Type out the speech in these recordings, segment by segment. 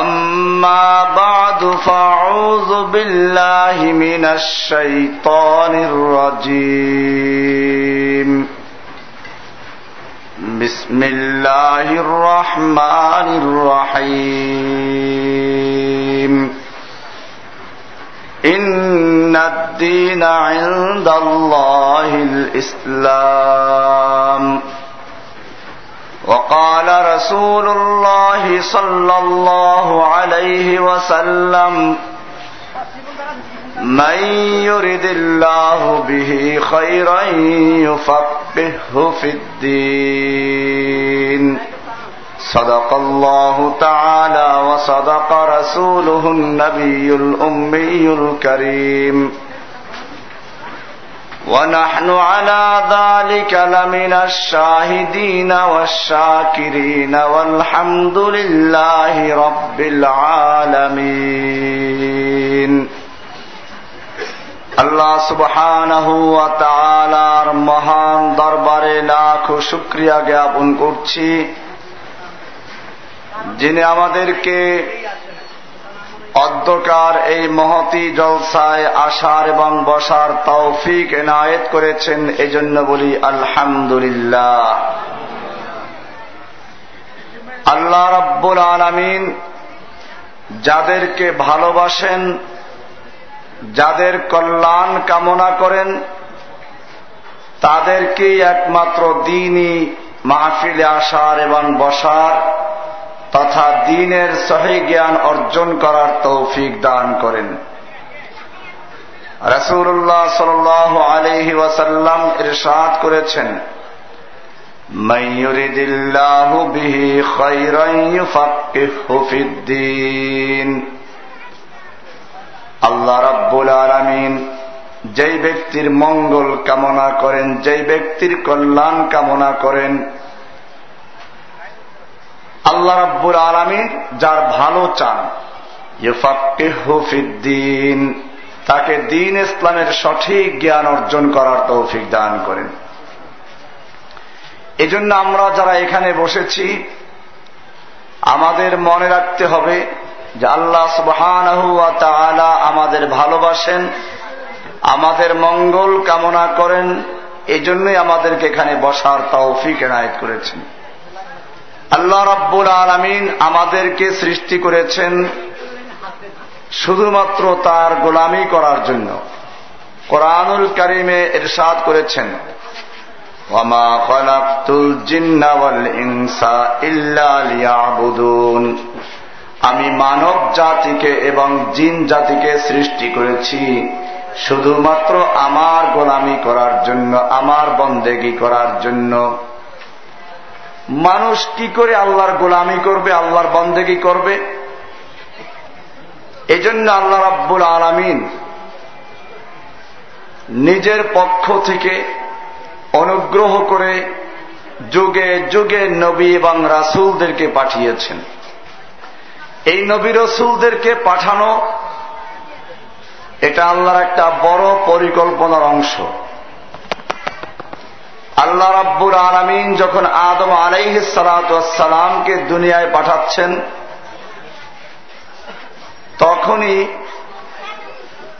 أما بعد فأعوذ بالله من الشيطان الرجيم. بسم الله الرحمن الرحيم. إن الدين عند الله الإسلام. وقال رسول الله صلى الله عليه وسلم من يرد الله به خيرا يفقهه في الدين. صدق الله تعالى وصدق رسوله النبي الأمي الكريم. ونحن على ذلك لمن الشاهدين والشاكرين والحمد لله رب العالمين আল্লাহ সুবহানাহু ওয়া তাআলার মহান দরবারে লাখ শুকরিয়া জ্ঞাপন করছি যিনি আমাদেরকে অধ্যকার এই মহতি জলসায় আসার এবং বসার তৌফিক এনায়েত করেছেন, এজন্য বলি আলহামদুলিল্লাহ। আল্লাহ রব্বুল আলমিন যাদেরকে ভালোবাসেন, যাদের কল্যাণ কামনা করেন, তাদেরকেই একমাত্র দিনই মাহফিলে আসার এবং বসার তথা দিনের সহি জ্ঞান অর্জন করার তৌফিক দান করেন। রসুল্লাহ সাল আলহি ওয়াসাল্লাম ইরশাদ করেছেন আল্লাহ রাব্বুল আলমিন যেই ব্যক্তির মঙ্গল কামনা করেন, যেই ব্যক্তির কল্যাণ কামনা করেন আল্লাহ রাব্বুল আলমিন যার ভালো চান ইউফাক্কিহুফিদ্দিন তাকে দিন ইসলামের সঠিক জ্ঞান অর্জন করার তৌফিক দান করেন। এজন্য আমরা যারা এখানে বসেছি, আমাদের মনে রাখতে হবে যে আল্লাহ সুবহান আমাদের ভালোবাসেন, আমাদের মঙ্গল কামনা করেন, এজন্যই আমাদেরকে এখানে বসার তৌফিক এনায়ত করেছেন। আল্লাহ রব্বুল আলমিন আমাদেরকে সৃষ্টি করেছেন শুধুমাত্র তার গোলামি করার জন্য। কোরআনুল করিমে এরশাদ করেছেন আমি মানব জাতিকে এবং জিন জাতিকে সৃষ্টি করেছি শুধুমাত্র আমার গোলামি করার জন্য, আমার বন্দেগি করার জন্য। মানুষ কি করে আল্লাহর গোলামি করবে, আল্লাহর বন্দেগি করবে? এজন্য আল্লাহ রাব্বুল আলমিন নিজের পক্ষ থেকে অনুগ্রহ করে যুগে যুগে নবী এবং রাসুলদেরকে পাঠিয়েছেন। এই নবী রসুলদেরকে পাঠানো এটা আল্লাহর একটা বড় পরিকল্পনার অংশ। আল্লাহ রাব্বুর আলমিন যখন আদম আলাইহ সালাতামকে দুনিয়ায় পাঠাচ্ছেন, তখনই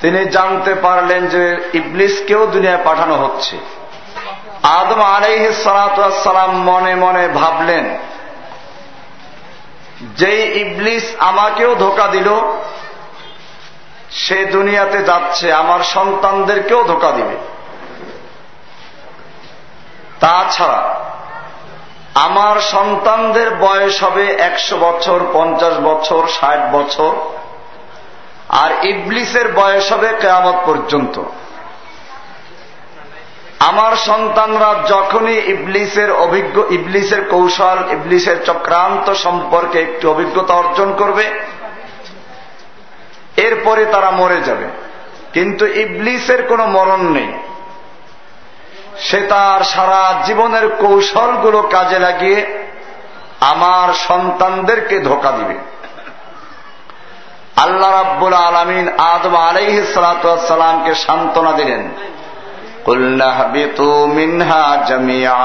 তিনি জানতে পারলেন যে ইবলিসকেও দুনিয়ায় পাঠানো হচ্ছে। আদম আলাইহ সালাতাম মনে মনে ভাবলেন যে ইবলিস আমাকেও ধোকা দিল, সে দুনিয়াতে যাচ্ছে, আমার সন্তানদেরকেও ধোকা দিবে। তাছাড়া আমার সন্তানদের বয়স হবে একশো বছর, পঞ্চাশ বছর, ষাট বছর, আর ইবলিসের বয়স হবে কেয়ামত পর্যন্ত। আমার সন্তানরা যখনই ইবলিসের অভিজ্ঞ, ইবলিসের কৌশল, ইবলিসের চক্রান্ত সম্পর্কে একটু অভিজ্ঞতা অর্জন করবে, এরপরে তারা মরে যাবে। কিন্তু ইবলিসের কোনো মরণ নেই। সে তার সারা জীবনের কৌশলগুলো কাজে লাগিয়ে আমার সন্তানদেরকে ধোকা দিবে আল্লাহ রাব্বুল আলমিন আদম আলাইহ সালাতামকে সান্ত্বনা দিলেন মিনহা জামিয়া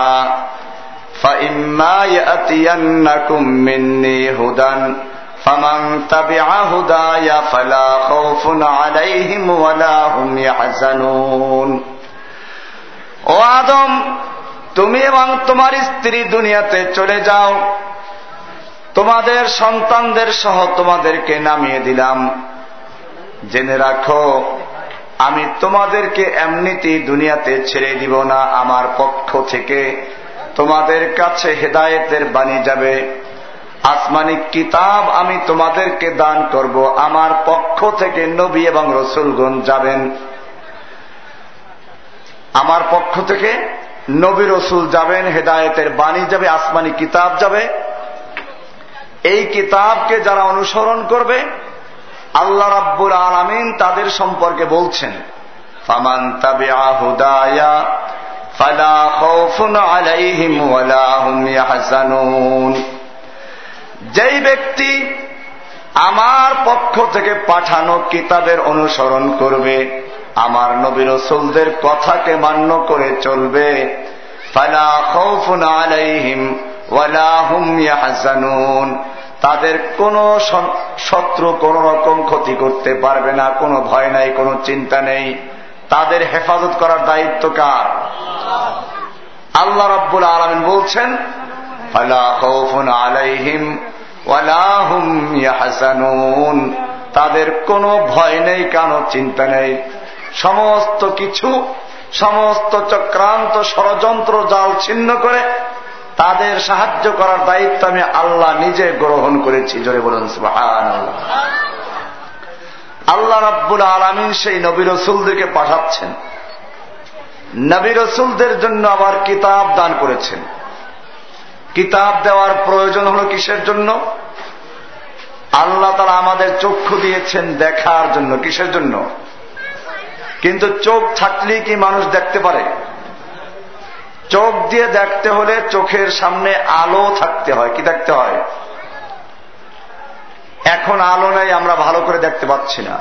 فإما يأتينكم مني هدى فمن تبع هداي فلا خوف عليهم ولا هم يحزنون ও আদম, তুমি এবং তোমার স্ত্রী দুনিয়াতে চলে যাও। তোমাদের সন্তানদের সহ তোমাদেরকে নামিয়ে দিলাম। জেনে রাখো, আমি তোমাদেরকে এমনিতেই দুনিয়াতে ছেড়ে দিব না, আমার পক্ষ থেকে। তোমাদের কাছে হেদায়েতের বাণী যাবে। আসমানিক কিতাব আমি তোমাদেরকে দান করব। আমার পক্ষ থেকে নবী এবং রসুলগণ যাবেন। আমার পক্ষ থেকে নবী রসুল যাবেন, হেদায়েতের বাণী যাবে, আসমানি কিতাব যাবে। এই কিতাবকে যারা অনুসরণ করবে, আল্লাহ রাব্বুল আলমিন তাদের সম্পর্কে বলছেন, ফামান যেই ব্যক্তি আমার পক্ষ থেকে পাঠানো কিতাবের অনুসরণ করবে আমার নবী রসুলদের কথাকে মান্য করে চলবে। তাদের কোন শত্রু কোন রকম ক্ষতি করতে পারবে না, কোনো ভয় নাই, কোনো চিন্তা নেই। তাদের হেফাজত করার দায়িত্ব কার? আল্লাহ রব্বুল আলমিন বলছেন আলাইহিম তাদের কোনো ভয় নেই, কেন চিন্তা নেই। সমস্ত কিছু, সমস্ত চক্রান্ত ষড়যন্ত্র জাল ছিন্ন করে তাদের সাহায্য করার দায়িত্ব আমি আল্লাহ নিজে গ্রহণ করেছি। জোরে বলুন আল্লাহ রাব্বুল আলমিন সেই নবী রসুলদেরকে পাঠাচ্ছেন। নবী রসুলদের জন্য আবার কিতাব দান করেছেন। কিতাব দেওয়ার প্রয়োজন হল কিসের জন্য? আল্লাহ তারা আমাদের চক্ষু দিয়েছেন দেখার জন্য। কিসের জন্য? কিন্তু চোখ থাকলেই কি মানুষ দেখতে পারে? চোখ দিয়ে দেখতে হলে চোখের সামনে আলো থাকতে হয়। কি দেখতে হয়? এখন আলো নাই, আমরা ভালো করে দেখতে পাচ্ছি না।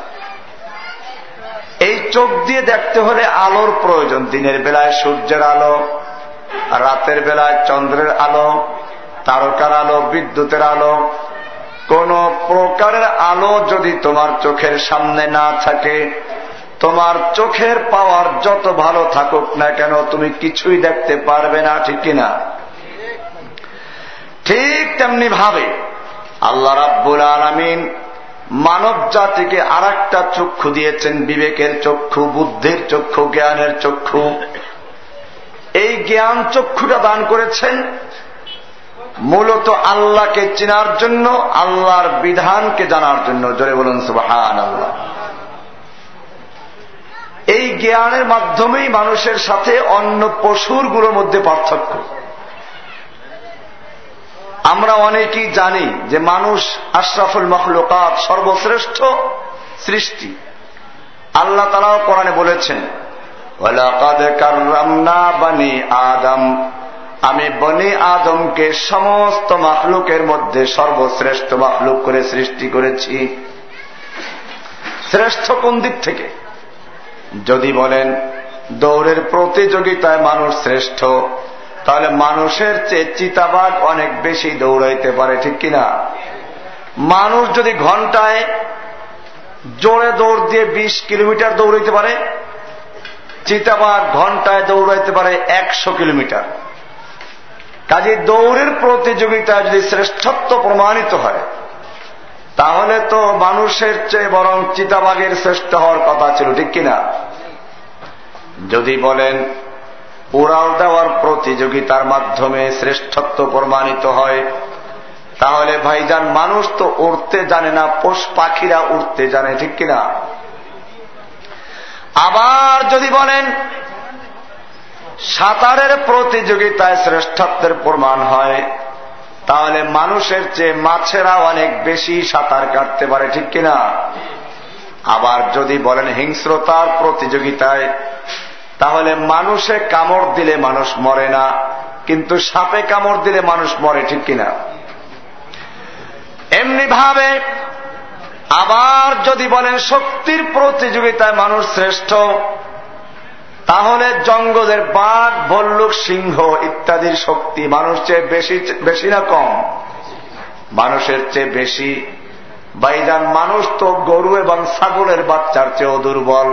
এই চোখ দিয়ে দেখতে হলে আলোর প্রয়োজন। দিনের বেলায় সূর্যের আলো রাতের বেলায় চন্দ্রের আলো, তারকার আলো, বিদ্যুতের আলো। কোন প্রকারের আলো যদি তোমার চোখের সামনে না থাকে তোমার চোখের পাওয়ার যত ভালো থাকুক না কেন, তুমি কিছুই দেখতে পারবে না, ঠিক কিনা? ঠিক তেমনি ভাবে আল্লাহ রাব্বুল আলমিন মানব জাতিকে আর একটা চক্ষু দিয়েছেন, বিবেকের চক্ষু, বুদ্ধির চক্ষু, জ্ঞানের চক্ষু। এই জ্ঞান চক্ষুটা দান করেছেন মূলত আল্লাহকে চেনার জন্য, আল্লাহর বিধানকে জানার জন্য। জোরে বলুন সুবাহান আল্লাহ এই জ্ঞানের মাধ্যমেই মানুষের সাথে অন্য পশুরগুলোর মধ্যে পার্থক্য। আমরা অনেকেই জানি যে মানুষ আশরাফুল মখলুকাত সর্বশ্রেষ্ঠ সৃষ্টি। আল্লাহ তালাও কোরআনে বলেছেন বানি আদম। আমি বনি আদমকে সমস্ত মাখলুকের মধ্যে সর্বশ্রেষ্ঠ মাখলুক করে সৃষ্টি করেছি। শ্রেষ্ঠ কোন দিক থেকে? যদি বলেন, দৌড়ের প্রতিযোগিতায় মানুষ শ্রেষ্ঠ, তাহলে মানুষের চেয়ে চিতাবাঘ অনেক বেশি দৌড়াইতে পারে, ঠিক কিনা? মানুষ যদি ঘন্টায় জোরে দৌড় দিয়ে ২০ কিলোমিটার দৌড়াইতে পারে, চিতাবাঘ ঘন্টায় দৌড়াইতে পারে একশো কিলোমিটার। কাজে দৌড়ের প্রতিযোগিতায় যদি শ্রেষ্ঠত্ব প্রমাণিত হয়, তাহলে তো মানুষের চেয়ে বরং চিতাবাগের শ্রেষ্ঠ হওয়ার কথা ছিল, ঠিক কিনা? যদি বলেন, উড়াল দেওয়ার প্রতিযোগিতার মাধ্যমে শ্রেষ্ঠত্ব প্রমাণিত হয়, তাহলে ভাইজান, মানুষ তো উড়তে জানে না পোষ পাখিরা উড়তে জানে, ঠিক কিনা? আবার যদি বলেন, সাঁতারের প্রতিযোগিতায় শ্রেষ্ঠত্বের প্রমাণ হয়, তাহলে মানুষের চেয়ে মাছেরা অনেক বেশি সাঁতার কাটতে পারে, ঠিক কিনা? আবার যদি বলেন, হিংস্রতার প্রতিযোগিতায় তাহলে মানুষে কামড় দিলে মানুষ মরে না, কিন্তু সাপে কামড় দিলে মানুষ মরে, ঠিক কিনা? এমনি ভাবে আবার যদি বলেন শক্তির প্রতিযোগিতায় মানুষ শ্রেষ্ঠ, তাহলে জঙ্গলের বাঘ ভল্লুক সিংহ ইত্যাদির শক্তি মানুষ চেয়ে বেশি বেশি না কম? মানুষের চেয়ে বেশি। বাইজান, মানুষ তো গরু এবং ছাগলের বাচ্চার চেয়েও দুর্বল।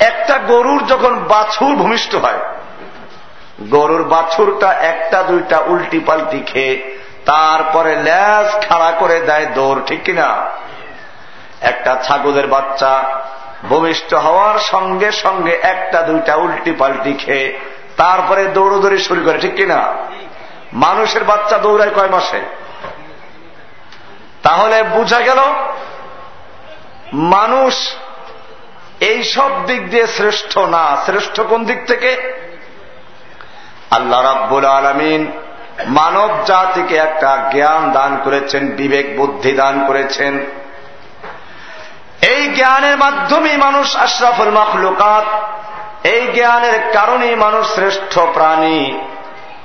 একটা গরুর যখন বাছুর ভূমিষ্ঠ হয়, গরুর বাছুরটা একটা দুইটা উল্টি পাল্টি খেয়ে তারপরে ল্যাস খাড়া করে দেয় দৌড়, ঠিক কিনা? একটা ছাগলের বাচ্চা ভূমিষ্ঠ হওয়ার সঙ্গে সঙ্গে একটা দুইটা উল্টি পাল্টি খেয়ে তারপরে দৌড়দৌড়ি শুরু করে, ঠিক কিনা? মানুষের বাচ্চা দৌড়ায় কয় মাসে? তাহলে বুঝা গেল, মানুষ এই সব দিক দিয়ে শ্রেষ্ঠ না। শ্রেষ্ঠ কোন দিক থেকে? আল্লাহ রাব্বুল আলমিন মানব জাতিকে একটা জ্ঞান দান করেছেন, বিবেক, বুদ্ধি দান করেছেন। এই জ্ঞানের মাধ্যমে মানুষ আশরাফুল মখলুকাত, এই জ্ঞানের কারণেই মানুষ শ্রেষ্ঠ প্রাণী।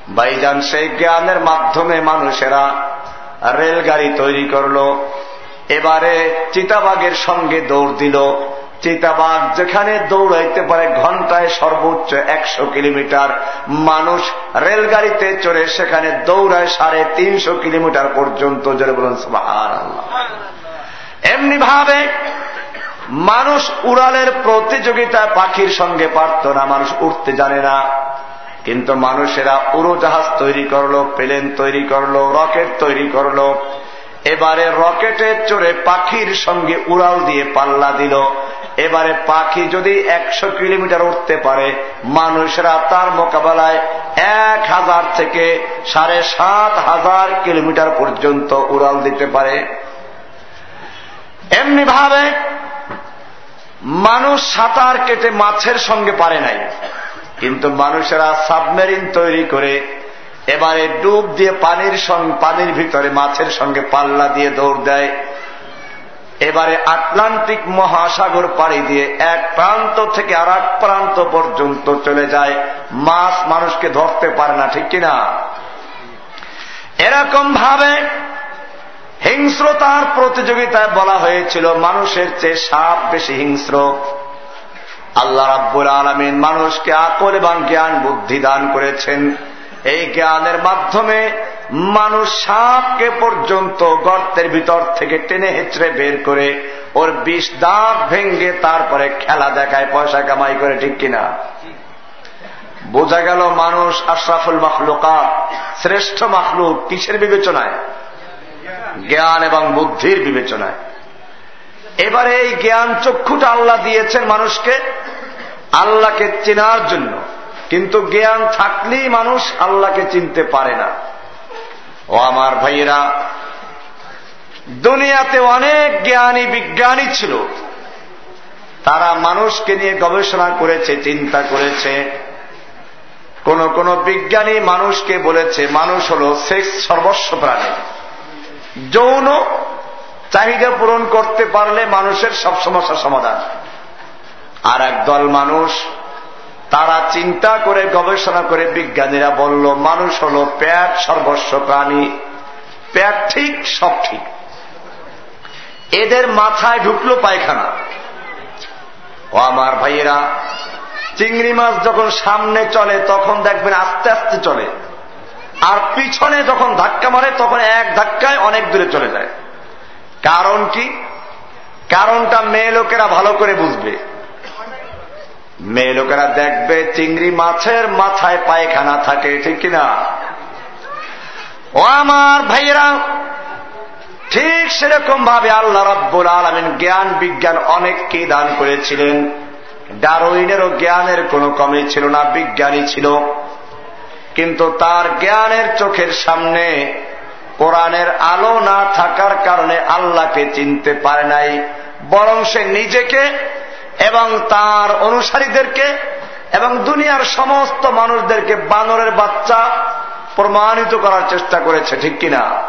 বাইজান সেই জ্ঞানের মাধ্যমে মানুষেরা রেলগাড়ি তৈরি করল, এবারে চিতাবাগের সঙ্গে দৌড় দিল চিতাবাঘ যেখানে দৌড়াইতে পারে ঘন্টায় সর্বোচ্চ একশো কিলোমিটার। মানুষ রেলগাড়িতে চড়ে সেখানে দৌড়ায় সাড়ে তিনশো কিলোমিটার পর্যন্ত। জোরে বলুন এমনি ভাবে মানুষ উড়ালের প্রতিযোগিতায় পাখির সঙ্গে পারত না, মানুষ উঠতে জানে না। কিন্তু মানুষেরা উড়োজাহাজ তৈরি করল, প্লেন তৈরি করল, রকেট তৈরি করল। এবারে রকেটে চড়ে পাখির সঙ্গে উড়াল দিয়ে পাল্লা দিল। এবারে পাখি যদি একশো কিলোমিটার উঠতে পারে, মানুষরা তার মোকাবেলায় এক হাজার থেকে সাড়ে সাত হাজার কিলোমিটার পর্যন্ত উড়াল দিতে পারে। এমনি ভাবে মানুষ সাঁতার কেটে মাছের সঙ্গে পারে নাই, কিন্তু মানুষেরা সাবমেরিন তৈরি করে এবারে ডুব দিয়ে পানির সঙ্গে, পানির ভিতরে মাছের সঙ্গে পাল্লা দিয়ে দৌড় দেয়। এবারে আটলান্টিক মহাসাগর পাড়ি দিয়ে এক প্রান্ত থেকে আর এক প্রান্ত পর্যন্ত চলে যায়। মাছ মানুষকে ধরতে পারে না, ঠিক কিনা? এরকম ভাবে হিংস্রতার প্রতিযোগিতায় বলা হয়েছিল, মানুষের চেয়ে সাপ বেশি হিংস্র। আল্লাহ রাব্বুল আলমিন মানুষকে আকল এবং জ্ঞান বুদ্ধি দান করেছেন। এই জ্ঞানের মাধ্যমে মানুষ সাপকে পর্যন্ত গর্তের ভিতর থেকে টেনে হেঁচড়ে বের করে ওর বিষ দাঁত ভেঙ্গে তারপরে খেলা দেখায়, পয়সা কামাই করে, ঠিক কিনা? বোঝা গেল মানুষ আশরাফুল মখলুকাত শ্রেষ্ঠ মখলুক কিসের বিবেচনায়? জ্ঞান এবং বুদ্ধির বিবেচনায়। এবারে এই জ্ঞান চক্ষুটা আল্লাহ দিয়েছেন মানুষকে, আল্লাহকে চেনার জন্য। কিন্তু জ্ঞান থাকলেই মানুষ আল্লাহকে চিনতে পারে না। ও আমার ভাইয়েরা, দুনিয়াতে অনেক জ্ঞানী বিজ্ঞানী ছিল। তারা মানুষকে নিয়ে গবেষণা করেছে, চিন্তা করেছে। কোন কোন বিজ্ঞানী মানুষকে বলেছে, মানুষ হল সেক্স সর্বস্ব প্রাণী। যৌন চাহিদা পূরণ করতে পারলে মানুষের সব সমস্যার সমাধান। আর একদল মানুষ তারা চিন্তা করে, গবেষণা করে, বিজ্ঞানীরা বলল, মানুষ হল প্যাট সর্বস্ব প্রাণী। প্যাট ঠিক, সব ঠিক। এদের মাথায় ঢুকলো পায়খানা। ও আমার ভাইয়েরা, চিংড়ি মাছ যখন সামনে চলে, তখন দেখবেন আস্তে আস্তে চলে। আর পিছনে যখন ধাক্কা মারে, তখন এক ধাক্কায় অনেক দূরে চলে যায়। কারণ কি? কারণটা মেয়ে লোকেরা ভালো করে বুঝবে। মেয়ে লোকেরা দেখবে চিংড়ি মাছের মাথায় পায়খানা থাকে, ঠিক কিনা? ও আমার ভাইয়েরা, ঠিক সেরকম ভাবে আল্লাহ রব্বুল আলমিন জ্ঞান, বিজ্ঞান অনেককে দান করেছিলেন। ডারোইনেরও জ্ঞানের কোনো কমি ছিল না, বিজ্ঞানী ছিল। কিন্তু তার জ্ঞানের চোখের সামনে কোরআনের আলো না থাকার কারণে আল্লাহকে চিনতে পারে নাই, বরং সে নিজেকে এবং তার অনুসারীদেরকে এবং দুনিয়ার সমস্ত মানুষদেরকে বানরের বাচ্চা প্রমাণিত করার চেষ্টা করেছে, ঠিক কিনা?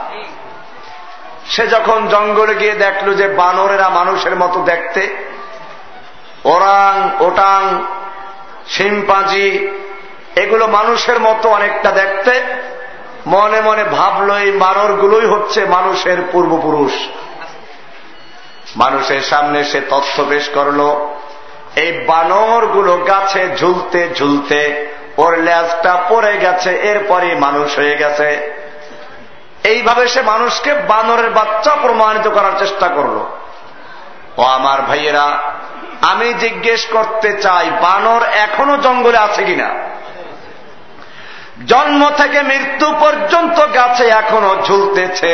সে যখন জঙ্গলে গিয়ে দেখল যে বানরেরা মানুষের মতো দেখতে, ওরাং, ওটাং শিম্পাজি এগুলো মানুষের মতো অনেকটা দেখতে, মনে মনে ভাবল এই বানরগুলোই হচ্ছে মানুষের পূর্বপুরুষ। মানুষের সামনে সে তথ্য পেশ করল। এই বানরগুলো গাছে ঝুলতে ঝুলতে ওর ল্যাজটা পড়ে গেছে এরপরে মানুষ হয়ে গেছে। এইভাবে সে মানুষকে বানরের বাচ্চা প্রমাণিত করার চেষ্টা করল। ও আমার ভাইয়েরা, আমি জিজ্ঞেস করতে চাই, বানর এখনও জঙ্গলে আছে কিনা? জন্ম থেকে মৃত্যু পর্যন্ত গাছে এখনও ঝুলতেছে।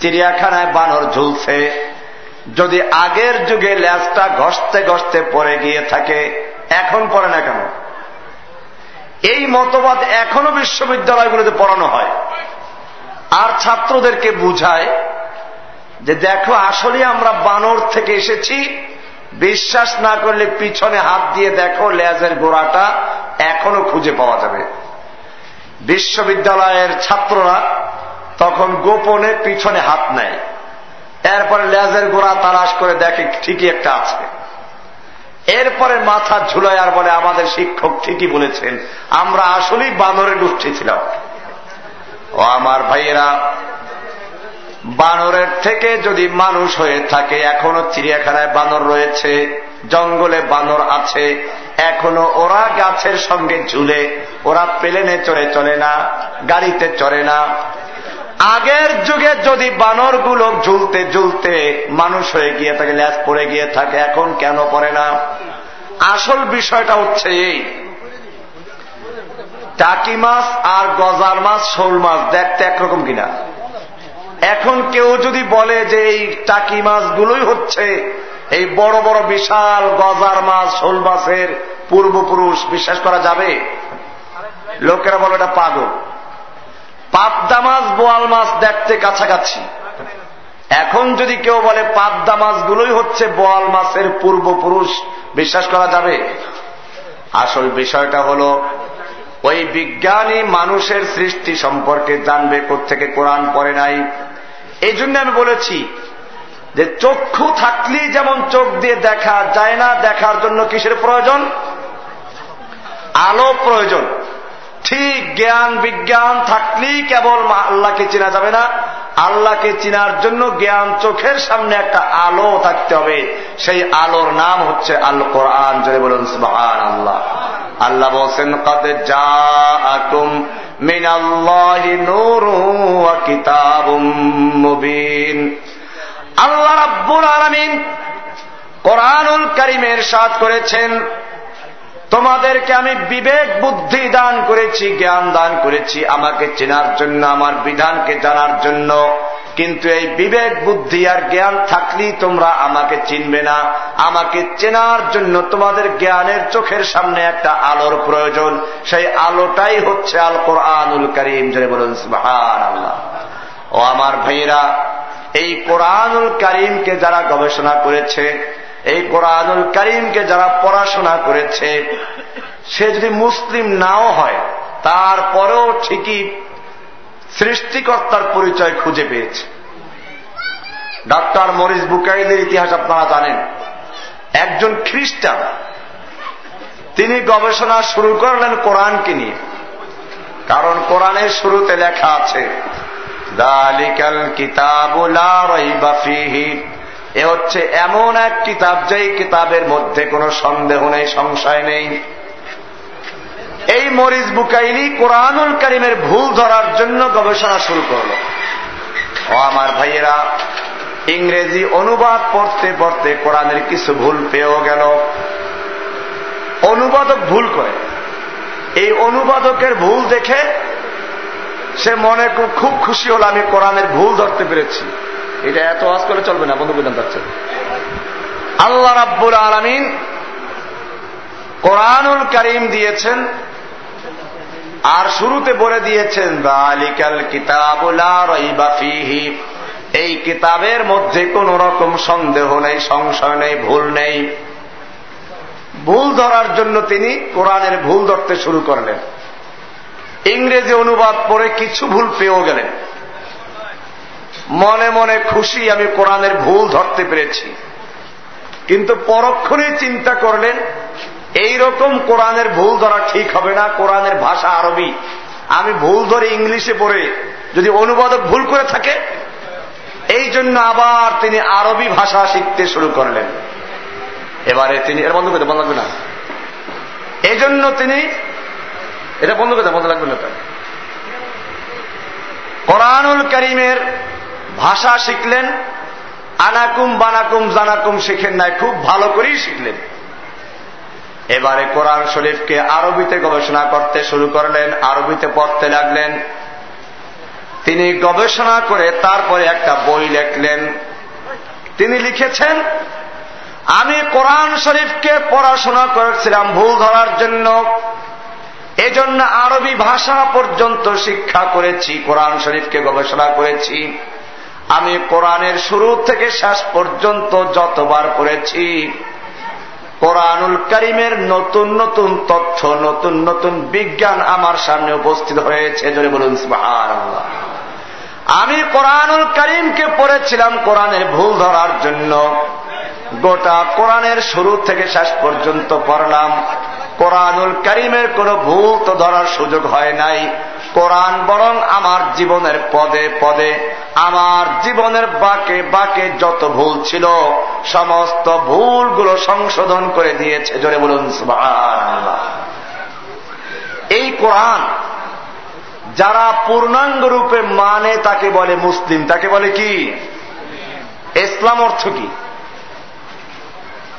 চিড়িয়াখানায় বানর ঝুলছে। যদি আগের যুগে ল্যাসটা ঘষতে ঘষতে পড়ে গিয়ে থাকে, এখন পড়ে না কেন? এই মতবাদ এখনও বিশ্ববিদ্যালয়গুলোতে পড়ানো হয়। আর ছাত্রদেরকে বুঝায় যে দেখো আসলে আমরা বানর থেকে এসেছি, বিশ্বাস না করলে পিছনে হাত দিয়ে দেখো লেজের গোড়াটা এখনও খুঁজে পাওয়া যাবে। বিশ্ববিদ্যালয়ের ছাত্ররা তখন গোপনে পিছনে হাত নেয়। এরপরে লেজের গোড়া তালাশ করে দেখে ঠিকই একটা আছে। এরপরে মাথা ঝুলায় আর বলে, আমাদের শিক্ষক ঠিকই বলেছেন, আমরা আসলেই গোষ্ঠী ছিলাম। ও আমার ভাইয়েরা, বানরের থেকে যদি মানুষ হয়ে থাকে, এখনও চিড়িয়াখানায় বানর রয়েছে, জঙ্গলে বানর আছে, এখনও ওরা গাছের সঙ্গে ঝুলে, ওরা প্লেনে চড়ে চলে না, গাড়িতে চড়ে না আগের যুগে যদি বানরগুলো ঝুলতে ঝুলতে মানুষ হয়ে গিয়ে থাকে ল্যাস পড়ে গিয়ে থাকে, এখন কেন পড়ে না? আসল বিষয়টা হচ্ছে এই। টাকি মাছ আর গজার মাছ, শোল মাছ, দেখতে একরকম কিনা? এখন কেউ যদি বলে যে এই টাকি মাছগুলোই হচ্ছে এই বড় বড় বিশাল গজার মাছ, শোল মাছের পূর্বপুরুষ, বিশ্বাস করা যাবে? লোকেরা বলে এটা পাগল। পাবদা মাছ বোয়াল মাছ দেখতে কাছাকাছি। এখন যদি কেউ বলে পাবদা মাছগুলোই হচ্ছে বোয়াল মাছের পূর্বপুরুষ, বিশ্বাস করা যাবে? আসল বিষয়টা হল, ওই বিজ্ঞানী মানুষের সৃষ্টি সম্পর্কে জানবে থেকে কোরআন পড়ে নাই। এই জন্য আমি বলেছি যে চক্ষু থাকলেই যেমন চোখ দিয়ে দেখা যায় না, দেখার জন্য কিসের প্রয়োজন? আলো প্রয়োজন। ঠিক জ্ঞান, বিজ্ঞান থাকলেই কেবল আল্লাহকে চেনা যাবে না। আল্লাহকে চিনার জন্য জ্ঞান চোখের সামনে একটা আলো থাকতে হবে। সেই আলোর নাম হচ্ছে আল কোরআন যদি বলুন আল্লাহ আল্লাহ বলছেন, কদে যা আকুম মিনাল্লাহি নূরু ওয়া আল্লাহ রাব্বুল আলামিন কোরআনুল কারীমের সাথ করেছেন। তোমাদেরকে আমি বিবেক বুদ্ধি দান করেছি, জ্ঞান দান করেছি, আমাকে চেনার জন্য, আমার বিধানকে জানার জন্য। কিন্তু এই বিবেক বুদ্ধি আর জ্ঞান থাকলেই তোমরা আমাকে চিনবে না। আমাকে চেনার জন্য তোমাদের জ্ঞানের চোখের সামনে একটা আলোর প্রয়োজন। সেই আলোটাই হচ্ছে আল কোরআনুল করিম জয় বলুন আল্লাহ ও আমার ভাইয়েরা, এই কোরআনুল করিমকে যারা গবেষণা করেছে এই কোরআনুল করিমকে যারা পড়াশোনা করেছে, সে যদি মুসলিম নাও হয়, তারপরেও ঠিকই সৃষ্টিকর্তার পরিচয় খুঁজে পেয়েছে। ডাক্তার মরিস বুকাইদের ইতিহাস আপনারা জানেন। একজন খ্রিস্টান, তিনি গবেষণা শুরু করলেন কোরআনকে নিয়ে। কারণ কোরআনের শুরুতে লেখা আছে, দালিকাল কিতাবুলা রইবাফিহি এ হচ্ছে এমন এক কিতাব যেই কিতাবের মধ্যে কোনো সন্দেহ নেই, সংশয় নেই। এই মরিজ বুকাইলি কোরআনুল করিমের ভুল ধরার জন্য গবেষণা শুরু করল। ও আমার ভাইয়েরা, ইংরেজি অনুবাদ পড়তে পড়তে কোরআনের কিছু ভুল পেয়েও গেল। অনুবাদক ভুল করে। এই অনুবাদকের ভুল দেখে সে মনে খুব খুশি হলো, আমি কোরআনের ভুল ধরতে পেরেছি। এটা এত আজ করে চলবে না, বন্ধু বিধান যাচ্ছে। আল্লাহ রাব্বুল আলমিন কোরআনুল করিম দিয়েছেন আর শুরুতে বলে দিয়েছেন এই কিতাবের মধ্যে কোন রকম সন্দেহ নেই, সংশয় নেই, ভুল নেই। ভুল ধরার জন্য তিনি কোরআনের ভুল ধরতে শুরু করলেন। ইংরেজি অনুবাদ পড়ে কিছু ভুল পেয়েও গেলেন। মনে মনে খুশি আমি কোরআনের ভুল ধরতে পেরেছি। কিন্তু পরক্ষণে চিন্তা করলেন এই রকম কোরআনের ভুল ধরা ঠিক হবে না, কোরআনের ভাষা আরবি। আমি ভুল ধরে ইংলিশে পড়ে যদি অনুবাদক ভুল করে থাকে, এই জন্য আবার তিনি আরবি ভাষা শিখতে শুরু করলেন। এবারে তিনি এর বন্ধ করতে বন্ধ লাগবে না। এই জন্য তিনি, এটা বন্ধ করতে বন্ধ লাগবে না কোরআনুল করিমের ভাষা শিখলেন, আনাকুম বানাকুম জানাকুম শিখেন নাই, খুব ভালো করেই শিখলেন। এবারে কোরআন শরীফকে আরবিতে গবেষণা করতে শুরু করলেন, আরবিতে পড়তে লাগলেন। তিনি গবেষণা করে তারপরে একটা বই লেখলেন। তিনি লিখেছেন, আমি কোরআন শরীফকে পড়াশোনা করেছিলাম ভুল ধরার জন্য, এজন্য আরবি ভাষা পর্যন্ত শিক্ষা করেছি, কোরআন শরীফকে গবেষণা করেছি। আমি কোরআনের শুরু থেকে শেষ পর্যন্ত যতবার পড়েছি, কোরআনুল করিমের নতুন নতুন তথ্য, নতুন নতুন বিজ্ঞান আমার সামনে উপস্থিত হয়েছে। যদি বলুন আমি কোরআনুল করিমকে পড়েছিলাম কোরআনের ভুল ধরার জন্য। গোটা কোরআনের শুরু থেকে শেষ পর্যন্ত পড়লাম। কোরআনুল করিমের কোন ভুল তো ধরার সুযোগ হয় নাই। কোরআন বরং আমার জীবনের পদে পদে, আমার জীবনের বাকে বাকে যত ভুল ছিল, সমস্ত ভুলগুলো সংশোধন করে দিয়েছে। জোরে বলুন এই কোরআন যারা পূর্ণাঙ্গ রূপে মানে তাকে বলে মুসলিম, তাকে বলে কি? ইসলাম অর্থ কি?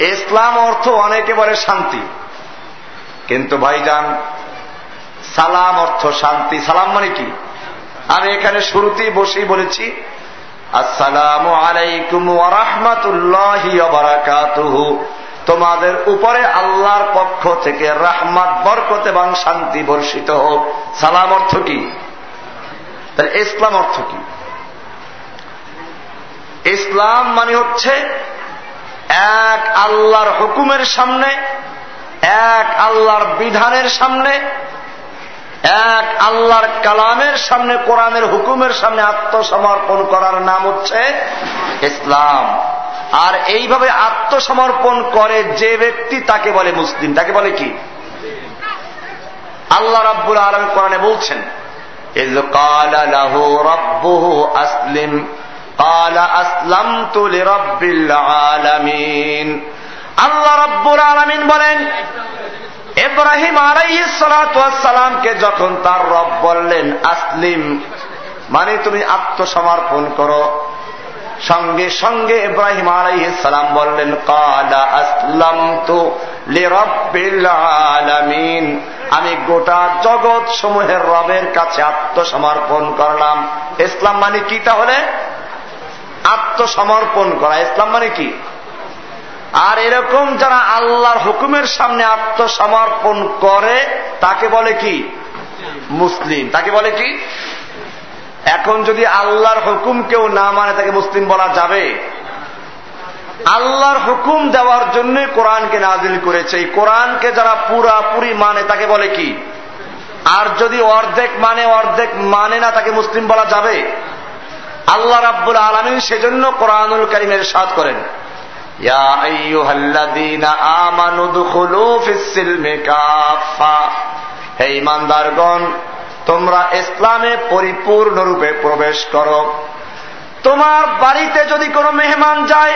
ইসলাম অর্থ অনেকে বলে শান্তি। কিন্তু ভাইজান, সালাম অর্থ শান্তি। সালাম মানে কি? আমি এখানে শুরুতেই বসেই বলেছি, আসসালাম আলাইকুম ওরহমতুল্লাহ তোমাদের উপরে আল্লাহর পক্ষ থেকে রাহমাত, বরকত এবং শান্তি বর্ষিত হোক। সালাম অর্থ কি? তাহলে ইসলাম অর্থ কি? ইসলাম মানে হচ্ছে এক আল্লাহর হুকুমের সামনে এক আল্লাহর বিধানের সামনে, এক আল্লাহর কালামের সামনে, কোরআনের হুকুমের সামনে আত্মসমর্পণ করার নাম হচ্ছে ইসলাম। আর এইভাবে আত্মসমর্পণ করে যে ব্যক্তি তাকে বলে মুসলিম, তাকে বলে কি? আল্লাহ রাব্বুল আলম কোরআনে বলছেন আসলিম তুলি রব্বিল আলমিন। আল্লাহ রব্বুল আলমিন বলেন এব্রাহিম আলাইসালামকে যখন তার রব বললেন, আসলিম মানে তুমি আত্মসমর্পণ করো। সঙ্গে সঙ্গে ইব্রাহিম আলাইসালাম বললেন, কালা আসলাম তো আলামিন। আমি গোটা জগৎ সমূহের রবের কাছে আত্মসমর্পণ করলাম। ইসলাম মানে কি তাহলে? আত্মসমর্পণ করা। ইসলাম মানে কি? আর এরকম যারা আল্লাহর হুকুমের সামনে আত্মসমর্পণ করে, তাকে বলে কি? মুসলিম। তাকে বলে কি? এখন যদি আল্লাহর হুকুম কেউ না মানে তাকে মুসলিম বলা যাবে। আল্লাহর হুকুম দেওয়ার জন্য কোরআনকে নাজিল করেছে। এই কোরআনকে যারা পুরাপুরি মানে তাকে বলে কি? আর যদি অর্ধেক মানে অর্ধেক মানে না, তাকে মুসলিম বলা যাবে? আল্লাহ রাব্বুল আলমিন সেজন্য কোরআনুল করিমের সাদ করেন। হে ইমানদারগণ, তোমরা ইসলামে পরিপূর্ণরূপে প্রবেশ করো। তোমার বাড়িতে যদি কোনো মেহমান যায়,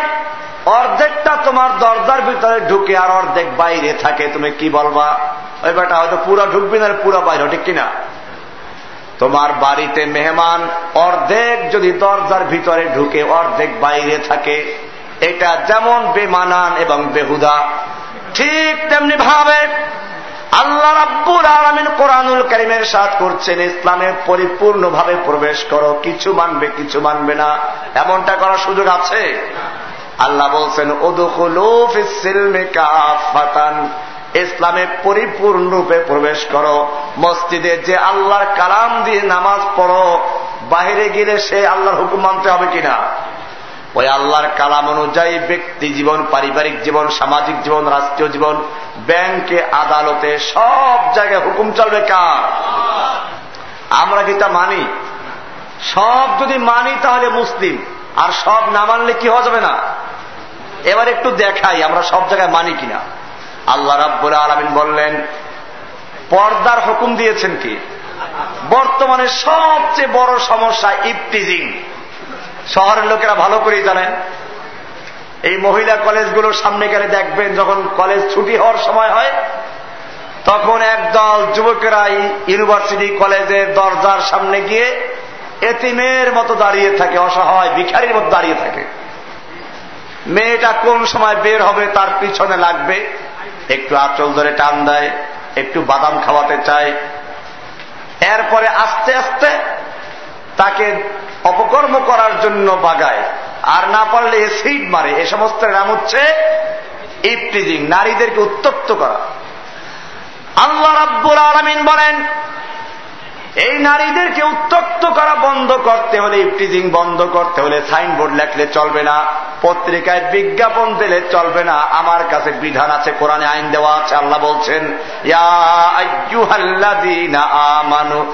অর্ধেকটা তোমার দরজার ভিতরে ঢুকে আর অর্ধেক বাইরে থাকে, তুমি কি বলবা? ওই বেটা হয়তো পুরা ঢুকবি না, পুরো বাইরে, ঠিক কিনা? তোমার বাড়িতে মেহমান অর্ধেক যদি দরজার ভিতরে ঢুকে, অর্ধেক বাইরে থাকে এটা যেমন বেমানান এবং বেহুদা, ঠিক তেমনি ভাবে আল্লাহ রাব্বুল আলমিন কোরআনুল করিমের সাথ করছেন, ইসলামে পরিপূর্ণভাবে প্রবেশ করো, কিছু মানবে কিছু মানবে না। এমনটা করার সুযোগ আছে? আল্লাহ বলছেন ইসলামে পরিপূর্ণরূপে প্রবেশ করো। মসজিদে যে আল্লাহর কালাম দিয়ে নামাজ পড়ো, বাহিরে গেলে সে আল্লাহর হুকুম মানতে হবে কিনা? ওই আল্লাহর কালাম অনুযায়ী ব্যক্তি জীবন, পারিবারিক জীবন, সামাজিক জীবন, রাষ্ট্রীয় জীবন, ব্যাংকে, আদালতে, সব জায়গায় হুকুম চলবে কার? আমরা কি তা মানি? সব যদি মানি তাহলে মুসলিম, আর সব না মানলে কি হওয়া যাবে না? এবার একটু দেখাই আমরা সব জায়গায় মানি কিনা। আল্লাহ রাব্বুল আলমিন বললেন, পর্দার হুকুম দিয়েছেন কি? বর্তমানে সবচেয়ে বড় সমস্যা ইফটিজিং শহরের লোকেরা ভালো করেই জানেন এই মহিলা কলেজগুলোর সামনে গেলে দেখবেন, যখন কলেজ ছুটি হওয়ার সময় হয়, তখন একদল যুবকেরা ইউনিভার্সিটি কলেজের দরজার সামনে গিয়ে এতিমের মতো দাঁড়িয়ে থাকে, অসহায় ভিখারির মতো দাঁড়িয়ে থাকে। মেয়েটা কোন সময় বের হবে তার পিছনে লাগবে, একটু আচল ধরে টান দেয়, একটু বাদাম খাওয়াতে চায়। এরপরে আস্তে আস্তে তাকে অপকর্ম করার জন্য বাগায়। আর না পারলে এসিড মারে। এ সমস্ত নাম হচ্ছে ইফটিজিং নারীদেরকে উত্তপ্ত করা। আল্লাহ রাব্বুল আলমিন বলেন এই নারীদেরকে উত্তক্ত করা বন্ধ করতে হলে ইফটিজিং বন্ধ করতে হলে সাইনবোর্ড লেখলে চলবে না, পত্রিকায় বিজ্ঞাপন দিলে চলবে না। আমার কাছে বিধান আছে, কোরআনে আইন দেওয়া আছে, আল্লাহ বলছেন, ইয়া আমানু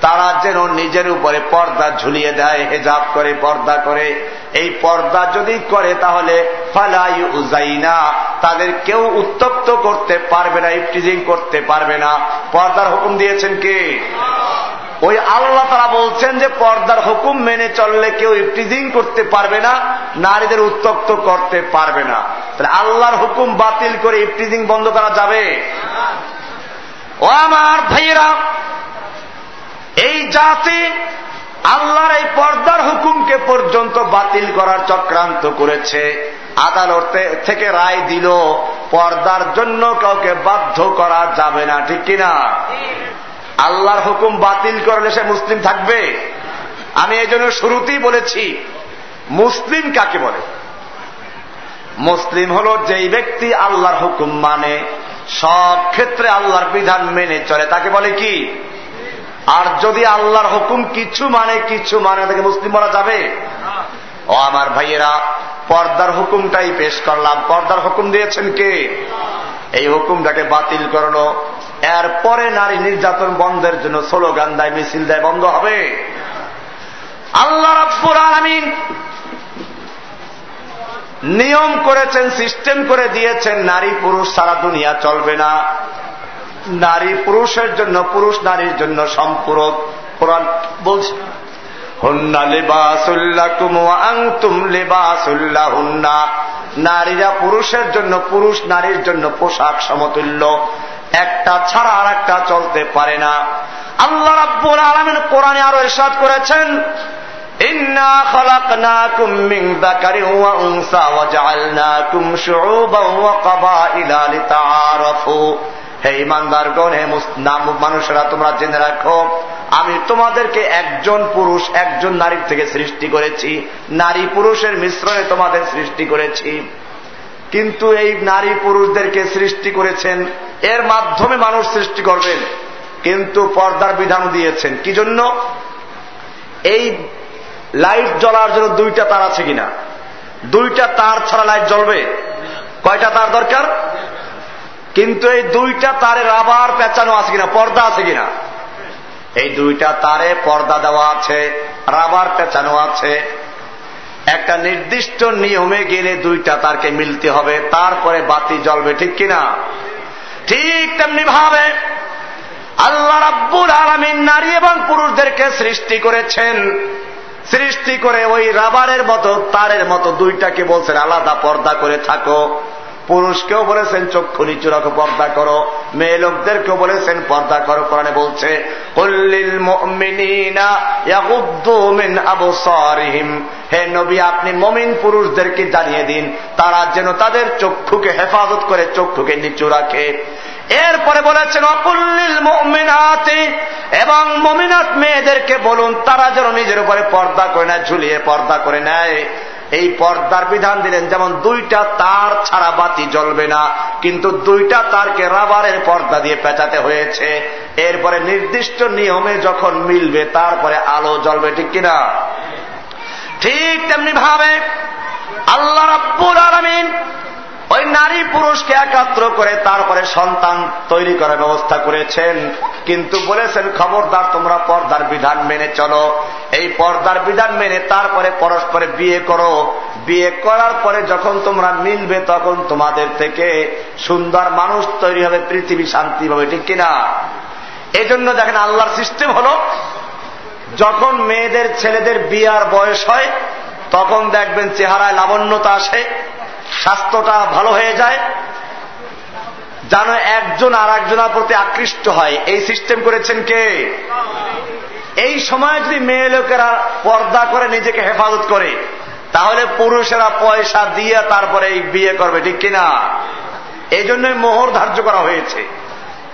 তারা যেন নিজের উপরে পর্দা ঝুলিয়ে দেয়, হেজাব করে, পর্দা করে। এই পর্দা যদি করে তাহলে ফালাই উজাইনা তাদের কেউ উত্তপ্ত করতে পারবে না ইফটিজিং করতে পারবে না। পর্দার হুকুম দিয়েছেন কে? ওই আল্লাহ তারা বলছেন যে পর্দার হুকুম মেনে চললে কেউ ইফটিজিং করতে পারবে না, নারীদের উত্তপ্ত করতে পারবে না। তাহলে আল্লাহর হুকুম বাতিল করে ইফটিজিং বন্ধ করা যাবে? ও আমার ভাইয়েরা এই জাতি আল্লাহর এই পর্দার হুকুমকে পর্যন্ত বাতিল করার চক্রান্ত করেছে। আদালতে থেকে রায় দিল, পর্দার জন্য কাউকে বাধ্য করা যাবে না, ঠিক কিনা? আল্লাহর হুকুম বাতিল করলে সে মুসলিম থাকবে? আমি এই জন্য শুরুতেই বলেছি, মুসলিম কাকে বলে? মুসলিম হল যেই ব্যক্তি আল্লাহর হুকুম মানে সব ক্ষেত্রে আল্লাহর বিধান মেনে চলে। তাকে বলে কি? আর যদি আল্লাহর হুকুম কিছু মানে কিছু মানে তাকে মুসলিম বলা যাবে? ও আমার ভাইয়েরা, পর্দার হুকুমটাই পেশ করলাম। পর্দার হুকুম দিয়েছেন কে? এই হুকুমটাকে বাতিল করল। এরপরে নারী নির্যাতন বন্ধের জন্য স্লোগান দেয়, মিছিল দেয়, বন্ধ হবে। আল্লাহ রাব্বুর আলমিন নিয়ম করেছেন, সিস্টেম করে দিয়েছেন, নারী পুরুষ সারা দুনিয়া চলবে না। নারী পুরুষের জন্য পুরুষ নারীর জন্য সম্পূরক কোরআন বলছে, হুন্না লেবাসুল্লাহ কুমুম লেবাসুল্লাহ হুন্না নারীরা পুরুষের জন্য পুরুষ নারীর জন্য পোশাক সমতুল্য, একটা ছাড়া আর একটা চলতে পারে না। আল্লাহ রাব্বুল আলমিন কোরআনে আরও এরশাদ করেছেন লিতাআরাফু। হে ইমানদারগণ, হে মানুষেরা, তোমরা জেনে রাখো, আমি তোমাদেরকে একজন পুরুষ, একজন নারীর থেকে সৃষ্টি করেছি। নারী পুরুষের মিশ্রণে তোমাদের সৃষ্টি করেছি। কিন্তু এই নারী পুরুষদেরকে সৃষ্টি করেছেন, এর মাধ্যমে মানুষ সৃষ্টি করবেন। কিন্তু পর্দার বিধান দিয়েছেন। কি জন্য? এই লাইট জ্বলার জন্য দুইটা তার আছে কিনা? দুইটা তার ছাড়া লাইট জ্বলবে? কয়টা তার দরকার? কিন্তু এই দুইটা তারে রাবার পেঁচানো আছে কিনা, পর্দা আছে কিনা? এই দুইটা তারে পর্দা দেওয়া আছে, রাবার পেঁচানো আছে। একটা নির্দিষ্ট নিয়মে গেলে দুইটা তারকে মিলতে হবে, তারপরে বাতি জ্বলবে, ঠিক কিনা? ঠিক তেমনি ভাবে আল্লাহ রাব্বুল আলমিন নারী এবং পুরুষদেরকে সৃষ্টি করেছেন। সৃষ্টি করে ওই রাবারের মতো, তারের মতো দুইটাকে বলছেন, আলাদা পর্দা করে থাকো। পুরুষকেও বলেছেন চক্ষু নিচু রাখো পর্দা করো। মেয়ে লোকদেরকেও বলেছেন, পর্দা করো, কোরআনে বলছে হে নবী, আপনি মমিন পুরুষদেরকে জানিয়ে দিন, তারা যেন তাদের চক্ষুকে হেফাজত করে, চক্ষুকে নিচু রাখে। এরপরে বলেছেন অকুল্লিল মমিনাতে, এবং মমিনাত মেয়েদেরকে বলুন, তারা যেন নিজের উপরে পর্দা করে নেয়, ঝুলিয়ে পর্দা করে নেয়। এই পর্দার বিধান দিলেন, যেমন দুইটা তার ছাড়া বাতি জ্বলবে না, কিন্তু দুইটা তারকে রাবারের পর্দা দিয়ে পেঁচাতে হয়েছে। এরপরে নির্দিষ্ট নিয়মে যখন মিলবে, তারপরে আলো জ্বলবে, ঠিক কিনা? ঠিক তেমনি ভাবে আল্লাহ রাব্বুল আলমিন ওই নারী পুরুষকে একাত্র করে তারপরে সন্তান তৈরি করার ব্যবস্থা করেছেন। কিন্তু বলেছেন, খবরদার, তোমরা পর্দার বিধান মেনে চলো। এই পর্দার বিধান মেনে তারপরে পরস্পরে বিয়ে করো। বিয়ে করার পরে যখন তোমরা মিলবে, তখন তোমাদের থেকে সুন্দর মানুষ তৈরি হবে, পৃথিবী শান্তি হবে ঠিক কিনা? এই জন্য দেখেন, আল্লাহর সিস্টেম হল, যখন মেয়েদের ছেলেদের বিয়ার বয়স হয়, তখন দেখবেন চেহারায় লাবণ্যতা আসে। স্বাস্থ্যটা ভালো হয়ে যায়, যেন একজন আর একজনের প্রতি আকৃষ্ট হয়। এই সিস্টেম করেছেন কে? এই সময় যদি মেয়ে লোকেরা পর্দা করে, নিজেকে হেফাজত করে, তাহলে পুরুষেরা পয়সা দিয়ে তারপরে এই বিয়ে করবে, ঠিক কিনা? এই জন্যই মোহর ধার্য করা হয়েছে।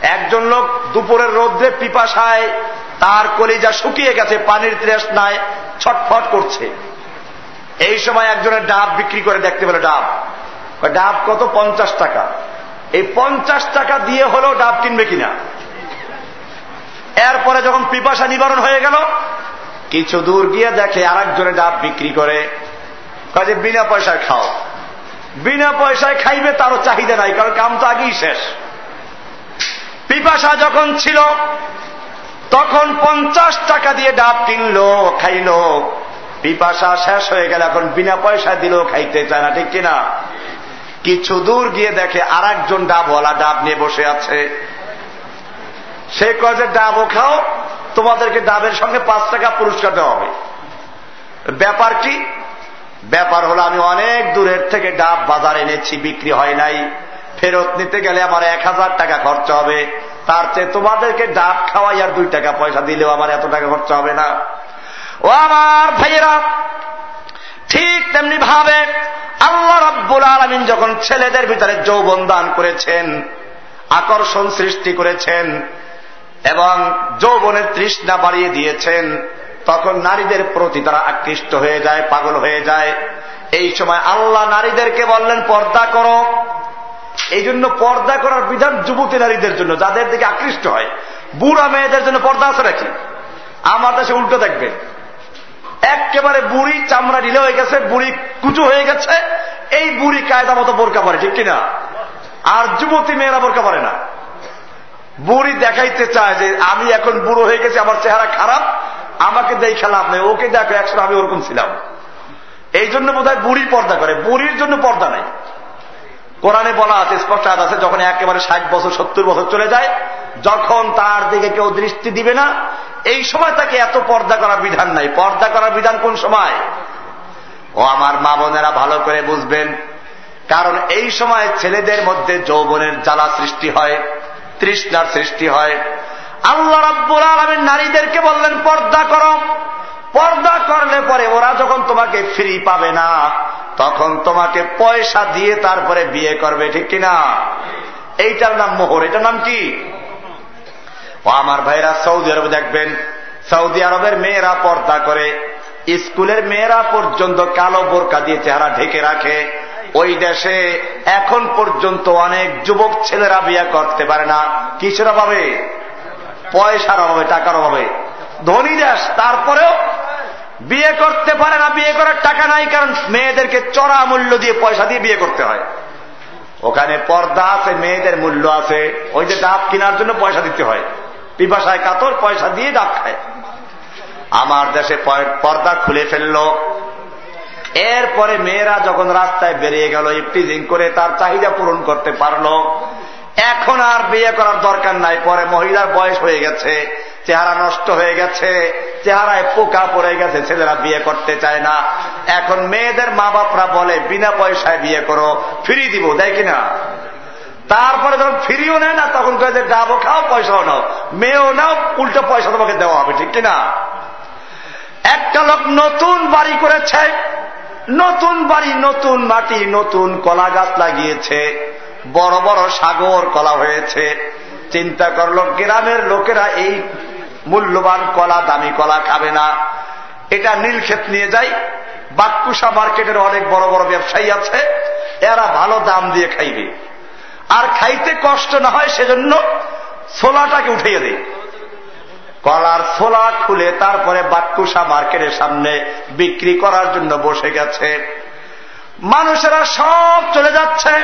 একজন লোক দুপুরের রোদ্রে পিপাসায় তার কলিজা শুকিয়ে গেছে, পানির ত্রেস নাই, ছটফট করছে। এই সময় একজনের ডাব বিক্রি করে দেখতে পেল ডাব। ডাব কত? পঞ্চাশ টাকা। এই পঞ্চাশ টাকা দিয়ে হলেও ডাব কিনবে কিনা? এরপরে যখন পিপাসা নিবারণ হয়ে গেল, কিছু দূর গিয়ে দেখে আর একজনে ডাব বিক্রি করে। কাজে বিনা পয়সায় খাও। বিনা পয়সায় খাইবে তারও চাহিদা নাই, কারণ কাম তো আগেই শেষ। পিপাসা যখন ছিল, তখন পঞ্চাশ টাকা দিয়ে ডাব কিনলো, খাইলো। পিপাসা শেষ হয়ে গেল এখন বিনা পয়সা দিলেও খাইতে চায় না, ঠিক কিনা? কিছু দূর গিয়ে দেখে আর একজন ডাবওয়ালা ডাব নিয়ে বসে আছে। সে কয়ে যে, ডাবও খাও, তোমাদেরকে ডাবের সঙ্গে পাঁচ টাকা পুরস্কার দেওয়া হবে। ব্যাপার কি? ব্যাপার হলো, আমি অনেক দূরের থেকে ডাব বাজার এনেছি, বিক্রি হয় নাই। ফেরত নিতে গেলে আমার এক হাজার টাকা খরচা হবে। তার চেয়ে তোমাদেরকে ডাব খাওয়াই আর দুই টাকা পয়সা দিলেও আমার এত টাকা খরচা হবে না। ও আমার ভাইয়েরা, ঠিক তেমনি ভাবে আল্লাহ রব্বুল আলমিন যখন ছেলেদের ভিতরে যৌবন দান করেছেন, আকর্ষণ সৃষ্টি করেছেন, এবং যৌবনের তৃষ্ণা বাড়িয়ে দিয়েছেন, তখন নারীদের প্রতি তারা আকৃষ্ট হয়ে যায়, পাগল হয়ে যায়। এই সময় আল্লাহ নারীদেরকে বললেন, পর্দা করো। এই জন্য পর্দা করার বিধান যুবতী নারীদের জন্য, যাদের দিকে আকৃষ্ট হয়। বুড়া মেয়েদের জন্য পর্দা আছে নাকি? আমার দেশে উল্টো দেখবে একেবারে বুড়ি চামড়া ঢিলে হয়ে গেছে, বুড়ি কুচু হয়ে গেছে, এই বুড়ি কায়দা মতো বোরকা পরে, ঠিক কিনা? আর যুবতী মেয়েরা বোরকা পরে না। বুড়ি দেখাইতে চায় যে আমি এখন বুড়ো হয়ে গেছি, আমার চেহারা খারাপ, আমাকে দেই লাভ নেই, ওকে দেখো একসময় আমি ওরকম ছিলাম। এই জন্য বোধ হয় বুড়ির পর্দা করে, বুড়ির জন্য পর্দা নেই। কোরআনে বলা আছে, স্পষ্ট আছে, যখন একেবারে ষাট বছর, সত্তর বছর চলে যায়, যখন তার দিকে কেউ দৃষ্টি দিবে না এই সময় তাকে এত পর্দা করার বিধান নাই। পর্দা করার বিধান কোন সময়? ও আমার মা বোনেরা ভালো করে বুঝবেন। কারণ এই সময় ছেলেদের মধ্যে যৌবনের জ্বালা সৃষ্টি হয়, তৃষ্ণার সৃষ্টি হয়। আল্লাহ রাব্বুল আলমের নারীদেরকে বললেন, পর্দা করো। পর্দা করলে পরে ওরা যখন তোমাকে ফ্রি পাবে না, তখন তোমাকে পয়সা দিয়ে তারপরে বিয়ে করবে, ঠিক কিনা? এইটার নাম মোহর। এটার নাম কি? ও আমার ভাইরা সৌদি আরবে দেখবেন। সৌদি আরবের মেয়েরা পর্দা করে, স্কুলের মেয়েরা পর্যন্ত কালো বোরকা দিয়ে চেহারা ঢেকে রাখে। ওই দেশে এখন পর্যন্ত অনেক যুবক ছেলেরা বিয়ে করতে পারে না। কিসের অভাবে? পয়সার অভাবে, টাকার অভাবে। ধনী দেশ, তারপরেও বিয়ে করতে পারে না, বিয়ে করার টাকা নাই, কারণ মেয়েদেরকে চড়া মূল্য দিয়ে পয়সা দিয়ে বিয়ে করতে হয়। ওখানে পর্দা আছে, মেয়েদের মূল্য আছে। ওই যে ডাব কেনার জন্য পয়সা দিতে হয়। পিপাসায় কাতর, পয়সা দিয়ে ডাক খায়। আমার দেশে পর্দা খুলে ফেলল। এরপরে মেয়েরা যখন রাস্তায় বেরিয়ে গেল, ইফটিজিং করে তার চাহিদা পূরণ করতে পারল। এখন আর বিয়ে করার দরকার নাই, পরে মহিলার বয়স হয়ে গেছে, চেহারা নষ্ট হয়ে গেছে, চেহারায় পোকা পড়ে গেছে, ছেলেরা বিয়ে করতে চায় না। এখন মেয়েদের মা বাপরা বলে, বিনা পয়সায় বিয়ে করো, ফিরি দিব, দেয় কিনা? তারপরে যখন ফিরিও নেয় না, তখন কে যে ডাবো খাও, পয়সাও নাও। মেয়েও নাও, উল্টো পয়সা তোমাকে দেওয়া হবে, ঠিক কিনা? একটা লোক নতুন বাড়ি করেছে, নতুন বাড়ি, নতুন মাটি, নতুন কলা গাছ লাগিয়েছে, বড় বড় সাগর কলা হয়েছে। চিন্তা করল, গ্রামের লোকেরা এই মূল্যবান কলা, দামি কলা খাবে না। এটা নীলক্ষেত নিয়ে যাই বাক্কুসা মার্কেটের অনেক বড় বড় ব্যবসায়ী আছে, এরা ভালো দাম দিয়ে খাইবে। আর খাইতে কষ্ট না হয় সেজন্য ছোলাটাকে উঠিয়ে দেয় কলার ছোলা খুলে তারপরে বাক্কুসা মার্কেটের সামনে বিক্রি করার জন্য বসে গেছে। মানুষেরা সব চলে যাচ্ছে।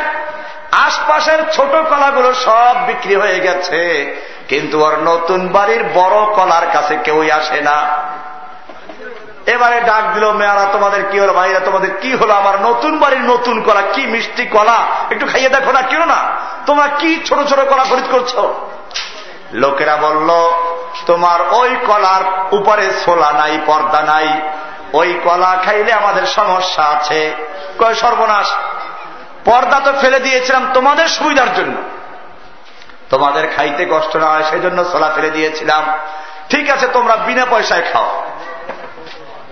আশপাশের ছোট কলাগুলো সব বিক্রি হয়ে গেছে। কিন্তু ওর নতুন বাড়ির বড় কলার কাছে কেউই আসে না। এবারে ডাক দিল, মেয়ারা, তোমাদের কি হলো? ভাইরা, তোমাদের কি হলো? আমার নতুন বাড়ির নতুন কলা, কি মিষ্টি কলা? একটু খাইয়ে দেখো না, কেন না? তোমরা কি ছোট ছোট কলা খরিদ করছ? লোকেরা বলল, তোমার ওই কলার উপরে ছোলা নাই, পর্দা নাই। ওই কলা খাইলে আমাদের সমস্যা আছে। কয়, সর্বনাশ। পর্দা তো ফেলে দিয়েছিলাম তোমাদের সুবিধার জন্য। তোমাদের খাইতে কষ্ট না হয় সেই জন্য ছোলা ফেলে দিয়েছিলাম। ঠিক আছে, তোমরা বিনা পয়সায় খাও।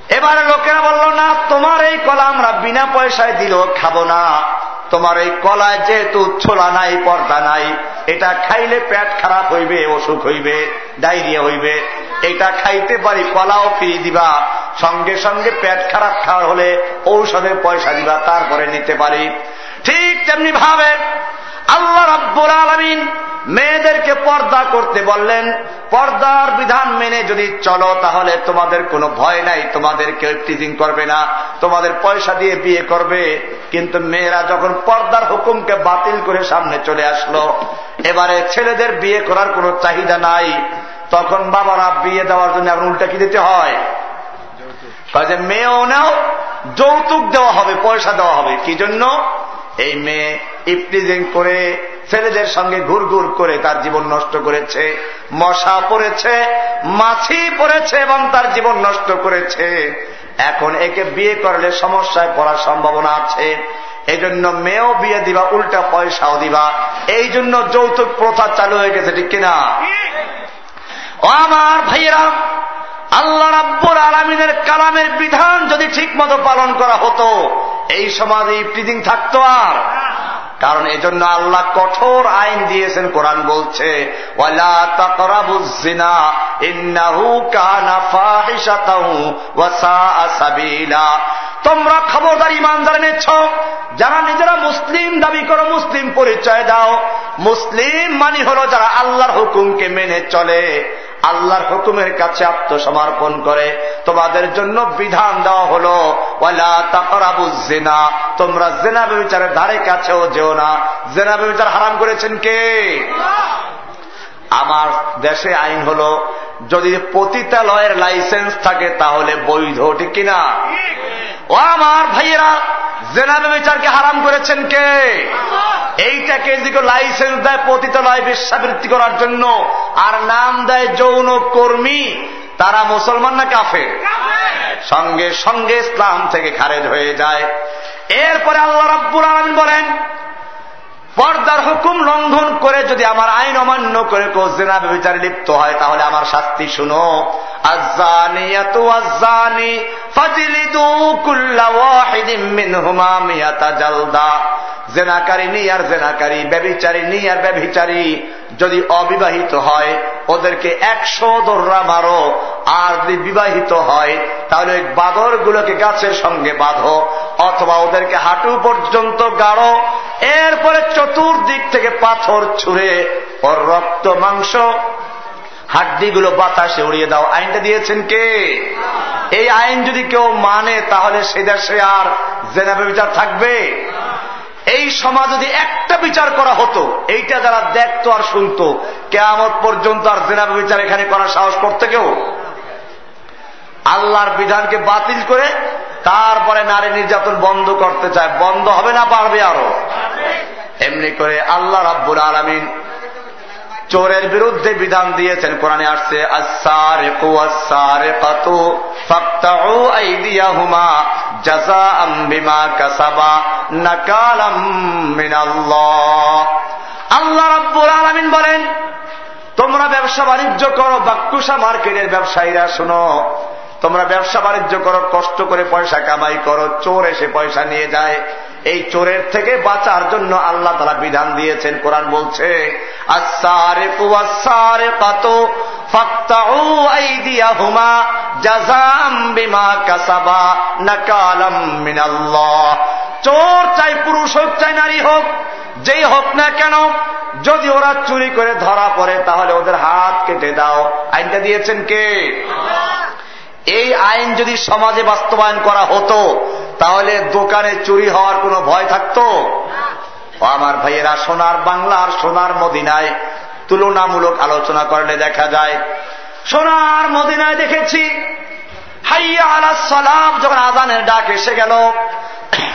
এবারে লোকেরা বলল, না, তোমার এই কলা আমরা বিনা পয়সায় দিলেও খাব না। তোমার এই কলায় যেহেতু ছোলা নাই, পর্দা নাই, এটা খাইলে পেট খারাপ হইবে, অসুখ হইবে, ডায়রিয়া হইবে। এটা খাইতে পারি, কলাও ফিরিয়ে দিবা। সঙ্গে সঙ্গে পেট খারাপ খাওয়া হলে ঔষধের পয়সা দিবা, তারপরে নিতে পারি। ঠিক তেমনি ভাবে আল্লাহ রব্বুর আলমিন মেয়েদেরকে পর্দা করতে বললেন, পর্দার বিধান মেনে যদি চলো, তাহলে তোমাদের কোনো ভয় নাই, তোমাদের কেউ টিচিং করবে না, তোমাদের পয়সা দিয়ে বিয়ে করবে। কিন্তু মেয়েরা যখন পর্দার হুকুমকে বাতিল করে সামনে চলে আসলো, এবারে ছেলেদের বিয়ে করার কোনো চাহিদা নাই। তখন বাবারা বিয়ে দেওয়ার জন্য এখন উল্টা কি দিতে হয়? মেয়েও নাও, যৌতুক দেওয়া হবে, পয়সা দেওয়া হবে। কি জন্য? এই মেয়ে ইফটিজিং করে ছেলেদের সঙ্গে ঘুর ঘুর করে তার জীবন নষ্ট করেছে, মশা পড়েছে, মাছি পড়েছে এবং তার জীবন নষ্ট করেছে। এখন একে বিয়ে করলে সমস্যায় পড়ার সম্ভাবনা আছে। এই জন্য মেয়েও বিয়ে দিবা, উল্টা পয়সাও দিবা। এই জন্য যৌতুক প্রথা চালু হয়ে গেছে, ঠিক কিনা? ও আমার ভাইয়েরা, আল্লাহ রাব্বুর আলমিনের কালামের বিধান যদি ঠিক মতো পালন করা হতো, এই সমাজে ইফটিজিং থাকতো আর। কারণ এজন্য আল্লাহ কঠোর আইন দিয়েছেন, কোরআন বলছে তোমরা খবরদার, ইমানদার নিচ্ছ যারা নিজেরা মুসলিম, দাবি করো মুসলিম পরিচয় দাও। মুসলিম মানি হলো যারা আল্লাহর হুকুমকে মেনে চলে। আল্লাহর হুকুমের কাছে আত্মসমর্পণ করে। তোমাদের জন্য বিধান দেওয়া হল জেনা তোমরা জেনা বিচারের ধারে কাছেও যেও না। জেনা বিচার হারাম করেছেন কে? আমার দেশে আইন হল যদি পতিতালয়ের লাইসেন্স থাকে তাহলে বৈধ ঠিক কিনা? ও আমার ভাইয়েরা জেনাবে বিচারকে হারাম করেছেন কে? এইটাকে দিকে লাইসেন্স দেয় পতিতালয় বিশ্বাবৃত্তি করার জন্য আর নাম দেয় যৌন কর্মী তারা মুসলমান না কাফে সঙ্গে সঙ্গে ইসলাম থেকে খারেজ হয়ে যায়। এরপরে আল্লাহ রাব্বুল আলমিন বলেন পর্দার হুকুম লঙ্ঘন করে যদি আমার আইন অমান্য করে কেউ জেনা বিচারে লিপ্ত হয়, তাহলে আমার শাস্তি শুনো। জেনাকারী আর জেনাকারী ব্যবিচারী আর ব্যবিচারী যদি অবিবাহিত হয়, ওদেরকে একশো দোররা মারো। আর যদি বিবাহিত হয়, তাহলে ওই বাদরগুলোকে গাছের সঙ্গে বাঁধো, অথবা ওদেরকে হাঁটু পর্যন্ত গাড়ো। এরপরে চতুর্দিক থেকে পাথর ছুঁড়ে ওর রক্ত, মাংস, হাড্ডিগুলো বাতাসে উড়িয়ে দাও। আইনটা দিয়েছেন কে? এই আইন যদি কেউ মানে তাহলে সে দেশে আর জেনাবে বিচার থাকবে? এই সমাজ যদি একটা বিচার করা হতো, এইটা যারা দেখতো আর শুনতো কেমন পর্যন্ত আর জেনাবে বিচার এখানে করার সাহস করতে কেউ? আল্লাহর বিধানকে বাতিল করে তারপরে নারী নির্যাতন বন্ধ করতে চায়। বন্ধ হবে না পারবে আরও। এমনি করে আল্লাহ রাব্বুল আলমিন চোরের বিরুদ্ধে বিধান দিয়েছেন। কোরআনে আসছে আল্লাহ রাব্বুল আলমিন বলেন, তোমরা ব্যবসা বাণিজ্য করো বাক্কুসা মার্কেটের ব্যবসায়ীরা শোনো। তোমরা ব্যবসা বাণিজ্য করো, কষ্ট করে পয়সা কামাই করো, চোর এসে পয়সা নিয়ে যায় এই চোরের থেকে বাঁচার জন্য আল্লাহ তারা বিধান দিয়েছেন। কোরআন বলছে চোর চাই পুরুষ হোক, চাই নারী হোক, যেই হোক না কেন, যদি ওরা চুরি করে ধরা পড়ে, তাহলে ওদের হাত কেটে দাও। আইনটা দিয়েছেন কে? এই আইন যদি সমাজে বাস্তবায়ন করা হতো, তাহলে দোকানে চুরি হওয়ার কোনো ভয় থাকতো? আমার ভাইয়েরা, সোনার বাংলার সোনার মদিনায় তুলনামূলক আলোচনা করলে দেখা যায়, সোনার মদিনায় দেখেছি, হাইয়া আলা সালাম যখন আদানের ডাক এসে গেল,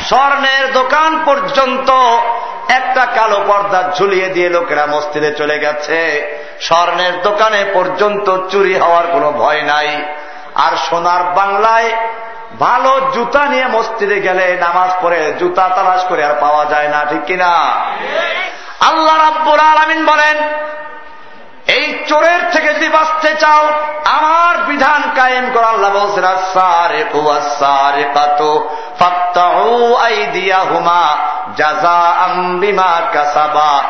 স্বর্ণের দোকান পর্যন্ত একটা কালো পর্দা ঝুলিয়ে দিয়ে লোকেরা মসজিদে চলে গেছে। স্বর্ণের দোকানে পর্যন্ত চুরি হওয়ার কোনো ভয় নাই। আর সোনার বাংলায় ভালো জুতা নিয়ে মসজিদে গেলে নামাজ পড়ে জুতা তালাশ করে আর পাওয়া যায় না, ঠিক কিনা? আল্লাহ রাব্বুর আলমিন বলেন, এই চোরের থেকে যদি বাঁচতে চাও, আমার বিধান কায়েম করা। আল্লাহ হুমা আম্বিমা কাসাবা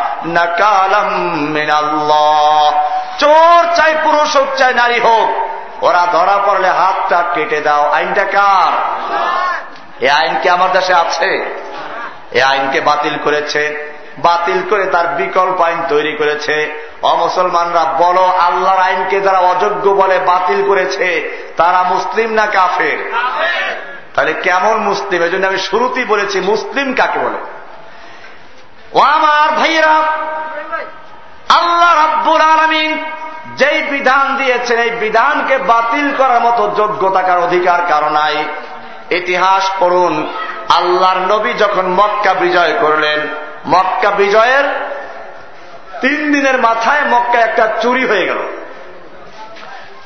চোর চাই পুরুষ হোক, চাই নারী হোক ওরা ধরা পড়লে হাতটা কেটে দাও। আইনটা কার? এ আইন কি আমার দেশে আছে? এ আইনকে বাতিল করেছে? বাতিল করে তার বিকল্প আইন তৈরি করেছে। অমুসলমানরা বলো, আল্লাহর আইনকে যারা অযোগ্য বলে বাতিল করেছে, তারা মুসলিম না কাফের? তাহলে কেমন মুসলিম? এই জন্য আমি শুরুতেই বলেছি, মুসলিম কাকে বলে? ও আমার ভাইয়েরা আল্লাহ রাব্বুল আলমিন যেই বিধান দিয়েছেন, এই বিধানকে বাতিল করার মতো যোগ্যতা কার অধিকার কারণ নাই। ইতিহাস পড়ুন, আল্লাহর নবী যখন মক্কা বিজয় করলেন, মক্কা বিজয়ের তিন দিনের মাথায় মক্কা একটা চুরি হয়ে গেল।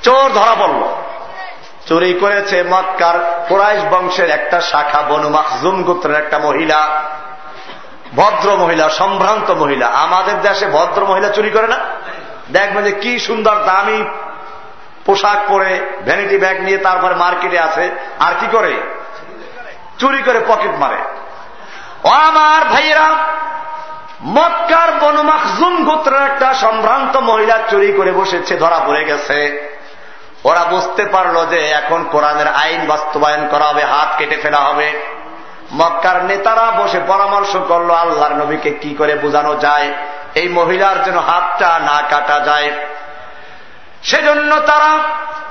চোর ধরা পড়ল। চুরি করেছে মক্কার কোরাইশ বংশের একটা শাখা, বনু মাকজুম গোত্রের একটা মহিলা। ভদ্র মহিলা, সম্ভ্রান্ত মহিলা। আমাদের দেশে ভদ্র মহিলা চুরি করে না? দেখবেন যে কি সুন্দর দামি পোশাক পরে ভ্যানিটি ব্যাগ নিয়ে তারপরে মার্কেটে আছে। আর কি করে? চুরি করে পকেট মারে। ও আমার ভাইয়েরা, মক্কার বনু মাকজুম গোত্রের একটা সম্ভ্রান্ত মহিলা চুরি করে বসেছে, ধরা পড়ে গেছে। ওরা বুঝতে পারল যে এখন কোরআনের আইন বাস্তবায়ন করা হবে, হাত কেটে ফেলা হবে। মক্কার নেতারা বসে পরামর্শ করল, আল্লাহর নবীকে কি করে বোঝানো যায়? এই মহিলার যেন হাতটা না কাটা যায়। সেজন্য তারা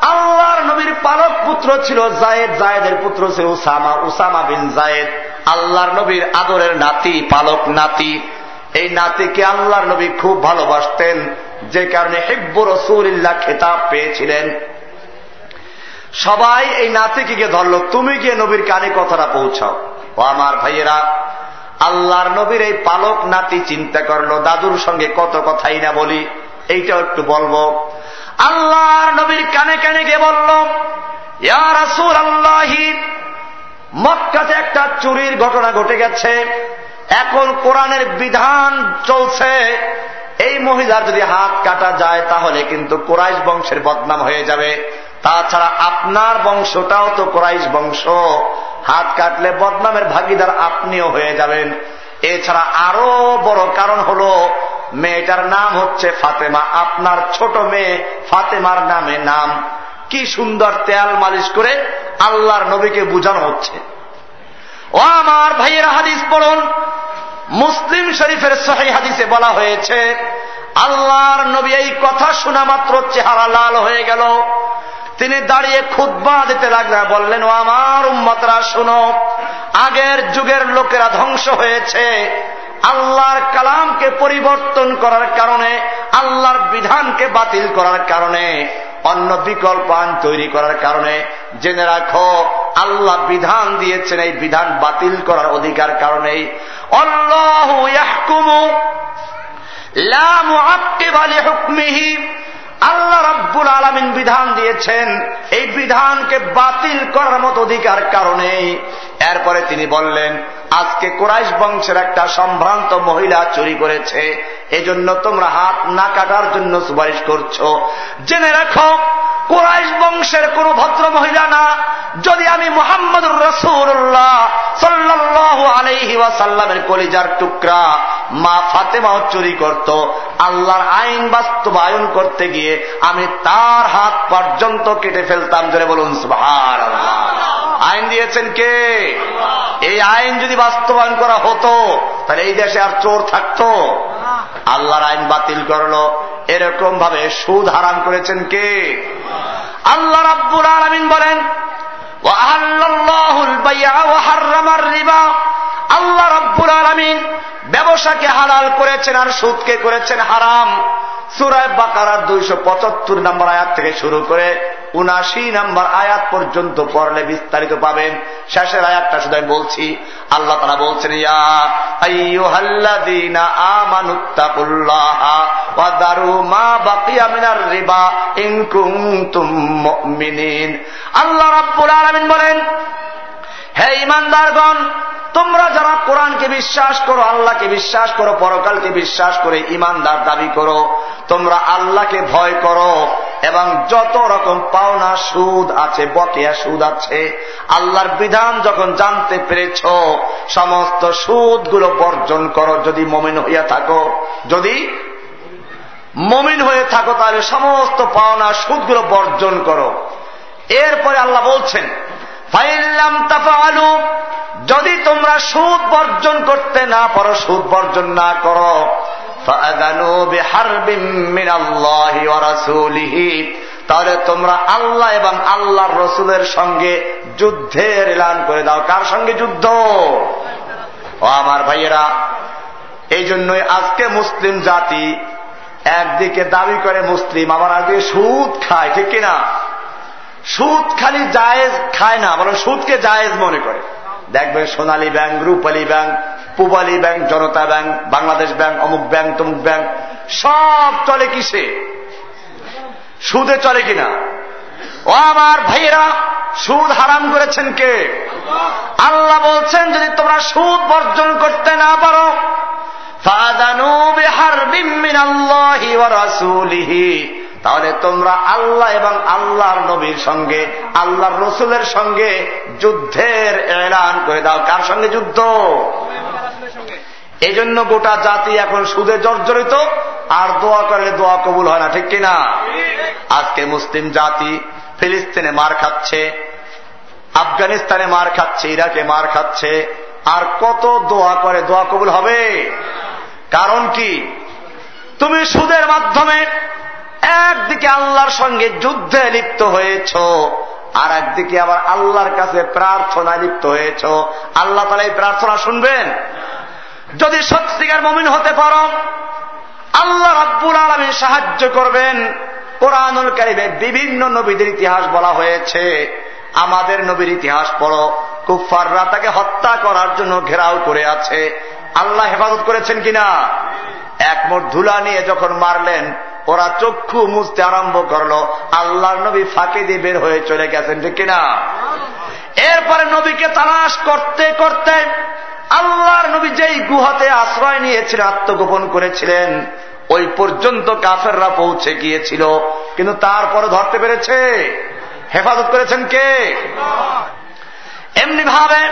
আল্লাহর নবীর পালক পুত্র ছিল জায়েদ, জায়েদের পুত্র ছিল উসামা উসামা বিন জায়েদ, আল্লাহর নবীর আদরের নাতি, পালক নাতি। এই নাতিকে আল্লাহর নবী খুব ভালোবাসতেন, যে কারণে হেব্বু রসুল্লাহ খেতাব পেয়েছিলেন। সবাই এই নাতিকে ধরল, তুমি গিয়ে নবীর কানে কথাটা পৌঁছাও। ও আমার ভাইয়েরা, আল্লাহর নবীর এই পালক নাতি চিন্তা করল, দাদুর সঙ্গে কত কথাই না বলি, এইটাও একটু বলব। আল্লাহর নবীর কানে কানে গিয়ে বলল ইয়ারসুল আল্লাহি মক্কাতে একটা চুরির ঘটনা ঘটে গেছে, এখন কোরআনের বিধান চলছে। এই মহিলার যদি হাত কাটা যায়, তাহলে কিন্তু কোরাইশ বংশের বদনাম হয়ে যাবে। তাছাড়া আপনার বংশটাও তো কোরাইশ বংশ। হাত কাটলে বদনামের ভাগিদার আপনিও হয়ে যাবেন। এছাড়া আরও বড় কারণ হল, মেয়েটার নাম হচ্ছে ফাতেমা। আপনার ছোট মেয়ে ফাতেমার নামে নাম। কি সুন্দর তেল মালিশ করে আল্লাহর নবীকে বুঝানো হচ্ছে। ও আমার ভাইয়ের, হাদিস পড়ুন। মুসলিম শরীফের সহি হাদিসে বলা হয়েছে, আল্লাহর নবী এই কথা শোনা মাত্র চেহারা লাল হয়ে গেল। তিনি দাঁড়িয়ে খুদ্া দিতে লাগলেন, বললেন, ও আমার উম্মতরা, শুনো, আগের যুগের লোকেরা ধ্বংস হয়েছে। আল্লাহর কালামকে পরিবর্তন করার কারণে, আল্লাহর বিধানকে বাতিল করার কারণে। অন্য বিকল্প আইন তৈরি করার কারণে জেনে রাখো, আল্লাহ বিধান দিয়েছেন, এই বিধান বাতিল করার অধিকার কারণেই। আল্লাহ রব্বুল আলমিন বিধান দিয়েছেন, এই বিধানকে বাতিল করার মতো অধিকার কারণেই। এরপরে তিনি বললেন, আজকে কোরাইশ বংশের একটা সম্ভ্রান্ত মহিলা চুরি করেছে এজন্য তোমরা হাত না কাটার জন্য সুপারিশ করছ। জেনে রাখো, কোরাইশ বংশের কোন ভদ্র মহিলা না। যদি আমি মোহাম্মদ রসুল্লাহ সাল্লাহ আলহি ওয়াসাল্লামের কলিজার টুকরা মা ফাতেমাও চুরি করত, আল্লাহর আইন বাস্তবায়ন করতে গিয়ে আমি তার হাত পর্যন্ত কেটে ফেলতাম ধরে বলুন সুভার আইন দিয়েছেন কে? এই আইন যদি বাস্তবায়ন করা হতো, তাহলে এই দেশে আর চোর থাকতো। আল্লাহর আইন বাতিল করল। এরকম ভাবে সুদ হারাম করেছেন কে? আল্লাহ রাব্বুল আলমিন বলেন আল্লাহ রব্বুল আলমিন ব্যবসাকে হালাল করেছেন আর সুদকে করেছেন হারাম। সুরায় বাকারার দুইশো পঁচাত্তর নম্বর আয়াত থেকে শুরু করে উনাশি নাম্বার আয়াত পর্যন্ত পড়লে বিস্তারিত পাবেন। শেষের আয়াতটা শুধু আমি বলছি, আল্লাহ তারা বলছেন আল্লাহ রাব্বুল আলামিন বলেন হে ইমানদারগণ, তোমরা যারা কোরআনকে বিশ্বাস করো, আল্লাহকে বিশ্বাস করো, পরকালকে বিশ্বাস করে ইমানদার দাবি করো, তোমরা আল্লাহকে ভয় করো এবং যত রকম পাওনা সুদ আছে, বকেয়া সুদ আছে, আল্লাহর বিধান যখন জানতে পেরেছ, সমস্ত সুদগুলো বর্জন করো, যদি মমিন হইয়া থাকো, যদি মমিন হয়ে থাকো, তাহলে সমস্ত পাওনা সুদগুলো বর্জন করো। এরপরে আল্লাহ বলছেন যদি তোমরা সুদ বর্জন করতে না পারো, সুদ বর্জন না করো। তাহলে তোমরা আল্লাহ এবং আল্লাহর রসুলের সঙ্গে যুদ্ধের এলান করে দাও। কার সঙ্গে যুদ্ধ? ও আমার ভাইয়েরা এই জন্যই আজকে মুসলিম জাতি একদিকে দাবি করে মুসলিম আমার আগে সুদ খায়, ঠিক কিনা? সুদ খালি জায়েজ খায় না, বরং সুদকে জায়েজ মনে করে। দেখবেন Sonali Bank, Rupali Bank, Pubali Bank, Janata Bank, Bangladesh Bank, অমুক ব্যাংক, তমুক ব্যাংক, সব চলে কিসে? সুদে চলে কিনা? ও আমার ভাইয়েরা, সুদ হারাম করেছেন কে? আল্লাহ বলছেন, যদি তোমরা সুদ বর্জন করতে না পারো তাহলে তোমরা আল্লাহ এবং আল্লাহর নবীর সঙ্গে, আল্লাহর রসুলের সঙ্গে যুদ্ধের এলান করে দাও। কার সঙ্গে যুদ্ধ? এই জন্য গোটা জাতি এখন সুদে জর্জরিত, আর দোয়া করলে দোয়া কবুল হয় না, ঠিক কিনা? আজকে মুসলিম জাতি ফিলিস্তিনে মার খাচ্ছে, আফগানিস্তানে মার খাচ্ছে, ইরাকে মার খাচ্ছে, আর কত দোয়া করে, দোয়া কবুল হবে? কারণ কি? তুমি সুদের মাধ্যমে একদিকে আল্লাহর সঙ্গে যুদ্ধে লিপ্ত হয়েছ, আর একদিকে আবার আল্লাহর কাছে প্রার্থনা লিপ্ত হয়েছ। আল্লাহ তালা এই প্রার্থনা শুনবেন? যদি সত্যিকার মমিন হতে পারো, আল্লাহ রাব্বুল আলমী সাহায্য করবেন। কোরআনুল কারিবে বিভিন্ন নবীদের ইতিহাস বলা হয়েছে। আমাদের নবীর ইতিহাস পড়ো কুফাররা তাকে হত্যা করার জন্য ঘেরাও করে আছে। আল্লাহ হেফাজত করেছেন কিনা? একমোট ধুলা নিয়ে যখন মারলেন ওরা চক্ষু মুছতে আরম্ভ করল। আল্লাহ নবী ফাঁকে দিয়ে বের হয়ে চলে গেছেন, ঠিক কিনা? এরপরে নবীকে তালাশ করতে করতে আল্লাহর নবী যেই গুহাতে আশ্রয় নিয়েছিলেন আত্মগোপন করেছিলেন, ওই পর্যন্ত কাফেররা পৌঁছে গিয়েছিল। কিন্তু তারপরে ধরতে পেরেছে? হেফাজত করেছেন কে? এমনি ভাবে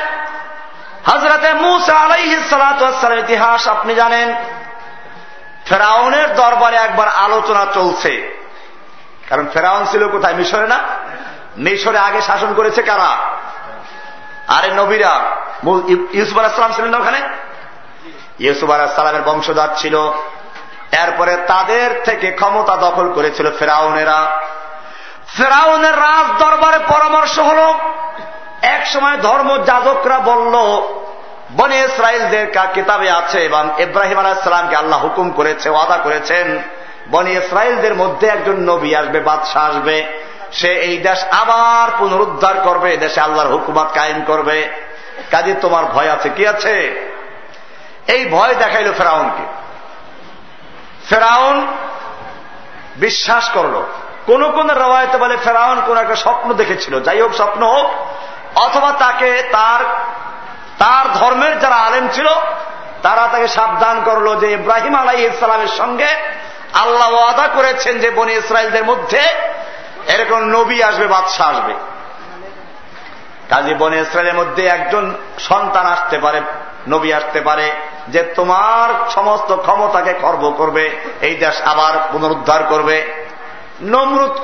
হজরতে মুসা আলাইহিসালামের ইতিহাস আপনি জানেন ফেরাউনের দরবারে একবার আলোচনা চলছে। কারণ ফেরাউন ছিল কোথায়? মিশরে না? মিশরে আগে শাসন করেছে কারা? আরে নবীরা। ইউসুফ আলাহাম ছিলেন না ওখানে? ইউসুফ আলাহামের বংশধর ছিল। এরপরে তাদের থেকে ক্ষমতা দখল করেছিল ফেরাউনেরা। ফেরাউনের রাজ দরবারে পরামর্শ হল, এক সময় ধর্ম যাজকরা বলল বনে ইসরায়েলদের কিতাবে আছে এবং ইব্রাহিম আলাহিসামকে আল্লাহ হুকুম করেছে, ওয়াদা করেছেন, বনে ইসরায়েলদের মধ্যে একজন নবী আসবে, বাদশাহ আসবে, সে এই দেশ আবার পুনরুদ্ধার করবে দেশে আল্লাহর হুকুমাত কায়েম করবে। কাজে তোমার ভয় আছে, কি আছে? এই ভয় দেখাইল ফেরাউনকে। ফেরাউন বিশ্বাস করল। কোন কোন রওয়ায়তে বলে ফেরাউন কোন একটা স্বপ্ন দেখেছিল, যাই হোক স্বপ্ন হোক, অথবা তাকে তার তার ধর্মের যারা আলেম ছিল, তারা তাকে সাবধান করল যে ইব্রাহিম আলাই ইসলামের সঙ্গে আল্লাহ ওয়াদা করেছেন যে বনে ইসরায়েলদের মধ্যে এরকম নবী আসবে, বাদশাহ আসবে। কাজী বনে ইসরায়েলের মধ্যে একজন সন্তান আসতে পারে, নবী আসতে পারে, যে তোমার সমস্ত ক্ষমতাকে খর্ব করবে, এই দেশ আবার পুনরুদ্ধার করবে। নমরুদ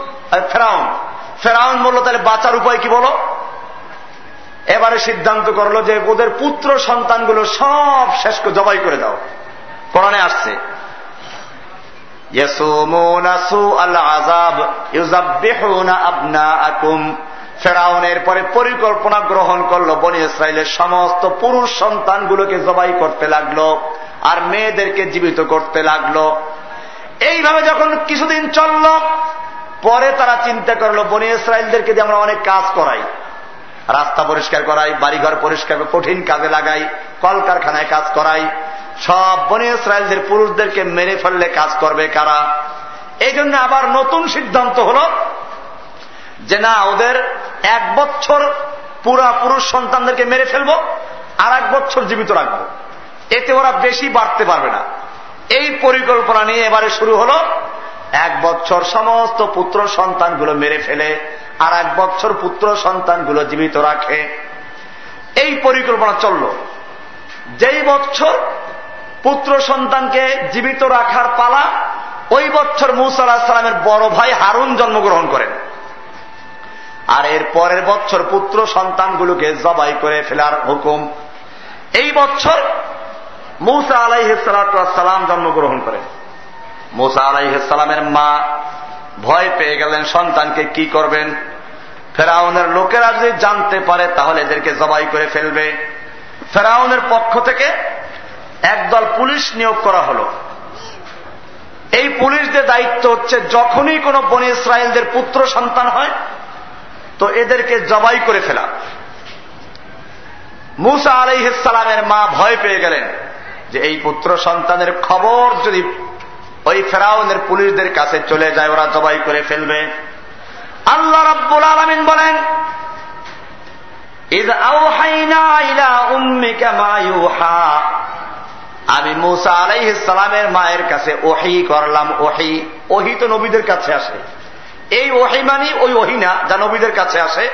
ফেরাউন। ফেরাউন বলল, তাহলে বাঁচার উপায় কি বলো? এবারে সিদ্ধান্ত করল যে ওদের পুত্র সন্তানগুলো সব শেষ জবাই করে দাও। কোরআনে আসছে ফেরাউনের পরে পরিকল্পনা গ্রহণ করল, বনি ইসরায়েলের সমস্ত পুরুষ সন্তানগুলোকে জবাই করতে লাগল আর মেয়েদেরকে জীবিত করতে লাগল। এইভাবে যখন কিছুদিন চলল, পরে তারা চিন্তা করল, বনি ইসরায়েলদেরকে যে আমরা অনেক কাজ করাই। রাস্তা পরিষ্কার করাই, বাড়িঘর পরিষ্কার, কঠিন কাজে লাগাই, কলকারখানায় কাজ করাই। সব বনে ইসরায়েলদের পুরুষদেরকে মেরে ফেললে কাজ করবে কারা? এই জন্য আবার নতুন সিদ্ধান্ত হল যে না, ওদের এক বছর পুরা পুরুষ সন্তানদেরকে মেরে ফেলব, আর এক বছর জীবিত রাখব। এতে ওরা বেশি বাড়তে পারবে না। এই পরিকল্পনা নিয়ে এবারে শুরু হল। এক বছর সমস্ত পুত্র সন্তানগুলো মেরে ফেলে আর এক বছর পুত্র সন্তানগুলো জীবিত রাখে। এই পরিকল্পনা চলল। যেই বছর পুত্র সন্তানকে জীবিত রাখার পালা, ওই বছর মুসা সালামের বড় ভাই হারুন জন্মগ্রহণ করেন। আর এর পরের বছর পুত্র সন্তানগুলোকে জবাই করে ফেলার হুকুম। এই বছর মৌসা আলাইসালাম জন্মগ্রহণ করেন। মৌসা আলাইসালামের মা ভয় পেয়ে গেলেন, সন্তানকে কি করবেন? ফেরাউনের লোকেরা যদি জানতে পারে, তাহলে এদেরকে জবাই করে ফেলবে। ফেরাউনের পক্ষ থেকে একদল পুলিশ নিয়োগ করা হল। এই পুলিশদের দায়িত্ব হচ্ছে, যখনই কোন বনি ইসরায়েলদের পুত্র সন্তান হয়, তো এদেরকে জবাই করে ফেলা। মুসা আলাইসালামের মা ভয় পেয়ে গেলেন যে, এই পুত্র সন্তানের খবর যদি ওই ফেরাউনের পুলিশদের কাছে চলে যায়, ওরা জবাই করে ফেলবে। আল্লাহ রাব্বুল আলমিন বলেন আমি মুসা আলাইসালামের মায়ের কাছে ওহি করলাম, ওহি। ওহি তো নবীদের কাছে আসে। এই ওহি মানি ওই ওহি না, যা নবীদের কাছে আসে।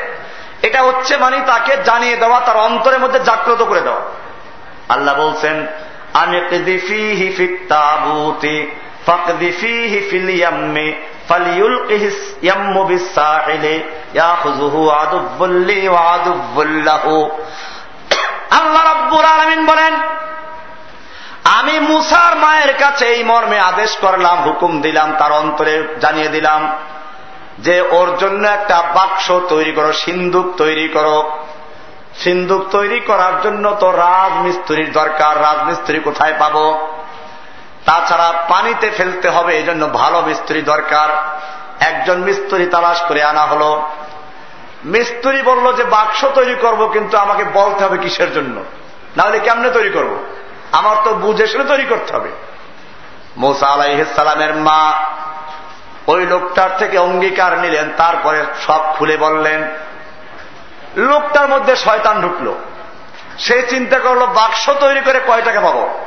এটা হচ্ছে মানে তাকে জানিয়ে দেওয়া, তার অন্তরের মধ্যে জাগ্রত করে দেওয়া। আল্লাহ বলছেন বলেন, আমি মুসার মায়ের কাছে এই মর্মে আদেশ করলাম, হুকুম দিলাম, তার অন্তরে জানিয়ে দিলাম যে ওর জন্য একটা বাক্স তৈরি করো, সিন্দুক তৈরি করো। সিন্দুক তৈরি করার জন্য তো রাজমিস্ত্রির দরকার, রাজমিস্ত্রি কোথায় পাবো? তাছাড়া পানিতে ফেলতে হবে এই জন্য ভালো মিস্ত্রি দরকার। একজন মিস্ত্রি তালাশ করে আনা হলো। মিস্ত্রি বলল যে, বাক্স তৈরি করব, কিন্তু আমাকে বলতে হবে কিসের জন্য? না হলে কেমনে তৈরি করব? আমার তো বুঝে শুনে তৈরি করতে হবে। মোসা আলাইসালামের মা ওই লোকটার থেকে অঙ্গীকার নিলেন, তারপরে সব খুলে বললেন, লোকটার মধ্যে শয়তান ঢুকলো। সে চিন্তা করল, বাক্স তৈরি করে কয় টাকা পাবো?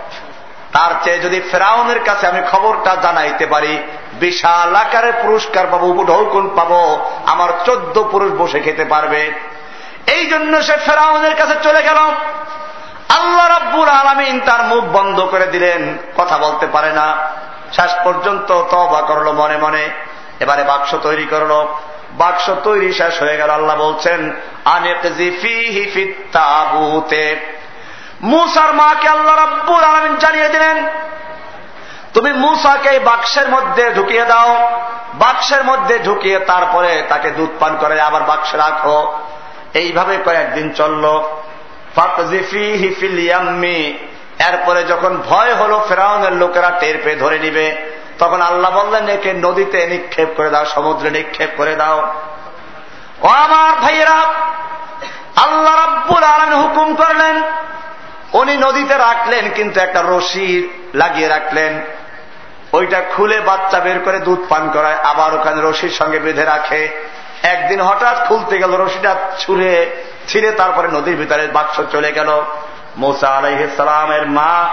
তার চেয়ে যদি ফেরাউনের কাছে আমি খবরটা জানাইতে পারি, বিশাল আকারে পুরস্কার পাবো, উপঢৌকন পাবো, আমার চোদ্দ পুরুষ বসে খেতে পারবে। এই জন্য সে ফেরাউনের কাছে চলে গেল। আল্লাহ রব্বুর আলমিন তার মুখ বন্ধ করে দিলেন, কথা বলতে পারে না। শেষ পর্যন্ত তবা করল মনে মনে। এবারে বাক্স তৈরি করল। বাক্স তৈরি শেষ হয়ে গেল। আল্লাহ বলছেন মুসার মাকে আল্লাহ রব্বুর আলমিন জানিয়ে দিলেন, তুমি মুসাকে বাক্সের মধ্যে ঢুকিয়ে দাও। বাক্সের মধ্যে ঢুকিয়ে তারপরে তাকে দুধ পান করে, আবার বাক্সে রাখো। এইভাবে কয়েকদিন চলল। এরপরে যখন ভয় হলো, ফেরাউনের লোকেরা টের পেয়ে ধরে নিবে। তখন আল্লাহ বললেন, একে নদীতে নিক্ষেপ করে দাও, সমুদ্রে নিক্ষেপ করে দাও। ও আমার ভাইয়েরা, আল্লাহ রাব্বুল আলম হুকুম করলেন উনি নদীতে রাখলেন, কিন্তু একটা রশি লাগিয়ে রাখলেন। ওইটা খুলে বাচ্চা বের করে দুধ পান করায়, আবার ওখানে রশির সঙ্গে বেঁধে রাখে। একদিন হঠাৎ খুলতে গেল, রশিটা ছুঁড়ে ছিঁড়ে তারপরে নদীর ভিতরে বাক্স চলে গেল। মোসা আলাইসালামের মা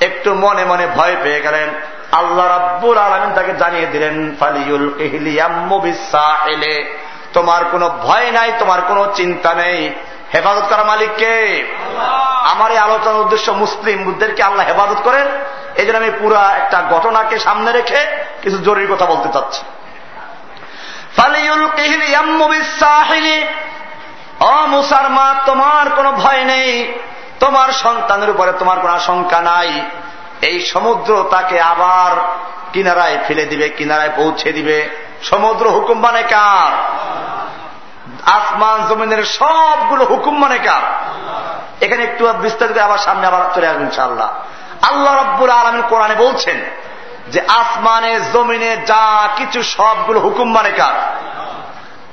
একটু মনে মনে ভয় পেয়ে গেলেন। আল্লাহ রাব্বুল আলমিন তাকে জানিয়ে দিলেন, ফালিউল এলে তোমার কোনো ভয় নাই, তোমার কোনো চিন্তা নেই। হেফাজত করা মালিককে আমার এই আলোচনার উদ্দেশ্য মুসলিম বুদ্ধদেরকে আল্লাহ হেফাজত করেন। এই জন্য আমি পুরা একটা ঘটনাকে সামনে রেখে কিছু জরুরি কথা বলতে চাচ্ছি। অ মুসার মা তোমার কোনো ভয় নেই। তোমার সন্তানের উপরে তোমার কোন আশঙ্কা নাই। এই সমুদ্র তাকে আবার কিনারায় ফেলে দিবে কিনারায় পৌঁছে দিবে। সমুদ্র হুকুম মানে কার? আসমান জমিনের সবগুলো হুকুম মানে কার? এখানে একটু বিস্তারিত আবার সামনে আবার চলে আসবেন ইনশাল্লাহ আল্লাহ রব্বুল আলমিন কোরআনে বলছেন যে আসমানে, জমিনে যা কিছু সবগুলো হুকুম মানে কার?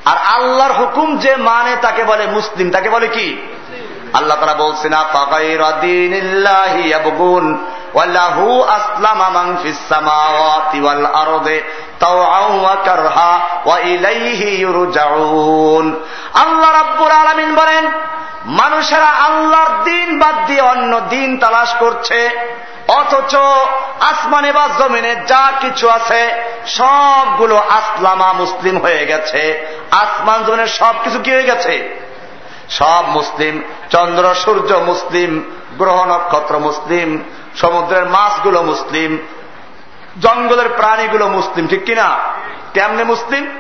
আর আল্লাহর হুকুম যে মানে তাকে বলে মুসলিম। তাকে বলে কি? আল্লাহ তারা বলছেন আল্লাহ আলমিন বলেন, মানুষেরা আল্লাহর দিন বাদ দিয়ে অন্য দিন তালাশ করছে, অথচ আসমানে বা জমিনে যা কিছু আছে সবগুলো আসলামা মুসলিম হয়ে গেছে। আসমান জমিনের সব কিছু কি হয়ে গেছে? সব মুসলিম, চন্দ্র, সূর্য মুসলিম, গ্রহ নক্ষত্র মুসলিম সমুদ্রের মাছগুলো মুসলিম, জঙ্গলের প্রাণীগুলো মুসলিম, ঠিক কিনা? কেমনে মুসলিম?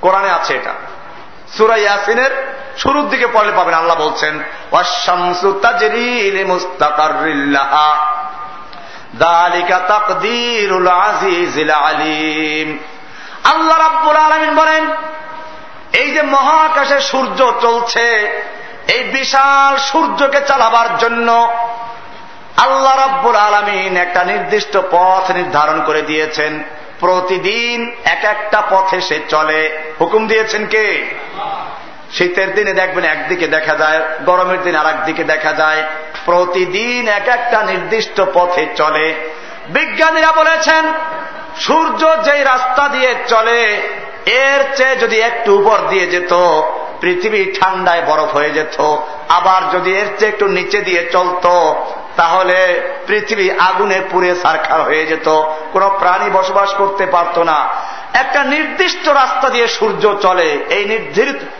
কোরআনে আছে এটা। সুরাই ইয়াসিনের শুরুর দিকে পড়লে পাবেন, আল্লাহ বলছেন আল্লাহ রাব্বুল আলমিন বলেন, এই যে মহাকাশে সূর্য চলছে, এই বিশাল সূর্যকে চালাবার জন্য আল্লাহ রাব্বুল আলমিন একটা নির্দিষ্ট পথ নির্ধারণ করে দিয়েছেন। প্রতিদিন এক একটা পথে সে চলে। হুকুম দিয়েছেন কে? শীতের দিনে দেখবেন একদিকে দেখা যায়, গরমের দিন আর দিকে দেখা যায়। প্রতিদিন এক একটা নির্দিষ্ট পথে চলে। বিজ্ঞানীরা বলেছেন, সূর্য যেই রাস্তা দিয়ে চলে, এর চেয়ে যদি একটু উপর দিয়ে যেত, পৃথিবী ঠান্ডায় বরফ হয়ে যেত। আবার যদি এর চেয়ে একটু নিচে দিয়ে চলত তাহলে পৃথিবী আগুনে পুড়ে সারখার হয়ে যেত, কোন প্রাণী বসবাস করতে পারত না। একটা নির্দিষ্ট রাস্তা দিয়ে সূর্য চলে, এই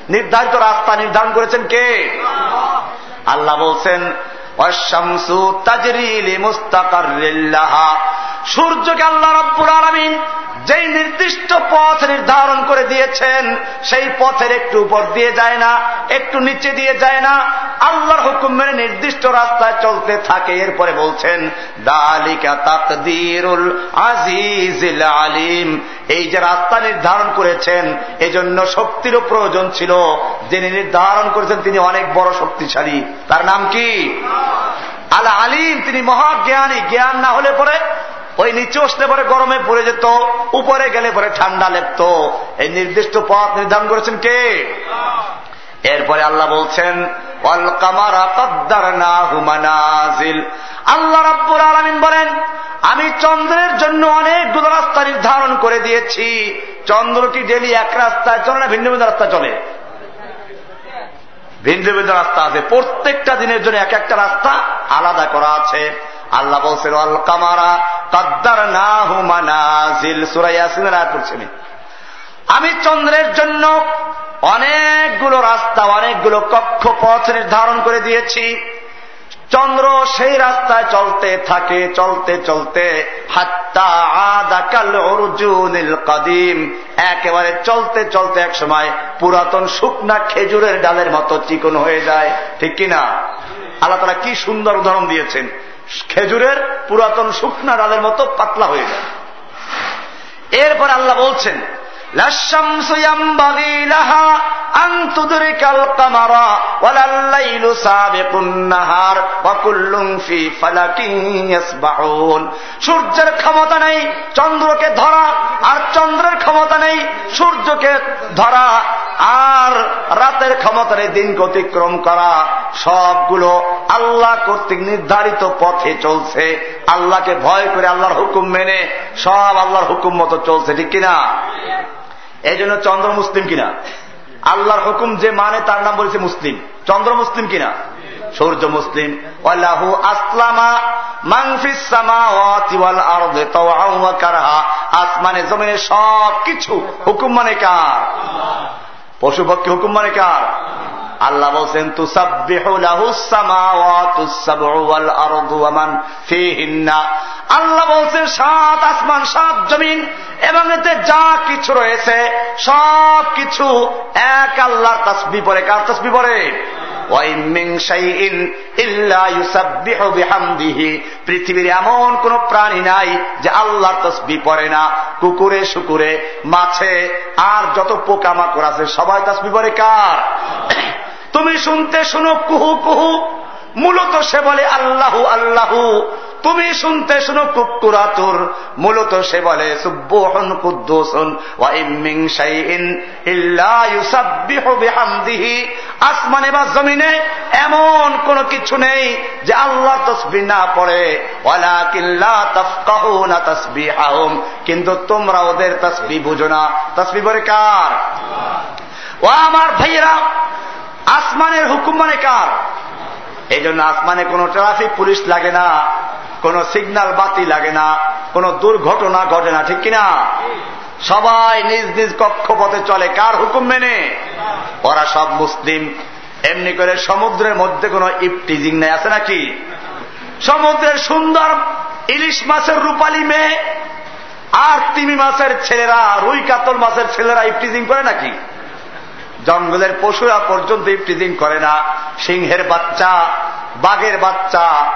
নির্ধারিত রাস্তা নির্ধারণ করেছেন কে? আল্লাহ বলছেন সূর্যকে আল্লাহ রব্বুল আলমিন যেই নির্দিষ্ট পথ নির্ধারণ করে দিয়েছেন, সেই পথের একটু উপর দিয়ে যায় না, একটু নিচে দিয়ে যায় না। আল্লাহর হুকুম মেনে নির্দিষ্ট রাস্তায় চলতে থাকে। এরপরে বলছেন, দালিকা তাকদিরুল আজিজ আলিম। এই যে রাস্তা নির্ধারণ করেছেন, এজন্য শক্তিরও প্রয়োজন ছিল। যিনি নির্ধারণ করেছেন, তিনি অনেক বড় শক্তিশালী। তার নাম কি? আল আলিম, তিনি মহাজ্ঞানী। জ্ঞান না হলে পরে ওই নিচে আসলে পরে গরমে পড়ে যেত, উপরে গেলে পরে ঠান্ডা লেপত। এই নির্দিষ্ট পথ নির্ধারণ করেছেন কে? এরপরে আল্লাহ বলছেন আল্লাহ রাব্বুর আলমিন বলেন, আমি চন্দ্রের জন্য অনেক অনেকগুলো রাস্তা নির্ধারণ করে দিয়েছি। চন্দ্র কি ডেলি এক রাস্তায় চলে না ভিন্ন ভিন্ন রাস্তা চলে? ভিন্ন ভিন্ন রাস্তা আছে। প্রত্যেকটা দিনের জন্য এক একটা রাস্তা আলাদা করা আছে। আল্লাহ বলছেন অল কামারা কাদ্দার না হুমানাজিল সুরাইয়াসিনের আয়াত করছেন আমি চন্দ্রের জন্য অনেকগুলো রাস্তা, অনেকগুলো কক্ষপথ নির্ধারণ করে দিয়েছি। চন্দ্র সেই রাস্তায় চলতে থাকে, চলতে চলতে। হাত্তা আদাকাল অর্জুনিল কদিম। একেবারে চলতে চলতে এক সময় পুরাতন শুকনা খেজুরের ডালের মতো চিকন হয়ে যায়। ঠিক কিনা আল্লাহ তারা কি সুন্দর উদাহরণ দিয়েছেন। খেজুরের পুরাতন শুকনা ডালের মতো পাতলা হয়ে যায়। এরপর আল্লাহ বলছেন সূর্যের ক্ষমতা নেই, চন্দ্রকে ধরা, আর চন্দ্রের ক্ষমতা নেই, সূর্যকে ধরা, আর রাতের ক্ষমতার দিন অতিক্রম করা। সবগুলো আল্লাহ কর্তৃক নির্ধারিত পথে চলছে। আল্লাহকে ভয় করে আল্লাহর হুকুম মেনে, সব আল্লাহর হুকুম মতো চলছে, ঠিক কিনা? এই জন্য চন্দ্র মুসলিম কিনা? আল্লাহর হুকুম যে মানে তার নাম বলেছে মুসলিম। চন্দ্র মুসলিম কিনা? সূর্য মুসলিম। আসমানে, জমিনে সব কিছু হুকুম মানে কার? পশু পক্ষী হুকুম মানে কার? আল্লাহ বলছেন আল্লাহ বলছেন, সাত আসমান, সাত জমিন এবং এতে যা কিছু রয়েছে, সব কিছু এক আল্লাহর তসবি পরে কার তসবি পরে পৃথিবীর এমন কোন প্রাণী নাই যে আল্লাহর তসবি পরে না। কুকুরে, শুকুরে, মাছে, আর যত পোকামাকড় আছে, সবাই তসবি পরে কার? তুমি শুনতে শুনো কুহু কুহু। মূলত সে বলে, আল্লাহু আল্লাহু। তুমি শুনতে শুনো কুকুরাতুর মূলত সে বলে, সুব্বহন কুদ্দুসন আসমানে বা জমিনে এমন কোন কিছু নেই যে আল্লাহ তসবি না পড়ে। না তাফকাহুনা তাসবিহাহুম। কিন্তু তোমরা ওদের তসবি বুঝো না। তসবি পড়ে কার? ও আমার ভাইয়েরা, আসমানের হুকুম মানে কার? এই জন্য আসমানে কোনো ট্রাফিক পুলিশ লাগে না, কোনো সিগন্যাল বাতি লাগে না, কোনো দুর্ঘটনা ঘটে না, ঠিক কিনা? সবাই নিজ নিজ কক্ষপথে চলে, কার হুকুম মেনে? ওরা সব মুসলিম। এমনি করে সমুদ্রের মধ্যে কোনো ইপটিজিং নেই, আছে নাকি? সমুদ্রের সুন্দর ইলিশ মাছের রূপালী মেয়ে আর তিমি মাছের ছেলেরা, রুই কাতল মাছের ছেলেরা ইপটিজিং করে নাকি? জঙ্গলের পশুরা পর্যন্ত ইফটিজিং করে না। সিংহের বাচ্চা, বাঘের বাচ্চা,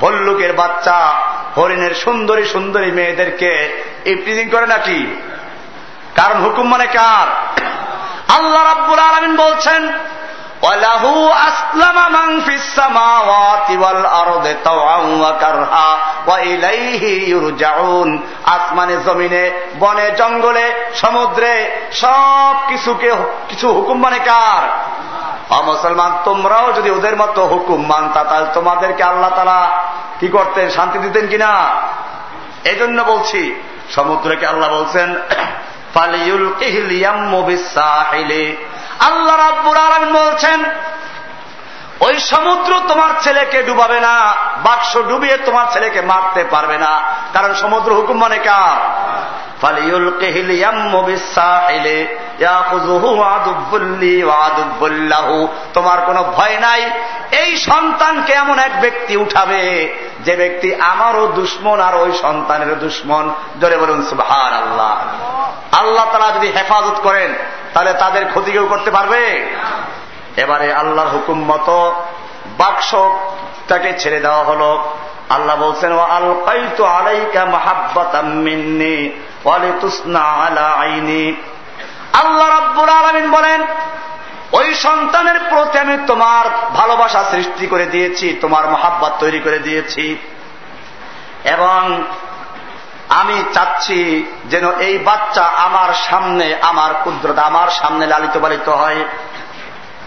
ভল্লুকের বাচ্চা, হরিণের সুন্দরী সুন্দরী মেয়েদেরকে ইফটিজিং করে নাকি? কারণ হুকুম মানে কার? আল্লাহ রাব্বুল আলমিন বলছেন আসমানে, জমিনে, বনে, জঙ্গলে, সমুদ্রে সব কিছুকে কিছু হুকুম মানে কার? মুসলমান, তোমরাও যদি ওদের মতো হুকুম মানতা, তাহলে তোমাদেরকে আল্লাহ তারা কি করতেন? শান্তি দিতেন কিনা? এই জন্য বলছি, সমুদ্রকে আল্লাহ বলছেন ফালিউল আল্লাহ রাব্বুর আলমিন বলছেন, ওই সমুদ্র তোমার ছেলেকে ডুবাবে না, বাক্স ডুবিয়ে তোমার ছেলেকে মারতে পারবে না। কারণ সমুদ্র হুকুম মানে কার? তোমার কোনো ভয় নাই, এই সন্তানকে এমন এক ব্যক্তি উঠাবে, যে ব্যক্তি আমারও দুশ্মন আর ওই সন্তানের দুশ্মন। জোরে বলুন সুভার আল্লাহ আল্লাহ তারা যদি হেফাজত করেন, তাহলে তাদের ক্ষতি কেউ করতে পারবে? এবারে আল্লাহর হুকুম মতো বাক্সটাকে ছেড়ে দেওয়া হলো। আল্লাহ বলছেন ও আল আলাইকা মাহাব্বাতাম্মিন্নি ওয়ালিতুসনা আলা আইনি। আল্লাহ রাব্বুল আলামিন বলেন, ওই সন্তানের প্রতি আমি তোমার ভালোবাসা সৃষ্টি করে দিয়েছি, তোমার মহাব্বাত তৈরি করে দিয়েছি। এবং আমি চাচ্ছি যেন এই বাচ্চা আমার সামনে, আমার কুদ্রতা আমার সামনে লালিত পালিত হয়।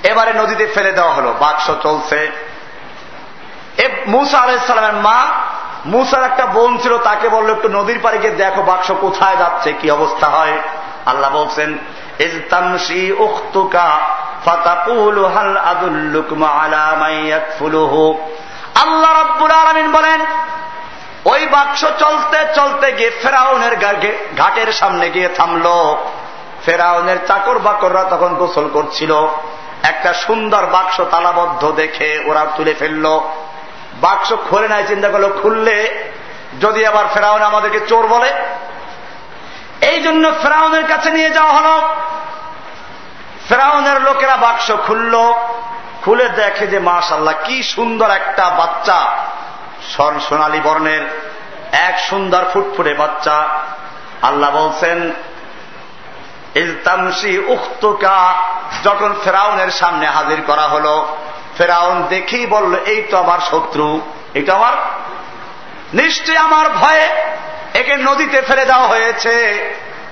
এবারে নদীতে ফেলে দেওয়া হলো বাক্স চলছে। মুসা আলাইসালামের মা, মুসার একটা বোন ছিল, তাকে বলল, একটু নদীর পাড়ে গিয়ে দেখো বাক্স কোথায় যাচ্ছে, কি অবস্থা হয়? আল্লাহ বলছেন আল্লাহ রব্বুল আলমিন বলেন, ওই বাক্স চলতে চলতে গিয়ে ফেরাউনের ঘাটের সামনে গিয়ে থামলো। ফেরাউনের চাকর বাকররা তখন গোসল করছিল। একটা সুন্দর বাক্স তালাবদ্ধ দেখে ওরা তুলে ফেলল। বাক্স খোলে নাই, চিন্তা করল, খুললে যদি আবার ফেরাউন আমাদেরকে চোর বলে। এই জন্য ফেরাউনের কাছে নিয়ে যাওয়া হল। ফেরাউনের লোকেরা বাক্স খুলল, খুলে দেখে যে মাশাল্লাহ কি সুন্দর একটা বাচ্চা, স্বর্ণ সোনালী বর্ণের, এক সুন্দর ফুটফুটে বাচ্চা। আল্লাহ বলছেন ইলতামসি উখতুকা, যখন ফেরাউনের সামনে হাজির করা হলো ফেরাউন দেখেই বলল, এই তো আমার শত্রু এটা আমার নিশ্চয় আমার ভয়ে একে নদীতে ফেলে দেওয়া হয়েছে।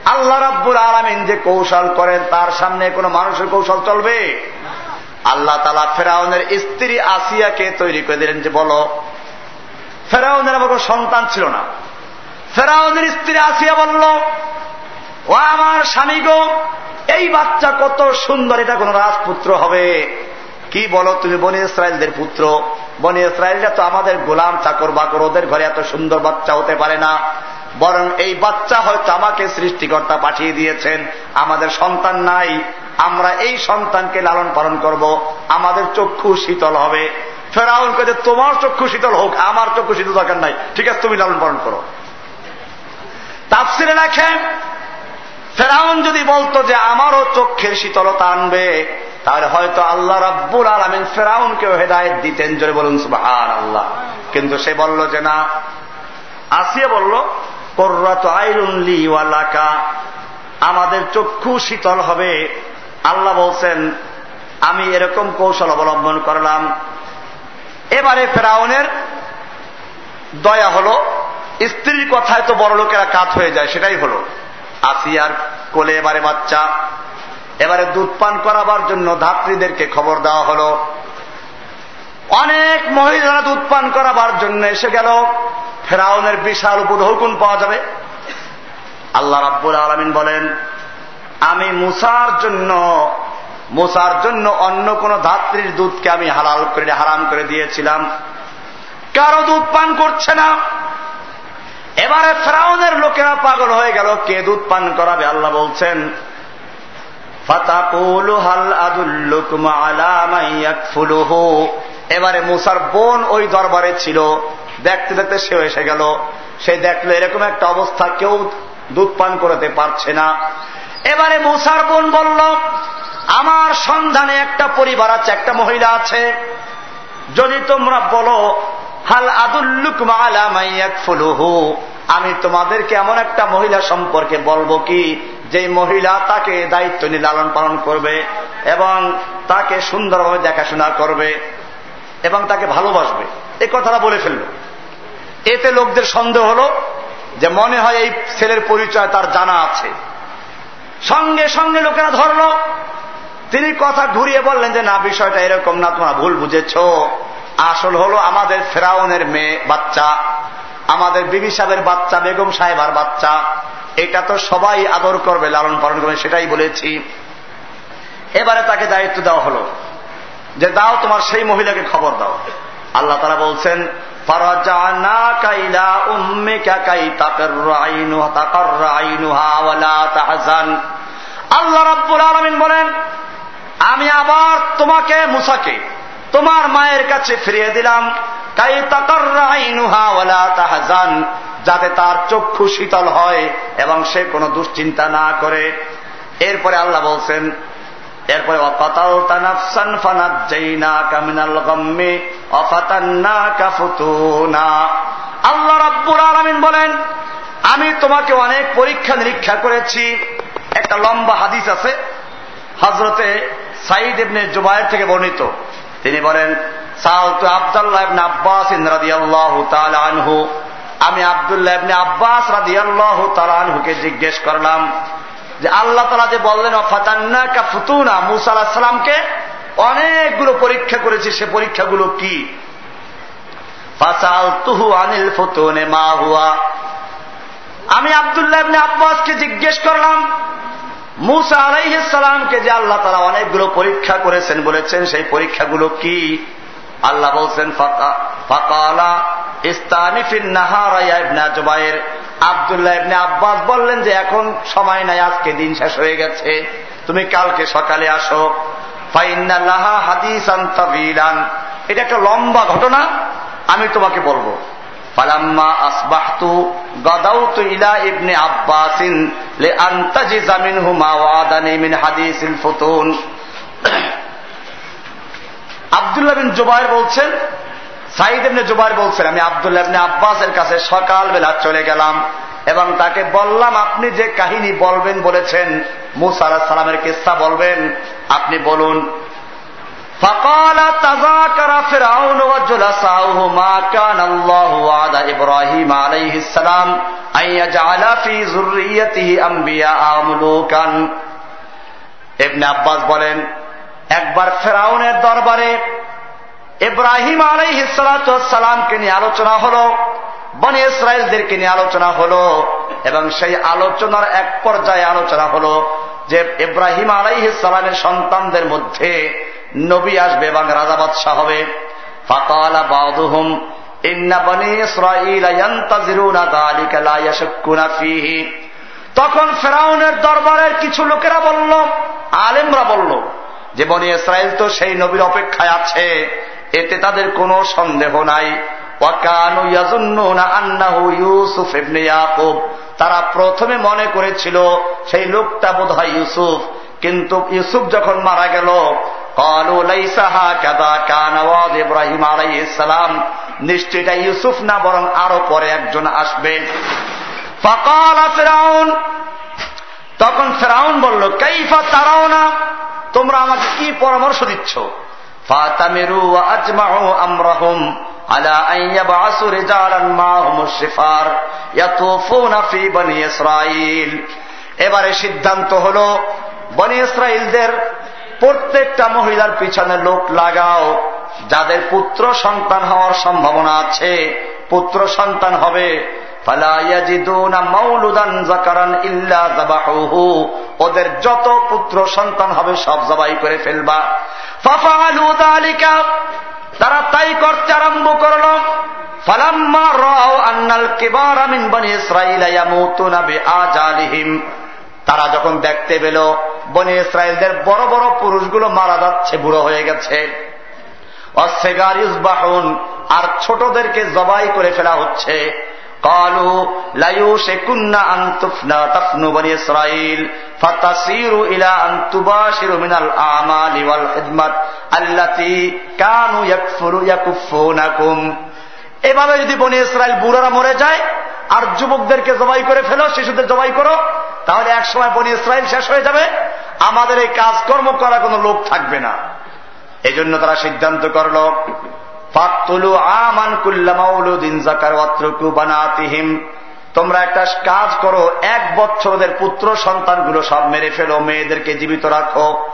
আল্লাহ রাব্বুল আলমিন যে কৌশল করেন, তার সামনে কোনো মানুষের কৌশল চলবে? আল্লাহ তালা ফেরাউনের স্ত্রী আসিয়াকে তৈরি করে দিলেন যে, বলো, ফেরাউনের আমার কোনো সন্তান ছিল না। ফেরাউনের স্ত্রী আসিয়া বলল, ও আমার স্বামী গো, এই বাচ্চা কত সুন্দর, এটা কোন রাজপুত্র হবে। কি বলো তুমি? বনি ইসরায়েলদের পুত্র। বনি ইসরায়েলরা তো আমাদের গোলাম চাকর বাকর, ওদের ঘরে এত সুন্দর বাচ্চা হতে পারে না। বরং এই বাচ্চা হয়তো আমাকে সৃষ্টিকর্তা পাঠিয়ে দিয়েছেন। আমাদের সন্তান নাই। আমরা এই সন্তানকে লালন পালন করব। আমাদের চক্ষু শীতল হবে। ফেরাউন কে তোমার চক্ষু শীতল হোক, আমার চক্ষু শীতল দরকার নাই। ঠিক আছে, তুমি লালন পালন করো। তাপসিরে লেখেন ফেরাউন যদি বলতো যে আমারও চক্ষের শীতলতা আনবে, তাহলে হয়তো আল্লাহ রাব্বুল আলমিন ফেরাউনকেও হেদায়ত দিতেন, জোরে বলুন সুবাহান আল্লাহ কিন্তু সে বলল যে না। আসিয়া বলল, কর্রাত আইরুনলি ওয়ালাকা আমাদের চক্ষু শীতল হবে। আল্লাহ বলছেন, আমি এরকম কৌশল অবলম্বন করলাম। এবারে ফেরাউনের দয়া হলো, স্ত্রীর কথায় তো বড় লোকেরা কাত হয়ে যায়, সেটাই হলো। আসিয়ার কোলে এবারে বাচ্চা। এবারে দুধ পান করাবার জন্য ধাত্রীদেরকে খবর দেওয়া হলো। অনেক মহিলারা দুধ পান করাবার জন্য এসে গেল। ফেরাউনের বিশাল উপঢৌকুন পাওয়া যাবে। আল্লাহ রাব্বুল আলমিন বলেন, আমি মুসার জন্য মুসার জন্য অন্য কোন ধাত্রীর দুধকে আমি হালাল করে, হারাম করে দিয়েছিলাম। কারও দুধ পান করছে না। এবারে ফ্রাউনের লোকেরা পাগল হয়ে গেল, কে দুধ পান করাবে? আল্লাহ বলছেন এবারে মুসার বোন ওই দরবারে ছিল, দেখতে দেখতে সে এসে গেল। সে দেখল, এরকম একটা অবস্থা, কেউ দুধ পান করতে পারছে না। এবারে মুসার বোন বলল, আমার সন্ধানে একটা পরিবার আছে, একটা মহিলা আছে। যদি তোমরা বলো হাল আদুল্লুক ফুলুহু আমি তোমাদেরকে এমন একটা মহিলা সম্পর্কে বলব কি যে মহিলা তাকে দায়িত্ব নিয়ে লালন পালন করবে এবং তাকে সুন্দরভাবে দেখাশোনা করবে এবং তাকে ভালোবাসবে। এ কথাটা বলে ফেলল। এতে লোকদের সন্দেহ হল যে মনে হয় এই ছেলের পরিচয় তার জানা আছে। সঙ্গে সঙ্গে লোকেরা ধরল। তিনি কথা ঘুরিয়ে বললেন যে, না, বিষয়টা এরকম না, তোমরা ভুল বুঝেছ। আসল হলো আমাদের ফেরাউনের মেয়ে বাচ্চা, আমাদের বিবি সাহেবের বাচ্চা, বেগম সাহেবার বাচ্চা। এটা তো সবাই আদর করবে, লালন পালন করবে, সেটাই বলেছি। এবারে তাকে দায়িত্ব দেওয়া হলো যে, দাও তোমার সেই মহিলাকে খবর দাও। আল্লাহ তারা বলছেন আল্লাহ রাব্বুল আলমিন বলেন, আমি আবার তোমাকে মুসাকে তোমার মায়ের কাছে ফিরিয়ে দিলাম। কাই তাহাজান, যাতে তার চক্ষু শীতল হয় এবং সে কোনো দুশ্চিন্তা না করে। এরপরে আল্লাহ বলছেন, এরপরে আল্লাহ রাব্বুল আলামিন বলেন, আমি তোমাকে অনেক পরীক্ষা নিরীক্ষা করেছি। একটা লম্বা হাদিস আছে হজরতে সাইদ ইবনে জুবায়ের থেকে বর্ণিত। তিনি বলেন সাউতু আবদুল্লাহ ইবনে আব্বাস রাদিয়াল্লাহু তাআলা আনহু, আমি আবদুল্লাহ ইবনে আব্বাস রাদিয়াল্লাহু তাআলা আনহুকে জিজ্ঞেস করলাম যে, আল্লাহ তালা যে বললেন ফাতান্না কা ফুতুনা? মুসা আলাহ সালামকে অনেকগুলো পরীক্ষা করেছি, সে পরীক্ষাগুলো কি? ফাসাল তুহু আনিল ফুতুনে মা হুয়া। আমি আবদুল্লাহ আব্বাসকে জিজ্ঞেস করলাম মুসা আলাইসালামকে যে আল্লাহ তারা অনেকগুলো পরীক্ষা করেছেন বলেছেন, সেই পরীক্ষাগুলো কি? আল্লাহ বলছেন ফাকালা ইস্তানিফিন নাহারাইয়া ইবনা জুবাইর। আবদুল্লাহ ইবনে আব্বাস বললেন যে এখন সময় নাই, আজকে দিন শেষ হয়ে গেছে, তুমি কালকে সকালে আসো। হাদিসান তাবিলান। এটা একটা লম্বা ঘটনা, আমি তোমাকে বলব। ফালাম্মা আসবাহতু গাদাউতু ইলা ইবনে আব্বাসিন লে আনতাজিজা মিনহু মা ওয়াদানি মিন হাদিসিল ফুতুন। আব্দুল্লাহ বিন জুবাইর বলছেন সাইদ এমনি জুবাইর বলছেন, আমি আব্দুল্লাহ ইবনে আব্বাসের কাছে সকালবেলা চলে গেলাম এবং তাকে বললাম, আপনি যে কাহিনী বলবেন বলেছেন, মুসা আলাহ সালামের কিস্সা বলবেন? আপনি বলুন فقال تذاكر فرعون وجلساؤه ما كان الله وعد ابراهيم عليه السلام ان يجعل في ذريته انبياء ملوكا ابن আব্বাস বলেন একবার ফেরাউনের দরবারে ইব্রাহিম আলাই সালামকে নিয়ে আলোচনা হলো বনে ইসরায়েলদেরকে নিয়ে আলোচনা হলো এবং সেই আলোচনার এক পর্যায়ে আলোচনা হলো যে ইব্রাহিম আলাই সালামের সন্তানদের মধ্যে নবী আসবে এবং রাজা বাদশাহ হবে। ফাকালা বাদুহুম তখন ফেরাউনের দরবারের কিছু লোকেরা বলল, আলেমরা বলল যে বনি ইসরায়েল তো সেই নবীর অপেক্ষায় আছে, এতে তাদের কোনো সন্দেহ নাই। তারা প্রথমে মনে করেছিল, সেই লোকটা বোধ হয় ইউসুফ। কিন্তু ইউসুফ যখন মারা গেল ইব্রাহিম আলাই ইসলাম নিশ্চয়টা ইউসুফ না বরং আরো পরে একজন আসবে ফেরাউন তখন ফেরাউন বলল কাইফা তারাও না তোমরা আমাকে কি পরামর্শ দিচ্ছ ফাতামিরু আজমাউ আমরাহুম على أن يبعثوا رجالا معهم الشفار يطوفون في بني إسرائيل এবারে সিদ্ধান্ত হল বনি ইসরায়েলদের প্রত্যেকটা মহিলার পিছনে লোক লাগাও, যাদের পুত্র সন্তান হওয়ার সম্ভাবনা আছে। পুত্র সন্তান হবে ওদের যত পুত্র সন্তান হবে, সব জবাই করে ফেলবা। তারা তাই করতে আরম্ভ করল। ফালাম্মা রাও আন্নাল কেবার আমিন বনি আজালিহিম তারা যখন দেখতে পেল বনি ইসরায়েলদের বড় বড় পুরুষগুলো মারা যাচ্ছে, বুড়ো হয়ে গেছে। ইসবাহন আর ছোটদেরকে জবাই করে ফেলা হচ্ছে। কালু লাইউ শেকুন্না ইসরাইল, ফাতাসিরু ইলা এভাবে যদি বনে ইসরায়েল বুড়ারা মরে যায়, আর যুবকদেরকে জবাই করে ফেলো, শিশুদের জবাই করো, তাহলে এক সময় বনে ইসরায়েল শেষ হয়ে যাবে। আমাদের এই কাজকর্ম করা কোনো লোক থাকবে না। এই জন্য তারা সিদ্ধান্ত করল ফাতুলু আমান কুল্লামাউলুদ্দিন জাকার অত্রকু বানাতিহিম। তোমরা একটা কাজ করো, এক বছর ওদের পুত্র সন্তানগুলো সব মেরে ফেলো, মেয়েদেরকে জীবিত রাখো।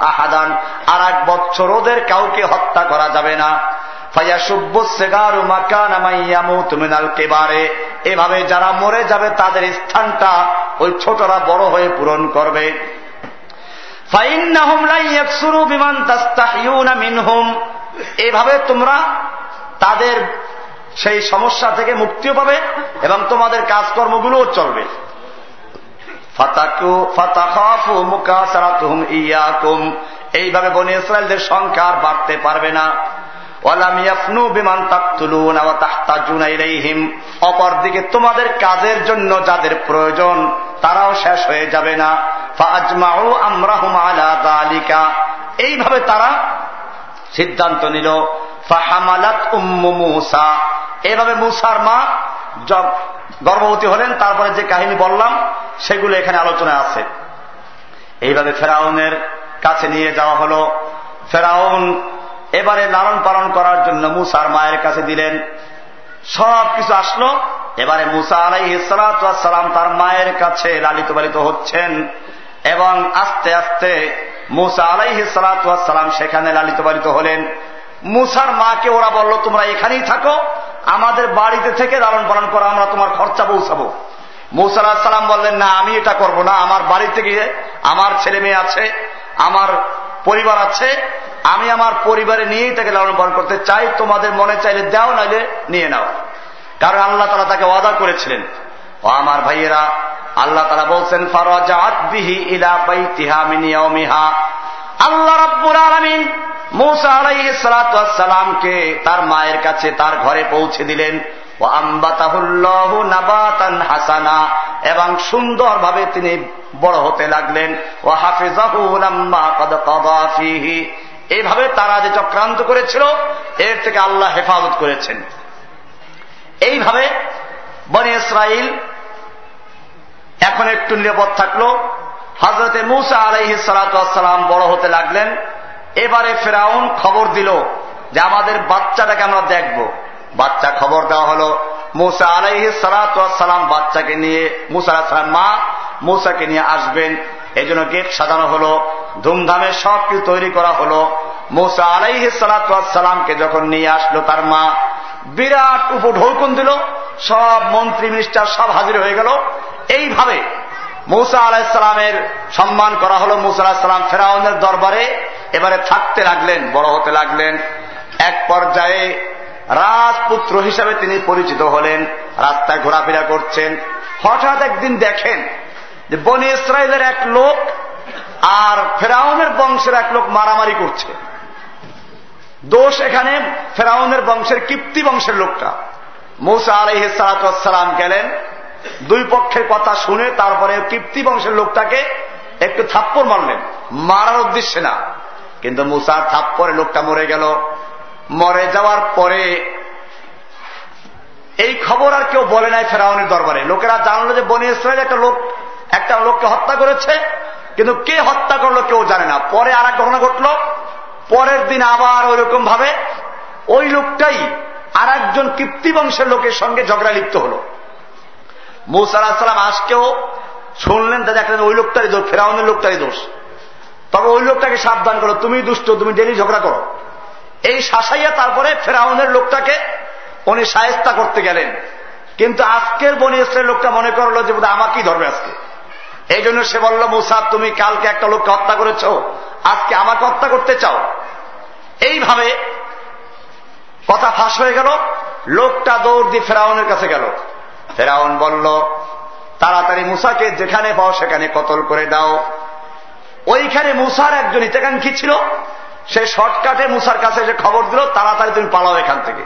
আহাদান। আর এক বছর ওদের কাউকে হত্যা করা যাবে না। এভাবে যারা মরে যাবে, তাদের স্থানটা ওই ছোটরা বড় হয়ে পূরণ করবে। এভাবে তোমরা তাদের সেই সমস্যা থেকে মুক্তিও পাবে এবং তোমাদের কাজকর্মগুলোও চলবে। এইভাবে বনি ইসরায়েলদের সংখ্যা আর বাড়তে পারবে না। অপরদিকে তোমাদের কাজের জন্য যাদের প্রয়োজন, তারাও শেষ হয়ে যাবে না। এইভাবে তারা সিদ্ধান্ত নিল। ফাহামালাত উম্মু মুসা। এভাবে মুসার মা গর্ভবতী হলেন, তারপরে যে কাহিনী বললাম, সেগুলো এখানে আলোচনায় আছে। এইভাবে ফেরাউনের কাছে নিয়ে যাওয়া হল। ফেরাউন এবারে লালন পালন করার জন্য মুসার মায়ের কাছে দিলেন। সব কিছু আসলো। এবারে মুসা আলাই সালাম তার মায়ের কাছে লালিত পালিত হচ্ছেন এবং আস্তে আস্তে মুসা আলাই সালাম সেখানে লালিত পালিত হলেন। মুসার মাকে ওরা বলল, তোমরা এখানেই থাকো, আমাদের বাড়িতে থেকে লালন পালন করো, আমরা তোমার খরচা পৌঁছাবো। মুসা আল্লাহ সালাম বললেন, না, আমি এটা করব না, আমার বাড়িতে গিয়ে আমার ছেলে মেয়ে আছে, আমার পরিবার আছে, আমি আমার পরিবারে নিয়েই তাকে লালন পালন করতে চাই, তোমাদের মনে চাইলে দাও, নাইলে নিয়ে নাও। কারণ আল্লাহ তালা তাকে ওয়াদা করেছিলেন। ও আমার ভাইয়েরা, আল্লাহ তালা বলছেন ফারাজাতবিহি ইলা বাইতিহা মিনিয়াউমিহা আল্লাহ রাব্বুল আলামিন মৌসা আলাইহি সালামকে তার মায়ের কাছে, তার ঘরে পৌঁছে দিলেন। ও আম্বাতাহুল্লাহু নাবাতান হাসানা। এবং সুন্দরভাবে তিনি বড় হতে লাগলেন। ও হাফিজাহু এইভাবে তারা যে চক্রান্ত করেছিল, এর থেকে আল্লাহ হেফাজত করেছেন। এইভাবে বনে ইসরাইল এখন একটু নিরাপদ থাকল। হজরতে মুসা আলাইহি সালাম বড় হতে লাগলেন। এবারে ফেরাউন খবর দিল যে আমাদের বাচ্চাটাকে আমরা দেখব। বাচ্চা খবর দেওয়া হলো, মুসা আলাইহি সালাম বাচ্চাকে নিয়ে, মুসা সালাম মা মুসাকে নিয়ে আসবেন। এই জন্য গেট সাজানো হলো, ধুমধামে সব কিছু তৈরি করা হলো। মুসা আলাইহি সালামকে যখন নিয়ে আসলো তার মা, বিরাট উপ ঢৌকন দিল, সব মন্ত্রী মিনিস্টার সব হাজির হয়ে গেল। এইভাবে মৌসা আলাহিসাল্লামের সম্মান করা হল মৌসা আলাহিসাল্লাম ফেরাউনের দরবারে। এবারে থাকতে লাগলেন, বড় হতে লাগলেন। এক পর্যায়ে রাজপুত্র হিসাবে তিনি পরিচিত হলেন, রাস্তায় ঘোরাফেরা করছেন। হঠাৎ একদিন দেখেন যে বনি ইসরায়েলের এক লোক আর ফেরাউনের বংশের এক লোক মারামারি করছে। দোষ এখানে ফেরাউনের বংশের কিপ্তি বংশের লোকটা। মৌসা আলহ সালাতাম গেলেন দুই পক্ষের কথা শুনে তারপরে কিপ্তি বংশের লোকটাকে একটু থাপ্পড় মারলেন। মারার উদ্দেশ্যে না। কিন্তু মুসার থাপ্পরে লোকটা মরে গেল। মরে যাওয়ার পরে এই খবর আর কেউ বলে নাই ফেরাউনের দরবারে। লোকেরা জানলো যে বনি ইসরায়েল একটা লোক, একটা লোককে হত্যা করেছে। কিন্তু কে হত্যা করল কেউ জানে না। পরে আর এক ঘটনা ঘটল। পরের দিন আবার ওই রকম ভাবে ওই লোকটাই আর একজন কৃপ্তি বংশের লোকের সঙ্গে ঝগড়া লিপ্ত হল। মৌসালাম আজকেও শুনলেন তা দেখলেন ওই লোকটারই দোষ, ফেরাউনের লোকটারই দোষ। তবে ওই লোকটাকে সাবধান করো, তুমি দুষ্ট, তুমি ডেলি ঝগড়া করো। এই শাসাইয়া তারপরে ফেরাউনের লোকটাকে উনি সায়স্তা করতে গেলেন। কিন্তু আজকের বনি ইসরায়েল লোকটা মনে করল যে বোধ আমাকেই ধরবে আজকে? এই জন্য সে বলল, মুসা, তুমি কালকে একটা লোককে হত্যা করেছ। আজকে আমাকে হত্যা করতে চাও। এইভাবে কথা ফাঁস হয়ে গেল। লোকটা দৌড় দিয়ে ফেরাউনের কাছে গেল। ফেরাউন বলল, তাড়াতাড়ি মুসাকে যেখানে পাও সেখানে কতল করে দাও। ওইখানে মুসার একজন হিতাকাঙ্ক্ষী ছিল, সে শর্টকাটে মুসার কাছে যে খবর দিল, তাড়াতাড়ি তুমি পালাও এখান থেকে।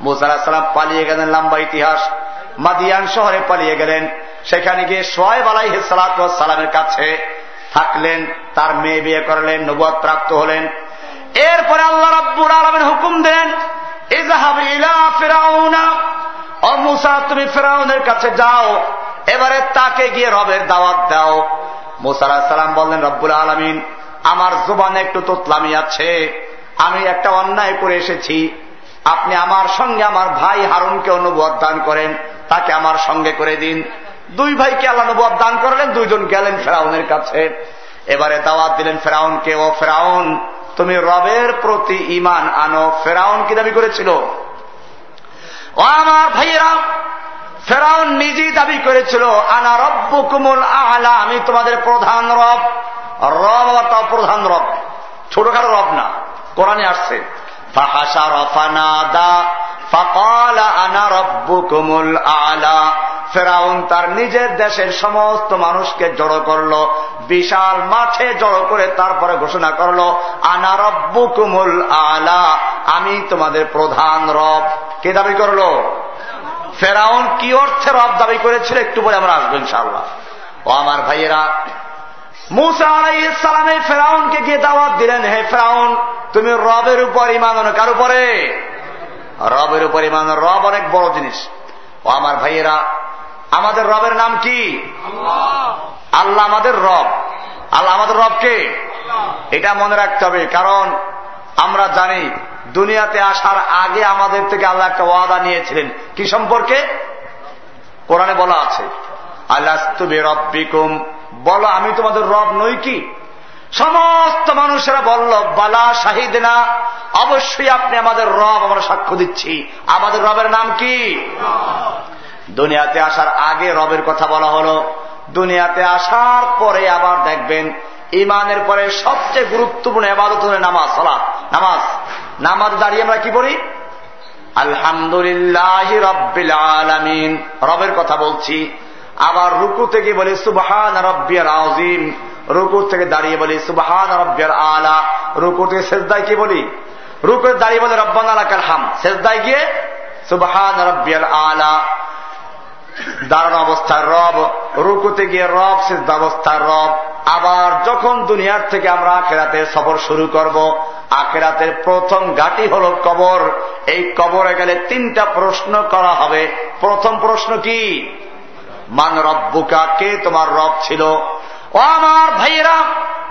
মুসার সালাম পালিয়ে গেলেন লম্বা ইতিহাস। মাদিয়ান শহরে পালিয়ে গেলেন। সেখানে গিয়ে সোয়েব আলাই সালামের কাছে থাকলেন, তার মেয়ে বিয়ে করলেন, নবুয়াদ প্রাপ্ত হলেন। এরপরে আল্লাহ রাব্বুর আলমের হুকুম দেন ও মুসা, তুমি ফেরাউনের কাছে যাও। এবারে তাকে গিয়ে রবের দাওয়াত দাও। মুসার সালাম বললেন, রব্বুল আলমিন, আমার জোবানে একটু তোতলামি আছে। আমি একটা অন্যায় করে এসেছি। আপনি আমার সঙ্গে আমার ভাই হারুনকে অনুবাদ দান করেন। তাকে আমার সঙ্গে করে দিন। দুই ভাইকে আল্লাহ নবুয়াদ দান করলেন, দুইজন গেলেন ফেরাউনের কাছে। এবারে দাওয়াত দিলেন ফেরাউনকে, ও ফেরাউন, তুমি রবের প্রতি ইমান আনো। ফেরাউন কি দাবি করেছিল? ও আমার ভাইয়েরা, ফেরাউন নিজেই দাবি করেছিল, আনা রব্য কুমুল আহলা আমি তোমাদের প্রধান রব। রব আবার তাও প্রধান রব। ছোটখাটো রব না, কোরআনে আসছে রফানাদা ফেরাউন তার নিজের দেশের সমস্ত মানুষকে জড়ো করল, বিশাল মাঠে জড়ো করে তারপরে ঘোষণা করল, আনা রব্বু কুমুল আলা, আমি তোমাদের প্রধান রব। কে দাবি করল? ফেরাউন কি অর্থে রব দাবি করেছিল একটু পরে আমরা আসব ইনশাল্লাহ ও আমার ভাইয়েরা, মুসা ফেরাউনকে গিয়ে দাওয়াত দিলেন, হে ফেরাউন, তুমি রবের উপর ইমান কার উপরে? রবের উপর ইমান রব অনেক বড় জিনিস। ও আমার ভাইয়েরা আমাদের রবের নাম কি? আল্লাহ। আমাদের রব। আল্লাহ আমাদের রবকে এটা মনে রাখতে হবে কারণ আমরা জানি দুনিয়াতে আসার আগে আমাদের থেকে আল্লাহ একটা ওয়াদা নিয়েছিলেন। কি সম্পর্কে? কোরআনে বলা আছে আল্লাহ তুমি রব্বিকুম বলো আমি তোমাদের রব নই কি? সমস্ত মানুষেরা বলল বালা শাহিদ না অবশ্যই আপনি আমাদের রব, আমরা সাক্ষ্য দিচ্ছি। আমাদের রবের নাম কি? দুনিয়াতে আসার আগে রবের কথা বলা হলো। দুনিয়াতে আসার পরে আবার দেখবেন ইমানের পরে সবচেয়ে গুরুত্বপূর্ণ এবাদত হলে নামাজ, সালাত, নামাজ। নামাজ দাঁড়িয়ে আমরা কি বলি আলহামদুলিল্লাহ রব্বিল আলামিন। রবের কথা বলছি। আবার রুকু থেকে বলি, সুবহান রব্বিয়াল আজিম রুকু থেকে দাঁড়িয়ে বলি, সুবহান রব্বিয়াল আলা। রুকু থেকে শেষদায় কি বলি? রুকু দাঁড়িয়ে বলে রব্বান আলাকাল হাম। শেষদায় গিয়ে সুবহান রব্বিয়াল আলা। দাঁড়ানো অবস্থায় রব, রুকুতে গিয়ে রব সিদ্ধ অবস্থায় রব। আবার যখন দুনিয়ার থেকে আমরা আখেরাতের সফর শুরু করব, আখেরাতের প্রথম ঘাটি হল কবর। এই কবরে গেলে তিনটা প্রশ্ন করা হবে। প্রথম প্রশ্ন কি? মান রব্বুকা, কে তোমার রব ছিল? ও আমার ভাইয়েরা,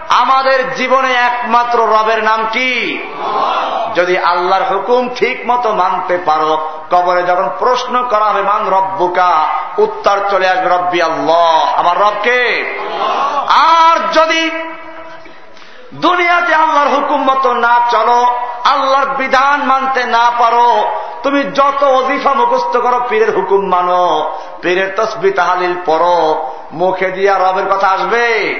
আমাদের জীবনে একমাত্র রবের নাম কি? যদি আল্লাহর হুকুম ঠিক মতো মানতে পারো, কবরে যখন প্রশ্ন করা হবে, মান রব্বুকা? উত্তর চলে আসবে, রব্বি আল্লাহ। আমার রবকে আর যদি দুনিয়াতে আল্লাহর হুকুম মতো না চলো, আল্লাহর বিধান মানতে না পারো, তুমি যত অজিফা মুখস্থ করো, পীরের হুকুম মানো। পীরের তসবি তাহালিল পড়ো, মুখে দিয়া রবের কথা আসবে।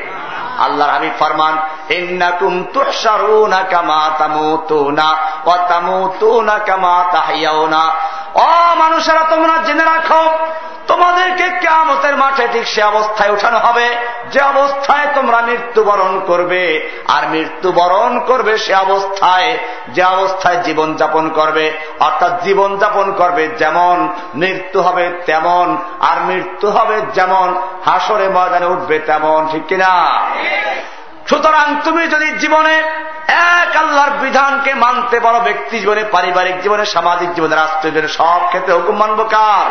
আল্লাহর হাবিব ফরমান, ইন্নাকুম তুহশারুনা কামা তামুতুনা ওয়া তামুতুনা কামা তাহইয়াউনা ও মানুষেরা, তোমরা জেনে রাখো, তোমাদেরকে কেমতের মাঠে ঠিক সে অবস্থায় উঠানো হবে, যে অবস্থায় তোমরা মৃত্যুবরণ করবে। আর মৃত্যুবরণ করবে সে অবস্থায়, যে অবস্থায় জীবন যাপন করবে। অর্থাৎ জীবন যাপন করবে যেমন, মৃত্যু হবে তেমন, আর মৃত্যু হবে যেমন হাসরে ময়দানে উঠবে তেমন, ঠিক কিনা? সুতরাং তুমি যদি জীবনে এক আল্লাহর বিধানকে মানতে পারো, ব্যক্তি জীবনে, পারিবারিক জীবনে, সামাজিক জীবনে, রাষ্ট্রীয় জীবনে, সব ক্ষেত্রে হুকুম মানব কার?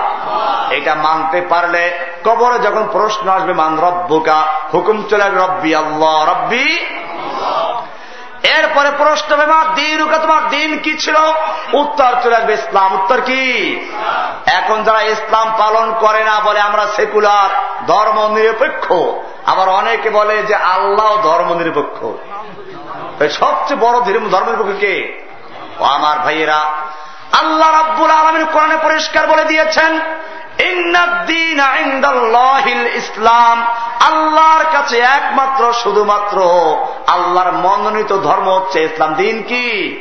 এটা মানতে পারলে কবরে যখন প্রশ্ন আসবে, মান রব্বুকা, হুকুম চলে রব্বি আল্লাহ, রব্বি এরপরে প্রশ্ন হবে দিন তোমার দিন কি ছিল? উত্তর চলে আসবে, ইসলাম। উত্তর কি? এখন যারা ইসলাম পালন করে না বলে আমরা সেকুলার, ধর্ম নিরপেক্ষ। আবার অনেকে বলে যে আল্লাহ ধর্ম নিরপেক্ষ। সবচেয়ে বড় ধর্ম নিরপেক্ষ কে? আমার ভাইয়েরা আল্লাহ রাব্বুল আলমীর কোরআনে পরিষ্কার বলে দিয়েছেন ইসলাম। আল্লাহর কাছে একমাত্র, শুধুমাত্র আল্লাহর মনোনীত ধর্ম হচ্ছে ইসলাম। দিন কি?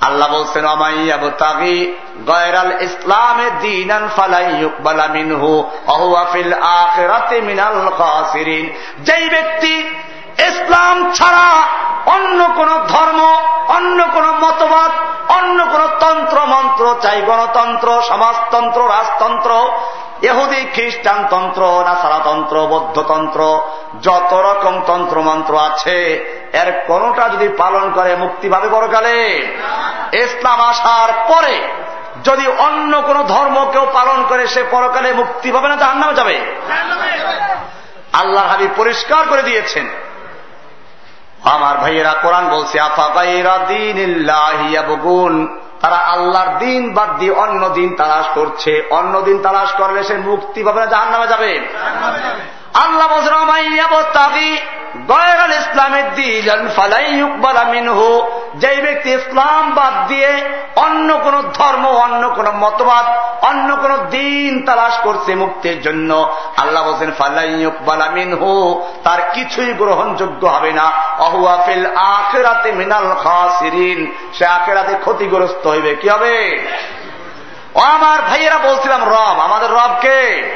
আল্লাহ বলছেন গয়রাল ইসলামে দিন যেই ব্যক্তি ইসলাম ছাড়া অন্য কোন ধর্ম, অন্য কোন মতবাদ অন্য কোন তন্ত্র, মন্ত্র চাই, গণতন্ত্র, সমাজতন্ত্র, রাজতন্ত্র এহুদি খ্রিস্টান তন্ত্র নাসারাতন্ত্র বৌদ্ধতন্ত্র যত রকম তন্ত্র, মন্ত্র আছে, এর কোনটা যদি পালন করে মুক্তি পাবে পরকালে? ইসলাম আসার পরে যদি অন্য কোন ধর্ম কেউ পালন করে, সে পরকালে মুক্তি পাবে না, জাহান্নামে যাবে? আল্লাহ হাবি পরিষ্কার করে দিয়েছেন। আমার ভাইয়েরা কোরআন বলছে তারা আল্লাহর দিন বাদ দিয়ে অন্য দিন তালাশ করছে। অন্য দিন তালাশ করলে সে মুক্তি পাবে না জাহান নামে যাবে। আল্লাহ গয়রাল ইসলামের দিন মিনহু। যে ব্যক্তি ইসলাম বাদ দিয়ে অন্য কোন ধর্ম, অন্য কোন মতবাদ, অন্য কোন দিন তালাশ করছে মুক্তির জন্য, আল্লাহ বলছেন ফালাইবালা মিনহু, তার কিছুই গ্রহণযোগ্য হবে না। অহুয়াফিল আখেরাতে মিনাল খাসিরিন, সে আখেরাতে ক্ষতিগ্রস্ত হইবে। কি হবে? ও আমার ভাইয়েরা বলছিলাম, রব, আমাদের রবকে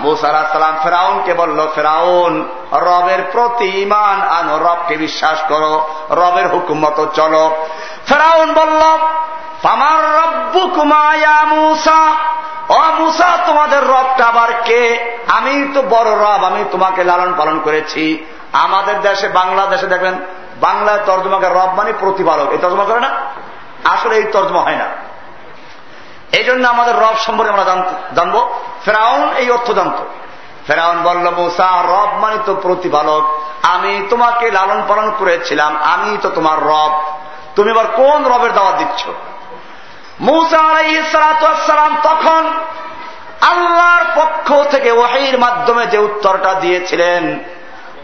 মুসারাম ফেরাউনকে বলল, ফেরাউন, রবের প্রতি ইমান আনো, রবকে বিশ্বাস করো, রবের হুকুম মতো চলো। ফেরাউন বলল আমার রব্বু কুমায়া মুসা? ও মুসা, তোমাদের রবটা আবার কে? আমি তো বড় রব, আমি তোমাকে লালন পালন করেছি। আমাদের দেশে, বাংলাদেশে দেখবেন, বাংলায় তর্জমাকে রব মানে প্রতিপালক। এই তর্জমা করে না? আসলে এই তর্জমা হয় না। এই জন্য আমাদের রব সম্পর্কে আমরা জানব। ফেরাউন এই অর্থ জানত। ফেরাউন বলল, মুসা, রব মানে তো প্রতিপালক। আমি তোমাকে লালন পালন করেছিলাম, আমি তো তোমার রব। তুমি এবার কোন রবের দাওয়াত দিচ্ছ? মুসা তখন আল্লাহর পক্ষ থেকে ওহির মাধ্যমে যে উত্তরটা দিয়েছিলেন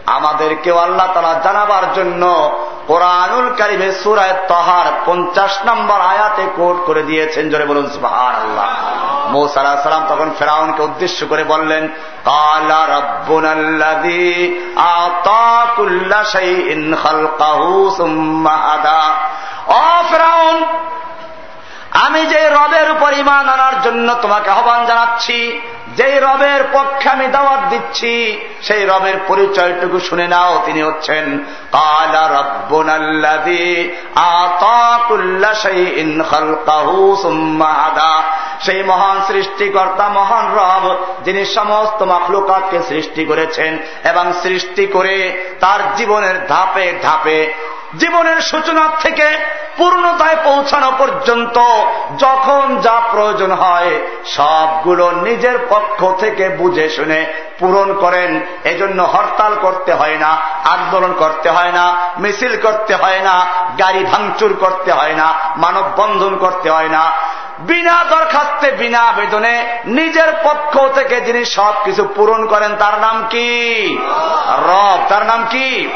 আমাদেরকেও আল্লাহ তালা জানাবার জন্য কোরআনুল কারিমে সুরায় তহার পঞ্চাশ নম্বর আয়াতে কোট করে দিয়েছেন। জোরে বলুন সুহান আল্লাহ মৌসালা সালাম তখন ফেরাউনকে উদ্দেশ্য করে বললেন, কালা রব্বুনাল্লাদি আতাকুল্লা শাইইন খালকাহু সুম্মা হাদা। ফেরাউন আমি যে রবের উপর ইমান আনার জন্য তোমাকে আহ্বান জানাচ্ছি, যেই রবের পক্ষে আমি দাওয়াত দিচ্ছি, সেই রবের পরিচয়টুকু শুনে নাও, তিনি হচ্ছেন, কালা রব্বুনাল্লাদি সেই মহান সৃষ্টিকর্তা, মহান রব, যিনি সমস্ত মাখলুকাতকে সৃষ্টি করেছেন এবং সৃষ্টি করে তার জীবনের ধাপে ধাপে, জীবনের সূচনা থেকে পূর্ণতায় পৌঁছানো পর্যন্ত যখন যা প্রয়োজন হয়, সবগুলো নিজের পক্ষ থেকে বুঝে শুনে পূরণ করেন। এজন্য হরতাল করতে হয় না, আন্দোলন করতে হয় না, মিছিল করতে হয় না, গাড়ি ভাঙচুর করতে হয় না, মানববন্ধন করতে হয় না। বিনা দরখাস্তে, বিনা আবেদনে নিজের পক্ষ থেকে যিনি সব কিছু পূরণ করেন, তার নাম কি? রব। তার নাম কি?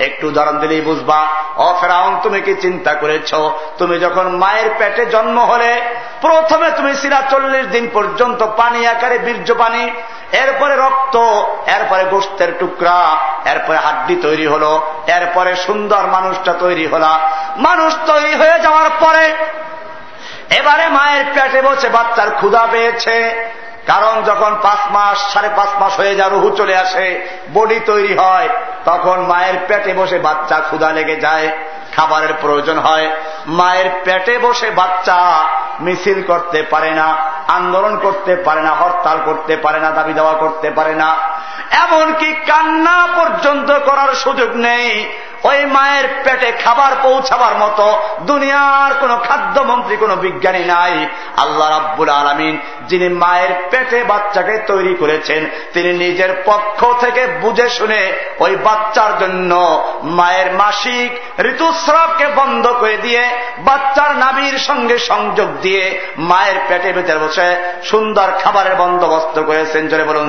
একটু উদাহরণ দিলেই বুঝবা। অ ফেরাউন, তুমি কি চিন্তা করেছ? তুমি যখন মায়ের পেটে জন্ম হলে, প্রথমে তুমি সিরা চল্লিশ দিন পর্যন্ত পানি আকারে বীর্য পানি, এরপরে রক্ত, এরপরে গোস্তের টুকরা, এরপরে হাড্ডি তৈরি হলো, এরপরে সুন্দর মানুষটা তৈরি হলা। মানুষ তৈরি হয়ে যাওয়ার পরে এবারে মায়ের পেটে বসে বাচ্চার ক্ষুধা পেয়েছে। কারণ যখন পাঁচ মাস, সাড়ে পাঁচ মাস হয়ে যা রুহু চলে আসে, বডি তৈরি হয়, তখন মায়ের পেটে বসে বাচ্চা ক্ষুধা লেগে যায়, খাবারের প্রয়োজন হয়। মায়ের পেটে বসে বাচ্চা মিছিল করতে পারে না, আন্দোলন করতে পারে না, হরতাল করতে পারে না দাবি দেওয়া করতে পারে না। এমনকি কান্না পর্যন্ত করার সুযোগ নেই। ওই মায়ের পেটে খাবার পৌঁছাবার মতো দুনিয়ার কোন খাদ্যমন্ত্রী, কোন বিজ্ঞানী নাই। আল্লাহ রাব্বুল আলমিন যিনি মায়ের পেটে বাচ্চাকে তৈরি করেছেন, তিনি নিজের পক্ষ থেকে বুঝে শুনে ওই বাচ্চার জন্য মায়ের মাসিক ঋতুস্রাবকে বন্ধ করে দিয়ে, বাচ্চার নাবির সঙ্গে সংযোগ দিয়ে মায়ের পেটে ভেতরে বসে সুন্দর খাবারের বন্দোবস্ত করেছেন। জোরে বলুন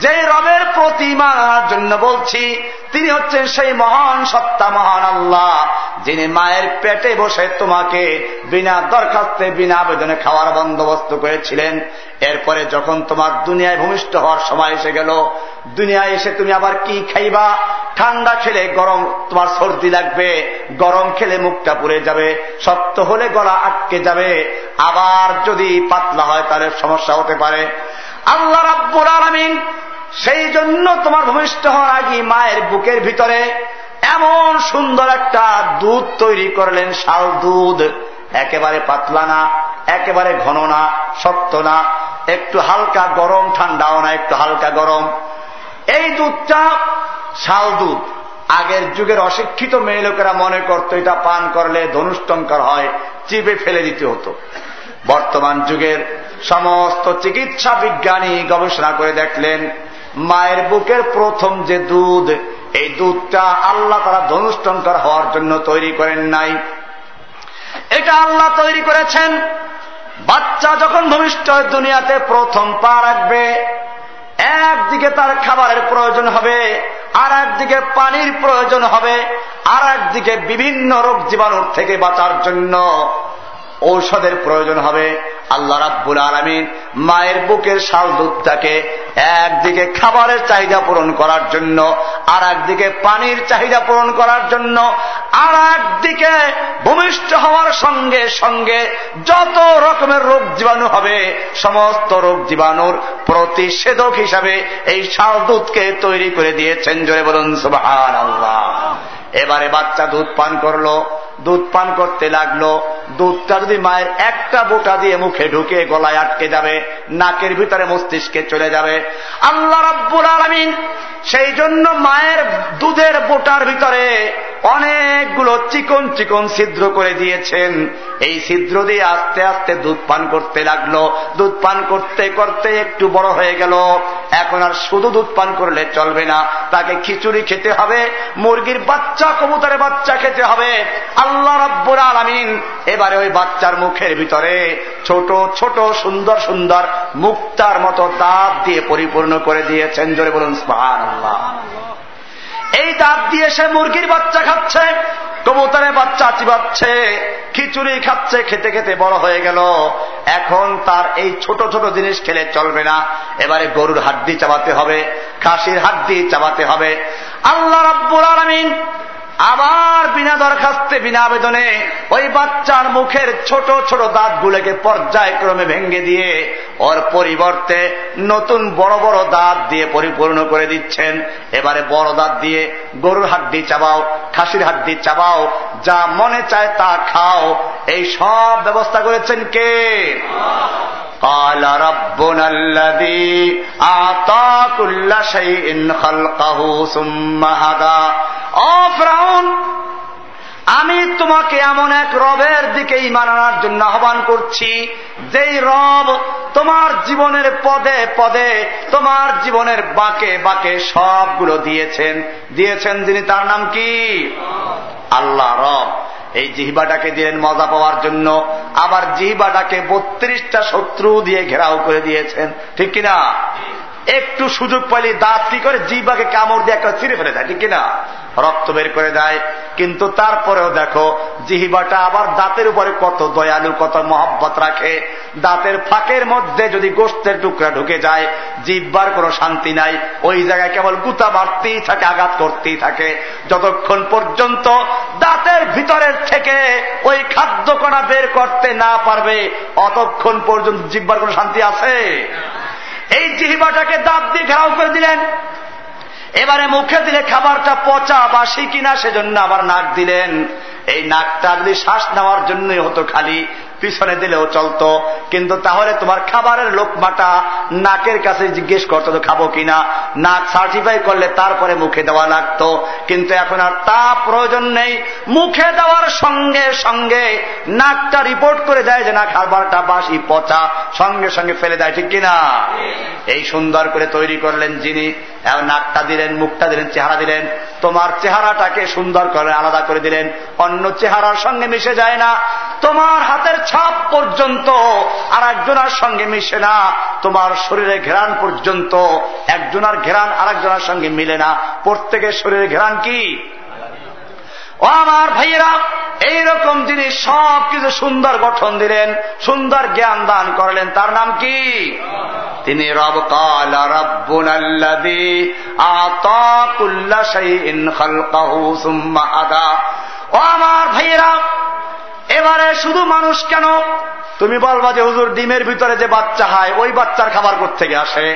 যে রবের প্রতিমার জন্য বলছি, তিনি হচ্ছেন সেই মহান সত্তা, মহান আল্লাহ, যিনি মায়ের পেটে বসে তোমাকে বিনা দরখাস্তে, বিনা আবেদনে খাওয়ার বন্দোবস্ত করেছিলেন। এরপরে যখন তোমার দুনিয়ায় ভূমিষ্ঠ হওয়ার সময় এসে গেল, দুনিয়ায় এসে তুমি আবার কি খাইবা? ঠান্ডা খেলে গরম, তোমার সর্দি লাগবে, গরম খেলে মুখটা পুড়ে যাবে, শক্ত হলে গলা আটকে যাবে। আবার যদি পাতলা হয় তাহলে সমস্যা হতে পারে। আল্লাহ রাব্বুল আলমিন সেই জন্য তোমার ভূমিষ্ঠ হওয়ার আগে মায়ের বুকের ভিতরে এমন সুন্দর একটা দুধ তৈরি করলেন, শাল দুধ। একেবারে পাতলা না, একেবারে ঘন না, শক্ত না। একটু হালকা গরম, ঠান্ডাও না, একটু হালকা গরম। এই দুধটা শাল দুধ। আগের যুগের অশিক্ষিত মেয়ে লোকেরা মনে করত, এটা পান করলে ধনুষ্টঙ্কর হয়, চিপে ফেলে দিতে হতো। বর্তমান যুগের সমস্ত চিকিৎসা বিজ্ঞানী গবেষণা করে দেখলেন, মায়ের বুকের প্রথম যে দুধ, এই দুধটা আল্লাহ তারা ধনুষ্টঙ্কর হওয়ার জন্য তৈরি করেন নাই। এটা আল্লাহ তৈরি করেছেন। বাচ্চা যখন ভূমিষ্ঠ দুনিয়াতে প্রথম পা রাখবে, একদিকে তার খাবারের প্রয়োজন হবে আর একদিকে পানির প্রয়োজন হবে আর একদিকে বিভিন্ন রোগ জীবাণুর থেকে বাঁচার জন্য ঔষধের প্রয়োজন হবে। আল্লাহ রাব্বুল আলমিন মায়ের বুকের শাল দুধটাকে একদিকে খাবারের চাহিদা পূরণ করার জন্য আর একদিকে পানির চাহিদা পূরণ করার জন্য আর একদিকে ভূমিষ্ঠ হওয়ার সঙ্গে সঙ্গে যত রকমের রোগ জীবাণু হবে, সমস্ত রোগ জীবাণুর প্রতিষেধক হিসাবে এই শাল দুধকে তৈরি করে দিয়েছেন। জোরে বলুন সুবাহ আল্লাহ এবারে বাচ্চা দুধ পান করল। দুধ পান করতে লাগল। দুধটা যদি মায়ের একটা বোটা দিয়ে মুখে ঢুকে গলায় আটকে যাবে, নাকের ভিতরে মস্তিষ্কে চলে যাবে। আল্লাহ রব্বুল আলমিন সেই জন্য মায়ের দুধের বোটার ভিতরে অনেকগুলো চিকন চিকন ছিদ্র করে দিয়েছেন। এই ছিদ্র দিয়ে আস্তে আস্তে দুধ পান করতে লাগল। দুধ পান করতে করতে একটু বড় হয়ে গেল। এখন আর শুধু দুধ পান করলে চলবে না। তাকে খিচুড়ি খেতে হবে, মুরগির বাচ্চা, কবুতরের বাচ্চা খেতে হবে। আল্লাহ রব্বুর আলমিন এবারে ওই বাচ্চার মুখের ভিতরে ছোট ছোট, সুন্দর সুন্দর মুক্তার মতো দাঁত দিয়ে পরিপূর্ণ করে দিয়েছেন। জোরে বলুন আল্লাহ এই দাঁত দিয়ে সে মুরগির বাচ্চা খাচ্ছে, কবুতরের বাচ্চা চিবাচ্ছে, খিচুড়ি খাচ্ছে, খেতে খেতে বড় হয়ে গেল। এখন তার এই ছোট ছোট জিনিস খেলে চলবে না। এবারে গরুর হাড্ডি চাবাতে হবে, খাসির হাড্ডি চাবাতে হবে। আল্লাহ রাব্বুল আলমিন আবার বিনা দরখাস্তে, বিনা আবেদনে ওই বাচ্চার মুখের ছোট ছোট দাঁতগুলোকে পর্যায়ক্রমে ভেঙে দিয়ে ওর পরিবর্তে নতুন বড় বড় দাঁত দিয়ে পরিপূর্ণ করে দিচ্ছেন। এবারে বড় দাঁত দিয়ে গরুর হাড্ডি চাবাও, খাসির হাড্ডি চাবাও, যা মনে চায় তা খাও। এই সব ব্যবস্থা করেছেন কে? قال ফ্রাউন আমি তোমাকে এমন এক রবের দিকে ইমান আনার জন্য আহ্বান করছি, যেই রব তোমার জীবনের পদে পদে তোমার জীবনের বাঁকে বাঁকে সবগুলো দিয়েছেন। দিয়েছেন যিনি, তার নাম কি? আল্লাহ রব। এই জিহিবাটাকে দিলেন মজা পাওয়ার জন্য। আবার জিহিবাটাকে বত্রিশটা শত্রু দিয়ে ঘেরাও করে দিয়েছেন। ঠিক কিনা? একটু সুযোগ পাইলে দাঁত কি করে জিবাকে কামড় দিয়ে একটা চিরে ফেলে দেয়, ঠিক কিনা? রক্ত বের করে দেয়। কিন্তু তারপরেও দেখো, জিহিবাটা আবার দাঁতের উপরে কত দয়ালু, কত মহব্বত রাখে। দাঁতের ফাঁকের মধ্যে যদি গোষ্ঠের টুকরা ঢুকে যায়, জিহ্বার কোনো শান্তি নাই। ওই জায়গায় কেবল গুতা বাড়তেই থাকে, আঘাত করতেই থাকে। যতক্ষণ পর্যন্ত দাঁতের ভিতরের থেকে ওই খাদ্য কণা বের করতে না পারবে, অতক্ষণ পর্যন্ত জিহ্বার কোনো শান্তি আছে? এই জিহিবাটাকে দাঁত দিয়ে ঘেরাও করে দিলেন। এবারে মুখে দিলে খাবারটা পচা বাসি কিনা সেজন্য আবার নাক দিলেন। এই নাকটা যদি শ্বাস নেওয়ার জন্যই হতো খালি, পিছনে দিলেও চলতো। কিন্তু তাহলে তোমার খাবারের লোকমাটা নাকের কাছে জিজ্ঞেস করতো তো খাব কিনা। নাক সার্টিফাই করলে তারপরে মুখে দেওয়া লাগতো। কিন্তু এখন আর তা প্রয়োজন নেই। মুখে দেওয়ার সঙ্গে সঙ্গে নাকটা রিপোর্ট করে দেয় যে না, খাবারটা বাসি পচা, সঙ্গে সঙ্গে ফেলে দেয়, ঠিক কিনা? এই সুন্দর করে তৈরি করলেন যিনি। নাকটা দিলেন, মুখটা দিলেন, চেহারা দিলেন। তোমার চেহারাটাকে সুন্দর করে আলাদা করে দিলেন। অন্য চেহারার সঙ্গে মিশে যায় না। তোমার হাতের ছাপ পর্যন্ত আর একজনার সঙ্গে মিশে না। তোমার শরীরে ঘেরান পর্যন্ত একজনার ঘেরান আর সঙ্গে মিলে না। প্রত্যেকের শরীরে ঘেরান কি? ও আমার ভাইয়েরা, এইরকম জিনিস সব কিছু সুন্দর গঠন দিলেন, সুন্দর জ্ঞান দান করলেন, তার নাম কি? তিনি রব কাল রব্বুন আদা। ও আমার ভাইয়েরা, এবারে শুধু মানুষ কেন? তুমি বলবা যে হুজুর, ডিমের ভিতরে যে বাচ্চা হয়, ওই বাচ্চার খাবার থেকে আসে?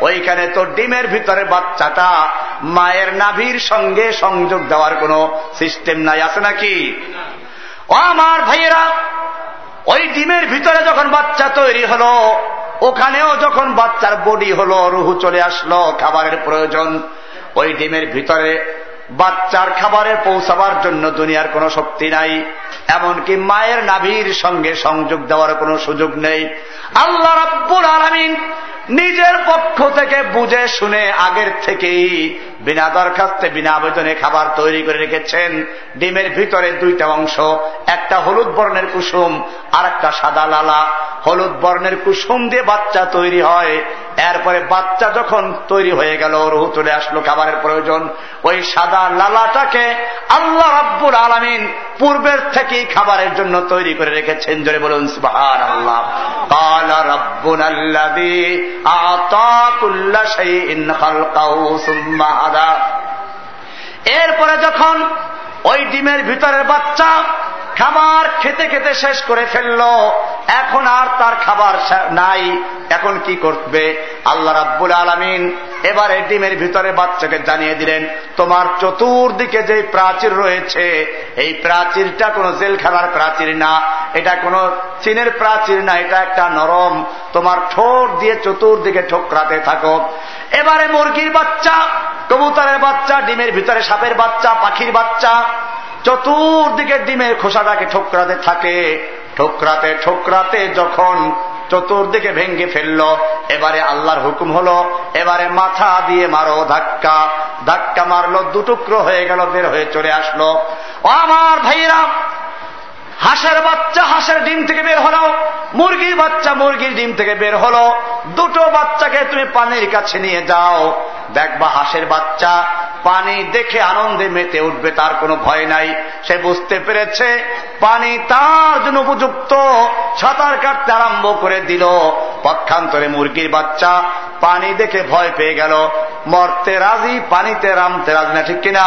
ওইখানে তো ডিমের ভিতরে বাচ্চাটা মায়ের নাভির সঙ্গে সংযোগ দেওয়ার কোন সিস্টেম নাই, আছে নাকি? ও আমার ভাইয়েরা, ওই ডিমের ভিতরে যখন বাচ্চা তৈরি হলো, ওখানেও যখন বাচ্চার বডি হলো, রুহু চলে আসলো, খাবারের প্রয়োজন, ওই ডিমের ভিতরে বাচ্চার খাবারে পৌঁছাবার জন্য দুনিয়ার কোনো শক্তি নাই, এমনকি মায়ের নাভির সঙ্গে সংযোগ দেওয়ার কোনো সুযোগ নেই। আল্লাহ রাব্বুল আলমিন নিজের পক্ষ থেকে বুঝে শুনে আগের থেকেই বিনা দরখাস্তে, বিনা আবেদনে খাবার তৈরি করে রেখেছেন। ডিমের ভিতরে দুইটা অংশ, একটা হলুদ বর্ণের কুসুম আর একটা সাদা লালা। হলুদ বর্ণের কুসুম দিয়ে বাচ্চা তৈরি হয়। এরপরে বাচ্চা যখন তৈরি হয়ে গেল, রুহু চলে আসলো খাবারের প্রয়োজন। ওই সাদা লালাটাকে আল্লাহ রাব্বুল আলমিন পূর্বের থেকেই খাবারের জন্য তৈরি করে রেখেছেন। জোরে বলুন আল্লাহ কালা রব্বুন শাইইন খালকাহু সুম্মা আদা এরপরে যখন ওই ডিমের ভিতরের বাচ্চা খাবার খেতে খেতে শেষ করে ফেলল, এখন আর তার খাবার নাই। এখন কি করবে? আল্লাহ রাব্বুল আলমিন এবারে ডিমের ভিতরে বাচ্চাকে জানিয়ে দিলেন, তোমার চতুর্দিকে যে প্রাচীর রয়েছে, এই প্রাচীরটা কোন জেলখানার প্রাচীর না। এটা কোন চীনের প্রাচীর না, এটা একটা নরম। তোমার ঠোঁট দিয়ে চতুর্দিকে ঠোকরাতে থাকো। এবারে মুরগির বাচ্চা, কবুতরের বাচ্চা ডিমের ভিতরে সাপের বাচ্চা, পাখির বাচ্চা, চতুর্দিকে ডিমের খোসাটাকে ঠোকরাতে থাকে। ঠোকরাতে ঠোকরাতে যখন চতুর্দিকে ভেঙ্গে ফেলল, এবারে আল্লাহর হুকুম হলো, এবারে মাথা দিয়ে মারো ধাক্কা। ধাক্কা মারলো, দুটুকরো হয়ে গেল, বের হয়ে চলে আসলো। আমার ভাইরা হাঁসের বাচ্চা হাঁসের ডিম থেকে বের হলো, মুরগির বাচ্চা মুরগির ডিম থেকে বের হলো। দুটো বাচ্চাকে তুমি পানির কাছে নিয়ে যাও। দেখবা হাঁসের বাচ্চা পানি দেখে আনন্দে মেতে উঠবে, তার কোনো ভয় নাই। সে বুঝতে পেরেছে, পানি তার জন্য উপযুক্ত। সাঁতার কাটতে আরম্ভ করে দিল। পক্ষান্তরে মুরগির বাচ্চা পানি দেখে ভয় পেয়ে গেল। মরতে রাজি, পানিতে রামতে রাজি না, ঠিক কিনা?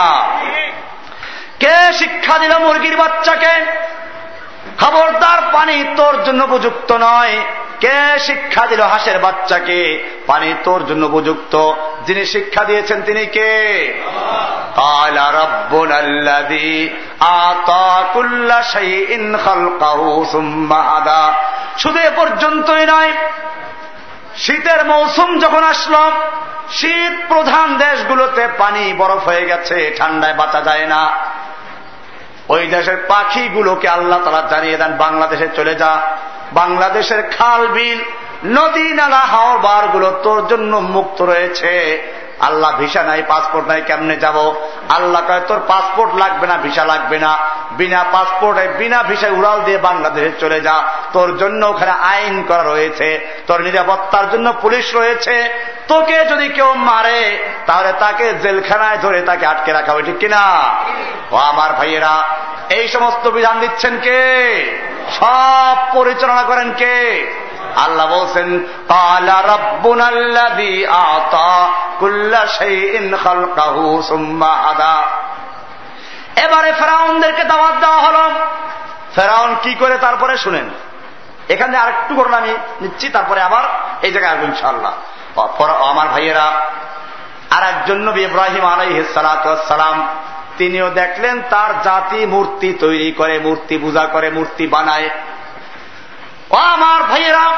কে শিক্ষা দিল মুরগির বাচ্চাকে? খবরদার পানি তোর জন্য উপযুক্ত নয়। কে শিক্ষা দিল হাঁসের বাচ্চাকে? পানি তোর জন্য উপযুক্ত। যিনি শিক্ষা দিয়েছেন তিনি কে? শুধু এ পর্যন্তই নয়, শীতের মৌসুম যখন আসল, শীত প্রধান দেশগুলোতে পানি বরফ হয়ে গেছে, ঠান্ডায় বাঁচা যায় না। ওই দেশের পাখিগুলোকে আল্লাহ তারা জানিয়ে দেন, বাংলাদেশে চলে যা। বাংলাদেশের খাল বিল, নদী, নালা হাওয়ার বারগুলো তোর জন্য মুক্ত রয়েছে। আল্লাহ ভিসা নাই, পাসপোর্ট নাই, কেমনে যাব? আল্লাহ কয়, তোর পাসপোর্ট লাগবে না, ভিসা লাগবে না। বিনা পাসপোর্টে, বিনা ভিসায় উড়াল দিয়ে বাংলাদেশে চলে যা। তোর জন্য ওখানে আইন করা রয়েছে। তোর নিরাপত্তার জন্য পুলিশ রয়েছে। তোকে যদি কেউ মারে, তাহলে তাকে জেলখানায় ধরে তাকে আটকে রাখা হবে, ঠিক কিনা? ও আমার ভাইয়েরা, এই সমস্ত বিধান দিচ্ছেন কে? সব পরিচালনা করেন কে? আল্লাহ বলছেন, কালা রব্বুনাল্লাযী আতা কুল্লা শাইইন খালকাহু সুম্মা আদা। এবারে ফেরাউনদেরকে দাওয়াত দেওয়া হল। ফেরাউন কি করে তারপরে শুনেন? এখানে আরেকটু করুন আমি নিচ্ছি, তারপরে আবার এই জায়গায় আসব ইনশাল্লাহ আমার ভাইয়েরা আর একজন নবী ইব্রাহিম আলাইসালাম তিনিও দেখলেন তার জাতি মূর্তি তৈরি করে, মূর্তি পূজা করে, মূর্তি বানায়। আমার ভাইয়েরা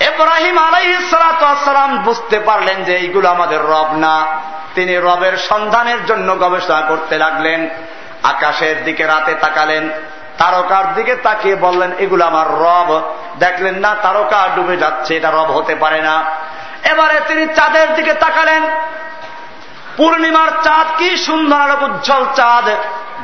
এব্রাহিম আলাইসালাম বুঝতে পারলেন যে এইগুলো আমাদের রব না। তিনি রবের সন্ধানের জন্য গবেষণা করতে লাগলেন, আকাশের দিকে রাতে তাকালেন, তারকার দিকে তাকিয়ে বললেন, এগুলো আমার রব। দেখলেন না, তারকা ডুবে যাচ্ছে, এটা রব হতে পারে না। এবারে তিনি চাঁদের দিকে তাকালেন। পূর্ণিমার চাঁদ কি সুন্দর আলোক উজ্জ্বল চাঁদ।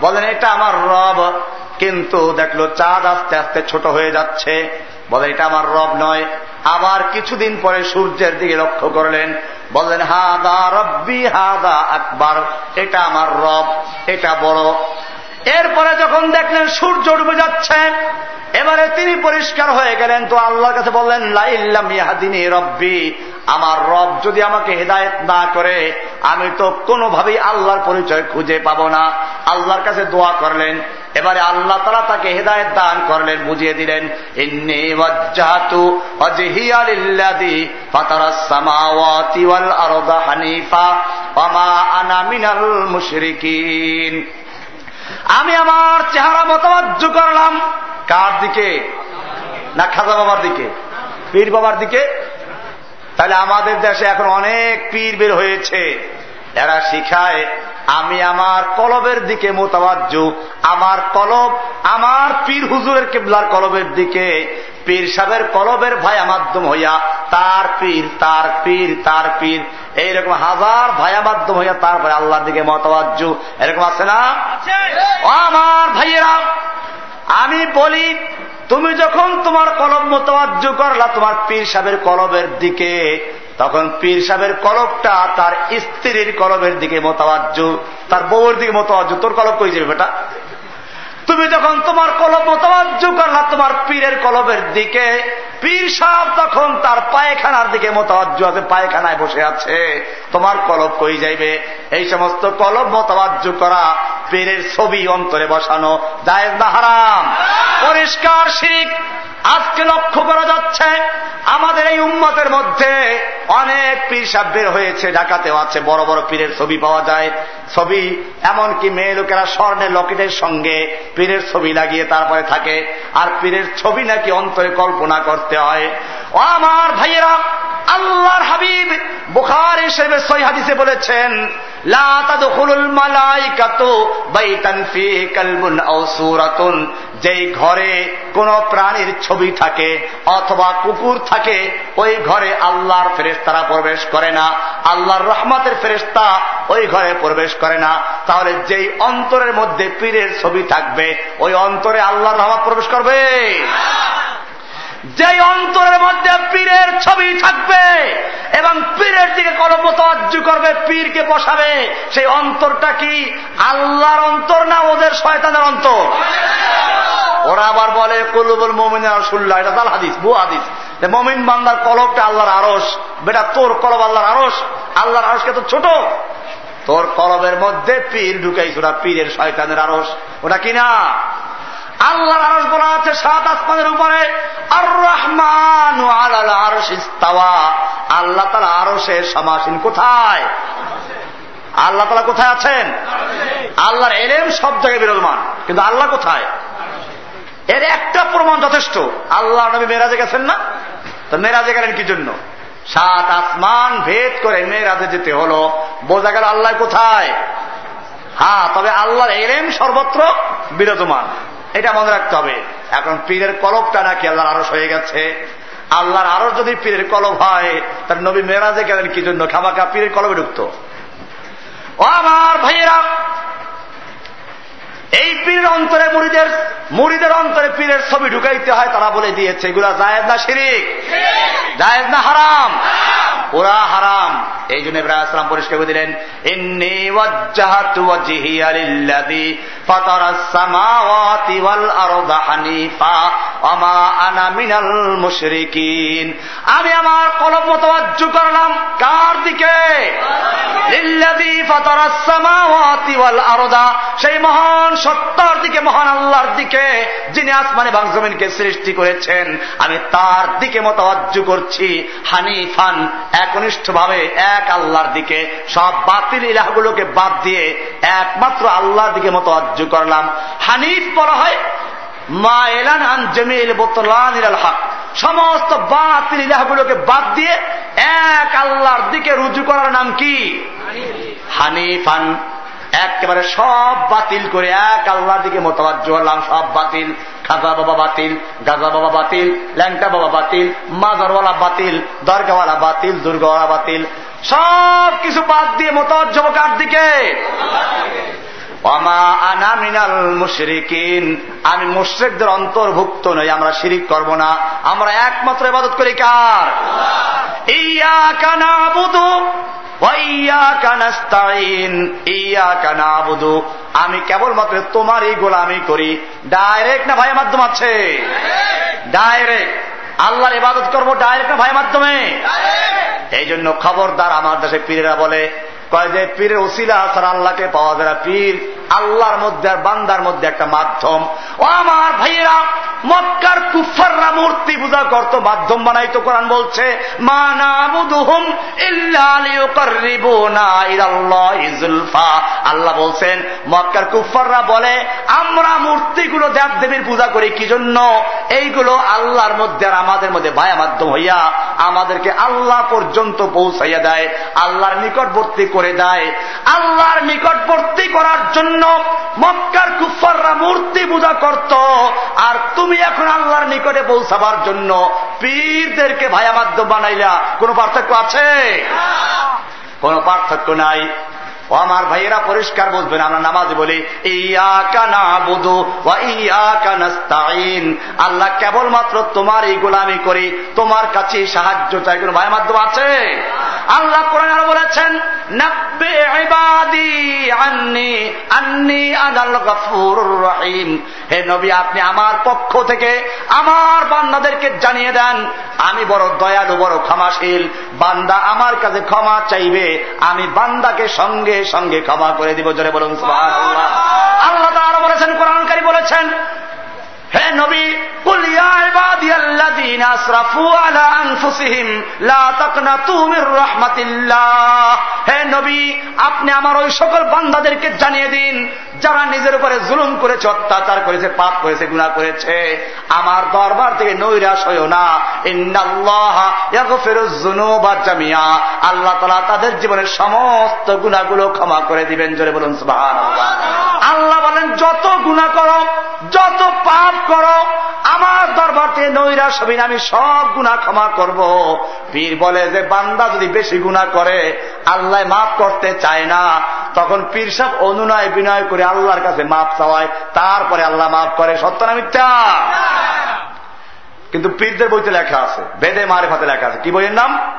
বলেন এটা আমার রব। কিন্তু দেখল চাঁদ আস্তে আস্তে ছোট হয়ে যাচ্ছে। বলে, এটা আমার রব নয়। আবার কিছুদিন পরে সূর্যের দিকে লক্ষ্য করলেন। বললেন, হাদা রব্বি, হাদা আকবার। এটা আমার রব, এটা বড়। এরপরে যখন দেখলেন সূর্য ডুবে যাচ্ছে, এবারে তিনি পরিষ্কার হয়ে গেলেন। তো আল্লাহর কাছে বললেন লাইল্লাম ইয়াহাদিনী রব্বি, আমার রব যদি আমাকে হেদায়ত না করে, আমি তো কোনোভাবেই আল্লাহর পরিচয় খুঁজে পাব না। আল্লাহর কাছে দোয়া করলেন। এবারে আল্লাহ তারা তাকে হেদায়ত দান করলেন, বুঝিয়ে দিলেন হানিফা আমি আমার চেহারা মতবাজ্য করলাম। কার দিকে? না, খাজা বাবার দিকে। পীর বাবার দিকে? তাহলে আমাদের দেশে এখন অনেক পীর বের হয়েছে। এরা শিখায়, আমি আমার কলবের দিকে মোতাবাজ্য, আমার কলব আমার পীর হুজুরের কেবলার কলবের দিকে। পীর সাহেবের কলবের ভায়া মাধ্যম হইয়া, তার পীর তার পীর তার পীর। এইরকম হাজার ভায়া বাধ্য হইয়া তারপরে আল্লাহর দিকে মতবাজ্য এরকম আছে না? আমার ভাইয়েরা আমি বলি তুমি যখন তোমার কলব মতবাজ্য করলা তোমার পীর সাহেবের কলবের দিকে তখন পীর সাহেবের কলবটা তার স্ত্রীর কলবের দিকে মতাবাজ্য তার বউয়ের দিকে মতাবাজ্য তোর কলব কই যাবে বেটা? তুমি যখন তোমার কলব মতাবাজ্য করলা তোমার পীরের কলবের দিকে পীর সাহেব তখন তার পায়খানার দিকে মতাবাজ্য আছে, পায়খানায় বসে আছে। তোমার কলব কই যাইবে? এই সমস্ত কলব মতাবাজ্য করা পীরের ছবি অন্তরে বসানো। জায়েজ না হারাম। পরিষ্কার, শিখ। আজকে লক্ষ্য করা যাচ্ছে, আমাদের এই উম্মতের মধ্যে অনেক পীর সাহেব হয়েছে, ঢাকাতেও আছে, বড় বড় পীরের ছবি পাওয়া যায়। ছবি এমনকি মেয়ে লোকেরা স্বর্ণের লকেটের সঙ্গে পীরের ছবি লাগিয়ে তারপরে থাকে। আর পীরের ছবি নাকি অন্তরে কল্পনা করতে হয়। ও আমার ভাইয়েরা, আল্লাহর হাবিব বুখার হিসেবে সই হাদিসে বলেছেন যেই ঘরে কোন প্রাণীর ছবি থাকে অথবা কুকুর থাকে, ওই ঘরে আল্লাহর ফেরেস্তারা প্রবেশ করে না। আল্লাহর রহমতের ফেরেস্তা ওই ঘরে প্রবেশ করে না। তাহলে যেই অন্তরের মধ্যে পীরের ছবি থাকবে, ওই অন্তরে আল্লাহর রহমত প্রবেশ করবে। যে অন্তরের মধ্যে পীরের ছবি থাকবে এবং পীরের দিকে কোনো মতজ্জু করবে, পীরকে বসাবে, সেই অন্তরটা কি আল্লাহর অন্তর না ওদের শয়তানের অন্তর? ওরা আবার বলে, কলুবুল মমিন সুল্লাহ এটা তাল হাদিস বু হাদিস। মমিন বান্দার কলবটা আল্লাহর আরস বেটা, তোর কলব আল্লাহর আরস আল্লাহর আরসকে তো ছোট। তোর কলবের মধ্যে পীর ঢুকাইছ, ওরা পীরের শয়তানের আরস ওটা কিনা? আল্লাহর আরস বলা আছে সাত আসমানের উপরে আর রহমান আল্লাহ তালা আরসে সমাসীন কোথায়? আল্লাহ তালা কোথায় আছেন? আল্লাহর এলেম সব জায়গায় বিরাজমান। কিন্তু আল্লাহ কোথায়? এর একটা প্রমাণ যথেষ্ট। আল্লাহ নবী মেরাজে গেছেন না? তো মেরাজে গেলেন কি জন্য? সাত আসমান ভেদ করে মেয়েরাজে যেতে হলো। বোঝা গেল আল্লাহ কোথায়? হ্যাঁ তবে আল্লাহর এলেম সর্বত্র বিরাজমান। এটা মনে রাখতে হবে। এখন পীরের কলবটা নাকি আল্লাহর আরস হয়ে গেছে। আল্লাহর আরও যদি পীরের কলব হয় তার নবী মেরাজে গেলেন কি জন্য? খামাকা পীরের কলবে ঢুকত। আমার ভাইয়েরা এই পীরের অন্তরে মুড়িদের মুড়িদের অন্তরে পীরের ছবি ঢুকাইতে হয়, তারা বলে দিয়েছে, এগুলা জায়েদ না শিরিক। জায়েদ না হারাম। ওরা হারাম। এই জন্য ইব্রাহিম পরিষ্কার করে দিলেন, ইন্নি লিল্লাযী ফাতারাস সামাওয়াতি ওয়াল আরদা হানিফা আনা মিনাল মুশরিকিন। আমি আমার কলব মুতাওয়াজ্জু করলাম, কার দিকে? ফাতারাস সামাওয়াতি ওয়াল আরদা। সেই মহান সত্তার দিকে মহান আল্লাহর দিকে, যিনি আসমানে এবং জমিনকে সৃষ্টি করেছেন, আমি তার দিকে মতাবাজ্য করছি। হানিফান একনিষ্ঠ ভাবে এক আল্লাহর দিকে, সব বাতিল ইলাহগুলোকে বাদ দিয়ে একমাত্র আল্লাহর দিকে মতাবাজ্য করলাম। হানিফ বলা হয়, মা এলান আন জমিল বোতলান হক। সমস্ত বাতিল ইলাহগুলোকে বাদ দিয়ে এক আল্লাহর দিকে রুজু করার নাম কি? হানিফান একেবারে সব বাতিল করে এক আল্লাহর দিকে মোতাবাজ্য হলাম সব বাতিল। খাজা বাবা বাতিল গাজা বাবা বাতিল ল্যাংটা বাবা বাতিল মাজারওয়ালা বাতিল দরগাওয়ালা বাতিল দুর্গাওয়ালা বাতিল। সব কিছু বাদ দিয়ে মোতাবাজ্য কার দিকে? অমা আনা মিনাল মুশরিকিন। আমি মুশ্রিকদের অন্তর্ভুক্ত নই আমরা শিরিক করব না। আমরা একমাত্র ইবাদত করি কার? ইয়া কানা আমি কেবলমাত্র তোমার এই গোলামি করি। ডাইরেক্ট না ভাইয়ের মাধ্যম আছে? ডাইরেক্ট আল্লাহর ইবাদত করব ডাইরেক্ট না ভাইয়ের মাধ্যমে? এই জন্য খবরদার আমার দেশে পীরেরা বলে কয় যে, পীরের ওসিলা ছাড়া আল্লাহকে পাওয়া যায় পীর আল্লাহর মধ্যে আর বান্দার মধ্যে একটা মাধ্যম। ও আমার ভাইয়েরা, মক্কার কুফাররা মূর্তি পূজা করতো, মাধ্যম বানাইতো, কোরআন বলছে আল্লাহ বলছেন, মক্কার কুফাররা বলে, আমরা মূর্তিগুলো দেব দেবীর পূজা করি, কি জন্য? এইগুলো আল্লাহর মধ্যে আর আমাদের মধ্যে ভায়া মাধ্যম হইয়া আমাদেরকে আল্লাহ পর্যন্ত পৌঁছাইয়া দেয়। আল্লাহর নিকটবর্তী করে দেয়। আল্লাহর নিকটবর্তী করার জন্য মক্কার কুফাররা মূর্তি পূজা করত। আর তুমি এখন আল্লাহর নিকটে পৌঁছাবার জন্য পীরদেরকে ভায়া মাধ্যম বানাইলা। কোনো পার্থক্য আছে? কোনো পার্থক্য নাই। আমার ভাইয়েরা, পরিষ্কার বুঝবেন, আমরা নামাজ বলি আল্লাহ কেবলমাত্র তোমার এই গোলামি করি, তোমার কাছে সাহায্য চাই। কোনো ভাইয়ের মাধ্যম আছে? আল্লাহ কোরআন আরও বলেছেন হে নবী, আপনি আমার পক্ষ থেকে আমার বান্দাদেরকে জানিয়ে দেন, আমি বড় দয়ালু, বড় ক্ষমাশীল। বান্দা আমার কাছে ক্ষমা চাইবে, আমি বান্দাকে সঙ্গে সঙ্গে ক্ষমা করে দিব জোরে বলুন আল্লাহ তারা বলেছেন কোরআনকারী বলেছেন হে নবী আপনি আমার ওই সকল বান্দাদেরকে জানিয়ে দিন, যারা নিজের উপরে জুলুম করেছে, অত্যাচার করেছে, পাপ করেছে গুণা করেছে। আমার দরবার থেকে নৈরাশ হইও না। জামিয়া আল্লাহ তালা তাদের জীবনের সমস্ত গুণাগুলো ক্ষমা করে দিবেন। জোরে বলুন আল্লাহ বলেন, যত গুণা করো যত পাপ করো, আমার দরবারতে নৈরা সবিন আমি সব গুণা ক্ষমা করব। পীর বলে যে, বান্দা যদি বেশি গুণা করে, আল্লাহ মাফ করতে চায় না। তখন পীর সাহ অনুনয় বিনয় করে আল্লাহর কাছে মাফ চাওয়ায়, তারপরে আল্লাহ মাফ করে। সত্য না মিথ্যা? কিন্তু পীরদের বইতে লেখা আছে। বেদে মারেফাতে লেখা আছে। কি বইয়ের নাম?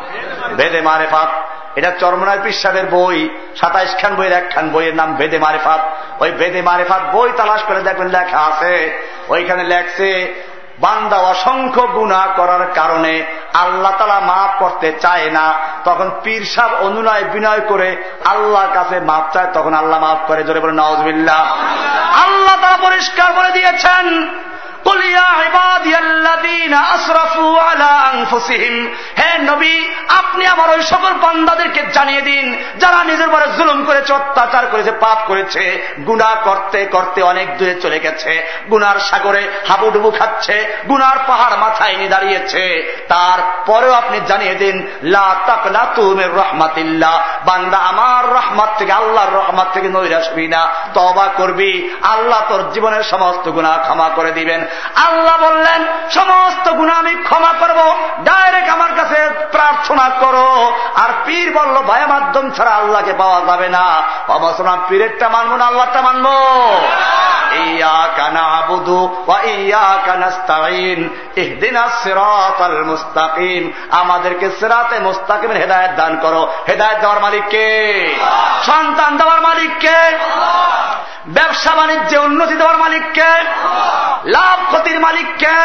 বেদে মারেফাত। এটা চরমনায় পিসাদের বই সাতাইশ খান বইয়ের একখান বইয়ের নাম বেদে মারেফাত। ওই বেদে মারেফাত বই তালাশ করে দেখবেন লেখা আছে। ওইখানে লেখছে, বান্দা অসংখ্য গুণা করার কারণে আল্লাহ তালা মাফ করতে চায় না। তখন পীর সাহ অনুনয় বিনয় করে আল্লাহর কাছে মাপ চায়, তখন আল্লাহ মাফ করে। জোরে বলে নওয়াজবিল্লা আল্লাহ তারা পরিষ্কার করে দিয়েছেন হে নবী, আপনি আমার ওই সকল বান্দাদেরকে জানিয়ে দিন, যারা নিজের পরে জুলুম করেছে, অত্যাচার করেছে, পাপ করেছে গুণা করতে করতে অনেক দূরে চলে গেছে, গুনার সাগরে হাবুডুবু খাচ্ছে, গুনার পাহাড় মাথায় নিয়ে দাঁড়িয়েছে। তারপরেও আপনি জানিয়ে দিন, লা বান্দা আমার রহমাত থেকে আল্লাহর রহমাত থেকে নৈরাসবি না তবা করবি, আল্লাহ তোর জীবনের সমস্ত গুণা ক্ষমা করে দিবেন। আল্লাহ বললেন, সমস্ত গুণা আমি ক্ষমা করব ডাইরেক্ট আমার কাছে প্রার্থনা করো। আর পীর বলল ভাই মাধ্যম ছাড়া আল্লাহকে পাওয়া যাবে না। অবশ্য পীরেরটা মানবো না আল্লাহটা মানবো। আমাদেরকে সেরাতে মুস্তাকিমের হেদায়ত দান করো। হেদায়ত দেওয়ার মালিককে সন্তান দেওয়ার মালিককে ব্যবসা বাণিজ্যে উন্নতি দেওয়ার মালিককে, লাভ ক্ষতির মালিককে,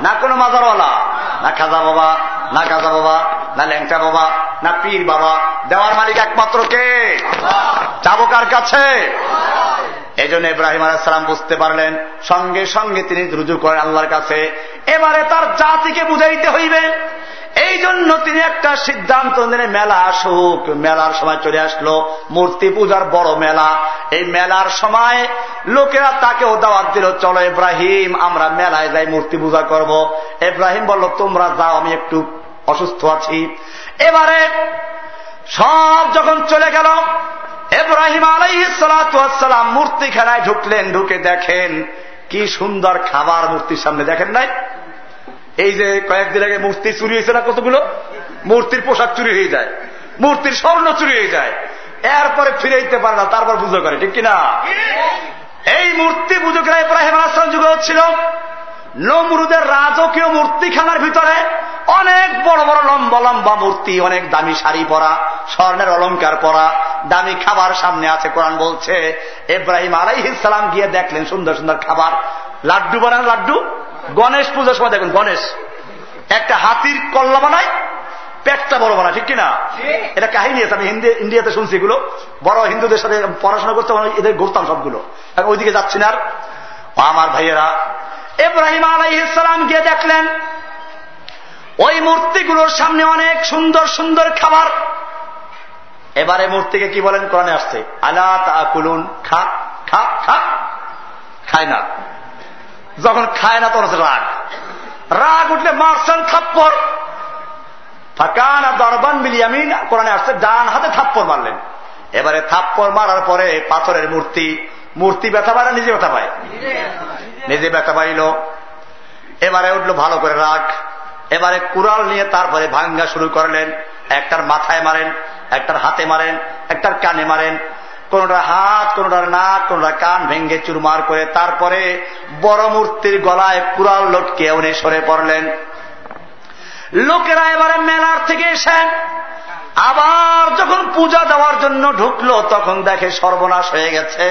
না কোনো মাজারওয়ালা, না খাজা বাবা, না খাজা বাবা, না ল্যাংটা বাবা, না পীর বাবা, দেওয়ার মালিক একমাত্র কে? চাবকার কাছে? এই জন্য ইব্রাহিম আলাইসালাম বুঝতে পারলেন, সঙ্গে সঙ্গে তিনি রুজু করেন আল্লাহর কাছে, এবারে তার জাতিকে বুঝাইতে হইবে। এই জন্য তিনি একটা সিদ্ধান্ত নিলেন, মেলা আসুক। মেলার সময় চলে আসলো, মূর্তি পূজার বড় মেলা। এই মেলার সময় লোকেরা তাকেও দাওয়াত দিল, চলো ইব্রাহিম, আমরা মেলায় যাই, মূর্তি পূজা করব। ইব্রাহিম বলল, তোমরা যাও, আমি একটু অসুস্থ আছি। এবারে সব যখন চলে গেল এব্রাহিম আলাইসালাম মূর্তি খেলায় ঢুকলেন ঢুকে দেখেন কি সুন্দর খাবার মূর্তির সামনে দেখেন নাই? এই যে কয়েকদিন আগে মূর্তি চুরি হয়েছে না কতগুলো? মূর্তির পোশাক চুরি হয়ে যায় মূর্তির স্বর্ণ চুরি হয়ে যায় এরপরে ফিরে দিতে পারে না তারপর পুজো করে ঠিক কিনা? এই মূর্তি পুজোকেরা ইব্রাহিম আসলাম যুগ হচ্ছিল নমরুদের রাজকীয় মূর্তিখানার ভিতরে অনেক বড় বড় লম্বা লম্বা মূর্তি অনেক দামি শাড়ি পরা স্বর্ণের অলঙ্কার পরা দামি খাবার সামনে আছে কোরআন বলছে। এব্রাহিম আলাইহিসালাম গিয়ে দেখলেন সুন্দর সুন্দর খাবার। লাড্ডু বানান লাড্ডু? গণেশ পুজোর সময় দেখুন গণেশ। একটা হাতির কল্লা বানায় পেটটা বড় বানায় ঠিক কিনা? এটা কাহিনী আছে আমি হিন্দি ইন্ডিয়াতে শুনছি এগুলো। বড় হিন্দুদের সাথে পড়াশোনা করতে এদের ঘুরতাম সবগুলো। ওইদিকে যাচ্ছি না আর। আমার ভাইয়েরা এব্রাহিম আলাইসালাম গিয়ে দেখলেন, ওই মূর্তিগুলোর সামনে অনেক সুন্দর সুন্দর খাবার। এবারে মূর্তিকে কি বলেন? কোরআনে আসছে, আলা তাকুলুন খা খা খা খায় না। যখন খায় না, তখন রাগ। রাগ উঠলে মারছেন থাপ্পর ফাঁকান আর দরবান বিলিয়ামিন কোরআনে আসছে, ডান হাতে থাপ্পর মারলেন। এবারে থাপ্পর মারার পরে পাথরের মূর্তি মূর্তি ব্যথা পায় না নিজে ব্যথা পায়? নিজে ব্যথা পাইল। এবারে উঠল ভালো করে রাগ। এবারে কুড়াল নিয়ে তারপরে ভাঙ্গা শুরু করলেন। একটার মাথায় মারেন একটার হাতে মারেন একটার কানে মারেন। কোনটা হাত কোনটার নাক কোনটা কান ভেঙ্গে চুরমার করে তারপরে বড় মূর্তির গলায় কুড়াল লটকে উনি সরে পড়লেন। লোকেরা এবারে মেলার থেকে এসে আবার যখন পূজা দেওয়ার জন্য ঢুকলো তখন দেখে সর্বনাশ হয়ে গেছে।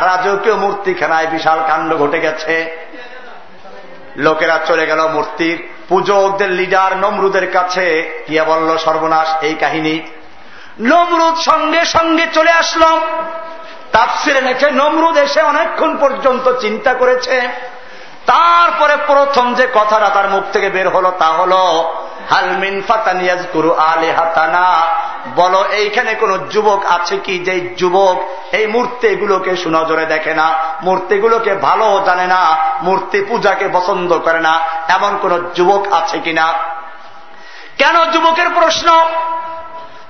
রাজকীয় মূর্তি মূর্তিখানায় বিশাল কাণ্ড ঘটে গেছে। লোকেরা চলে গেল মূর্তির। পুজো ওদের লিডার নমরুদের কাছে। গিয়া বলল, সর্বনাশ, এই কাহিনী। নমরুদ সঙ্গে সঙ্গে চলে আসলো। তাপসিরে নেছে নমরুদ এসে অনেকক্ষণ পর্যন্ত চিন্তা করেছে। তারপরে প্রথম যে কথাটা তার মুখ থেকে বের হলো তা হল হালমিন ফাতানিয়াজ গুরু আলে হাতানা বলো, এইখানে কোন যুবক আছে কি যে যুবক এই মূর্তিগুলোকে সুনজরে দেখে না, মূর্তিগুলোকে ভালো জানে না, মূর্তি পূজাকে পছন্দ করে না, এমন কোন যুবক আছে কিনা কেন যুবকের প্রশ্ন?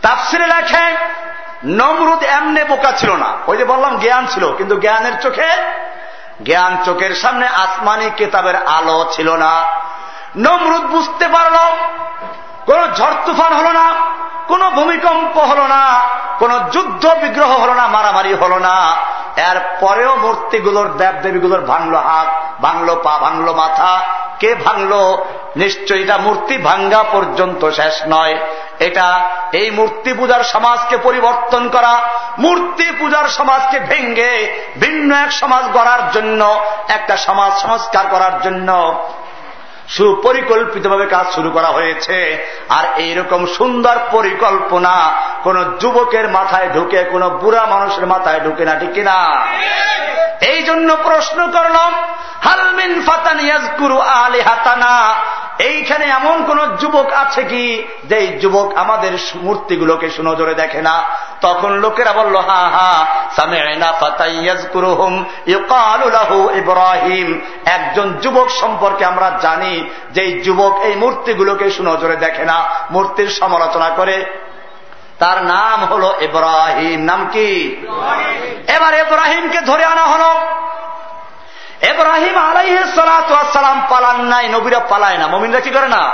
তাফসিরে লেখে, নমরুদ এমনে বোকা ছিল না। ওই যে বললাম, জ্ঞান ছিল, কিন্তু জ্ঞানের চোখে, জ্ঞান চোখের সামনে আসমানি কেতাবের আলো ছিল না। নমরুদ বুঝতে পারল, কোন ঝড় তুফান হল না, কোন ভূমিকম্প হল না, কোন যুদ্ধ বিগ্রহ হল না, মারামারি হল না। এর পরেও মূর্তিগুলোর দেব দেবীগুলোর ভাঙলো হাত, ভাঙলো পা, ভাঙলো মাথা। কে ভাঙলো? নিশ্চয় এটা মূর্তি ভাঙ্গা পর্যন্ত শেষ নয়। এটা এই মূর্তি পূজার সমাজকে পরিবর্তন করা, মূর্তি পূজার সমাজকে ভেঙ্গে ভিন্ন এক সমাজ গড়ার জন্য, একটা সমাজ সংস্কার করার জন্য। সুপরিকল্পিতভাবে কাজ শুরু করা হয়েছে। আর এইরকম সুন্দর পরিকল্পনা কোন যুবকের মাথায় ঢুকে কোন বুড়া মানুষের মাথায় ঢুকে না ঠিক না এই জন্য প্রশ্ন করলাম হালমিন ফাতানিয়াজ কুরু আলি হাতানা এইখানে এমন কোন যুবক আছে কি যে যুবক আমাদের মূর্তিগুলোকে সুনজরে দেখে না? তখন লোকেরা বলল হা হা ইব্রাহিম। একজন যুবক সম্পর্কে আমরা জানি যে যুবক এই মূর্তিগুলোকে সুনজরে দেখে না। মূর্তির সমালোচনা করে তার নাম হল ইব্রাহিম। নাম কি? এবার ইব্রাহিমকে ধরে আনা হল। এব্রাহিম আলাইসালাম পালান নাই, নবীরা পালায় না। মমিনরা কি করে না?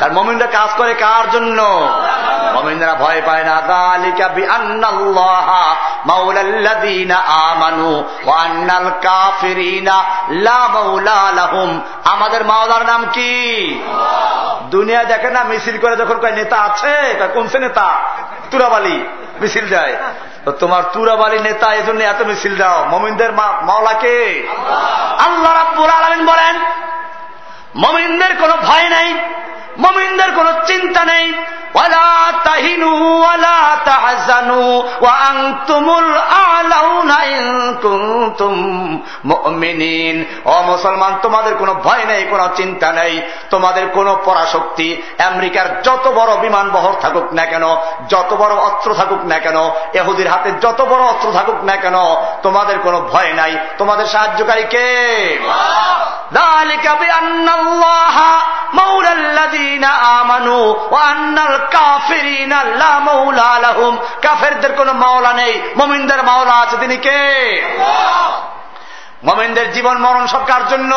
তার মমিনরা কাজ করে কার জন্য? মমিনরা ভয় পায় না। আমানু আমাদের মাওলার নাম কি? দুনিয়া দেখে না, মিছিল করে যখন কয় নেতা আছে কোন সে নেতা? তুরাবালি, মিছিল দেয় তোমার তুরাবালি নেতা এজন্য জন্য এত মিছিল দাও। মমিনদের মাওলাকে। আল্লাহ রাব্বুল আলমিন বলেন মমিনদের কোনো ভয় নেই মমিনদের কোনো চিন্তা নেই। মুসলমান তোমাদের কোনো ভয় নেই কোনো চিন্তা নেই। তোমাদের কোনো পরাশক্তি আমেরিকার যত বড় বিমান বহর থাকুক না কেন যত বড় অস্ত্র থাকুক না কেন এহুদির হাতে যত বড় অস্ত্র থাকুক না কেন তোমাদের কোনো ভয় নাই। তোমাদের সাহায্যকারী কে? কাফেরদের কোন মাওলা নেই। মমিনদের মাওলা আছে তিনি কে? মমিনদের জীবন মরণ সব কার জন্য?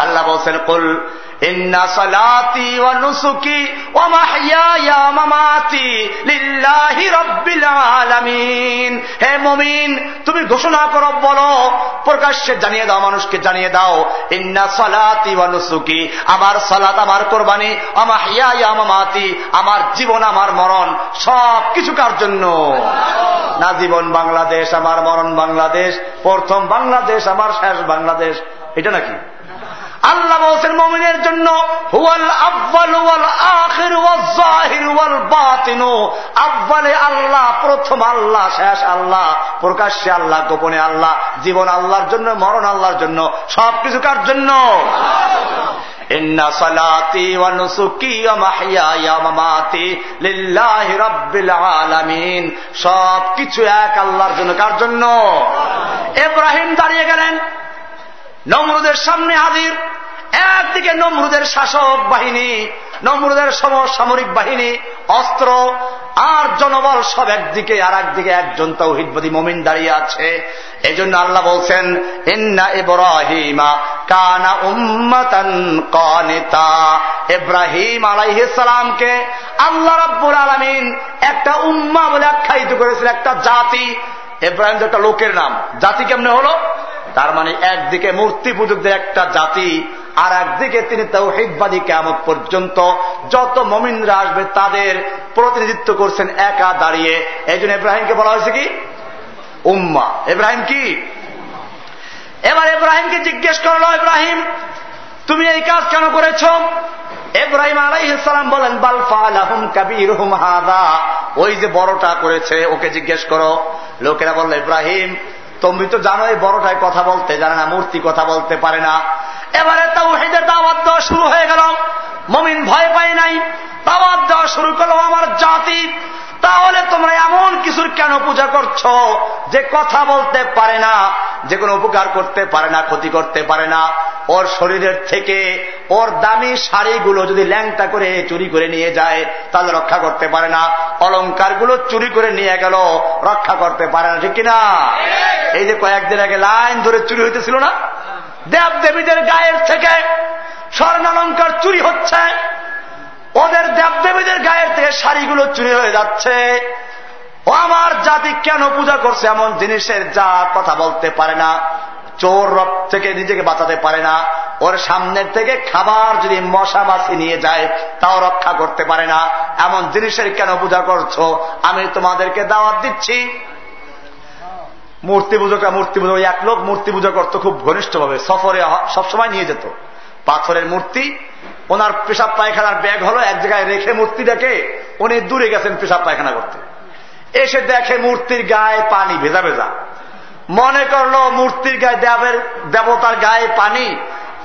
আল্লাহ বলছেন কুল ইন্না সালাতি ওয়া নুসুকি ওয়া মাহইয়ায়া মামাতি হে মুমিন, তুমি ঘোষণা করো, বলো, প্রকাশ্যে জানিয়ে দাও, মানুষকে জানিয়ে দাও, ইন্না সালাতি ওয়া আমার সালাত, আমার কোরবানি, ওয়া মাহইয়ায়া মামাতি, আমার জীবন, আমার মরণ, সব কিছু কার জন্য? না জীবন বাংলাদেশ, আমার মরণ বাংলাদেশ, প্রথম বাংলাদেশ, আমার শেষ বাংলাদেশ। এটা নাকি? আল্লাহ বলছেন, মমিনের জন্য হুয়াল আব্বাল ওয়াল আখির জাহির ওয়াল বাতিনু। আব্বালে আল্লাহ, প্রথম আল্লাহ, শেষ আল্লাহ, প্রকাশ্যে আল্লাহ, গোপনে আল্লাহ, জীবন আল্লাহর জন্য, মরণ আল্লাহর জন্য, সবকিছু কার জন্য? সব কিছু এক আল্লাহর জন্য, কার জন্য? এব্রাহিম দাঁড়িয়ে গেলেন। নমরুদের সামনে হাজির। একদিকে নমরুদের শাসক বাহিনী, নমরুদের সমসামরিক বাহিনী, অস্ত্র, আর জনবল সব একদিকে, আর একদিকে একজন তৌহিদবাদী মমিন দাঁড়িয়ে আছে। এই জন্য আল্লাহ বলছেন, ইন্না ইব্রাহিমা কানা উম্মাতান কনেতা। ইব্রাহিম আলাইহিসালামকে আল্লাহ রাব্বুল আলমিন একটা উম্মা বলে আখ্যায়িত করেছিল একটা জাতি। ইব্রাহিম তো একটা লোকের নাম। জাতি কেমনে হলো? তার মানে একদিকে মূর্তি পূজকদের একটা জাতি আর একদিকে তিনি তৌহিদবাদী কেমন পর্যন্ত যত মমিনরা আসবে তাদের প্রতিনিধিত্ব করছেন একা দাঁড়িয়ে। এই জন্য ইব্রাহিমকে বলা হয়েছে কি? উম্মা। ইব্রাহিম কি? এবার ইব্রাহিমকে জিজ্ঞেস করল, ইব্রাহিম, তুমি এই কাজ কেন করেছ? এব্রাহিম আলাইসালাম বলেন বালফা আলহম কাবির হাদা ওই যে বড়টা করেছে, ওকে জিজ্ঞেস করো। লোকেরা বলল, ইব্রাহিম, তুমি তো জানো এই বড়টায় কথা বলতে জানে না, মূর্তি কথা বলতে পারে না। এবারে তাও হেদের দাওয়াত দেওয়া শুরু হয়ে গেল। মমিন ভয় পায় নাই। দাওয়াত দেওয়া শুরু করল আমার জাতি। তাহলে তোমরা এমন কিছুর কেন পূজা করছ? যে কথা বলতে পারে না, যে কোনো উপকার করতে পারে না, ক্ষতি করতে পারে না। ওর শরীরের থেকে ওর দামি শাড়িগুলো যদি ল্যাংটা করে চুরি করে নিয়ে যায়, তাহলে রক্ষা করতে পারে না। অলঙ্কারগুলো চুরি করে নিয়ে গেল, রক্ষা করতে পারে না, ঠিক কিনা? এই যে কয়েকদিন আগে লাইন ধরে চুরি হইতেছিল না? দেব দেবীদের গায়ের থেকে স্বর্ণালঙ্কার চুরি হচ্ছে। ওদের দেবদেবীদের গায়ের থেকে শাড়িগুলো চুরি হয়ে যাচ্ছে। ও আমার জাতি কেন পূজা করছে এমন জিনিসের যা কথা বলতে পারে না। চোর রব থেকে নিজেকে বাঁচাতে পারে না। ওর সামনের থেকে খাবার যদি মশা মাছি নিয়ে যায়, তাও রক্ষা করতে পারে না। এমন জিনিসের কেন পূজা করছ? আমি তোমাদেরকে দাওয়াত দিচ্ছি। মূর্তি পুজোটা মূর্তি পুজো এক লোক মূর্তি পুজো করতো খুব ঘনিষ্ঠভাবে। সফরে সবসময় নিয়ে যেত। পাথরের মূর্তি, ওনার পেশাব পায়খানার ব্যাগ হলো এক জায়গায় রেখে মূর্তিটাকে উনি দূরে গেছেন পেশাব পায়খানা করতে। এসে দেখে মূর্তির গায়ে পানি ভেজা ভেজা। মনে করল মূর্তির গায়ে দেবের, দেবতার গায়ে পানি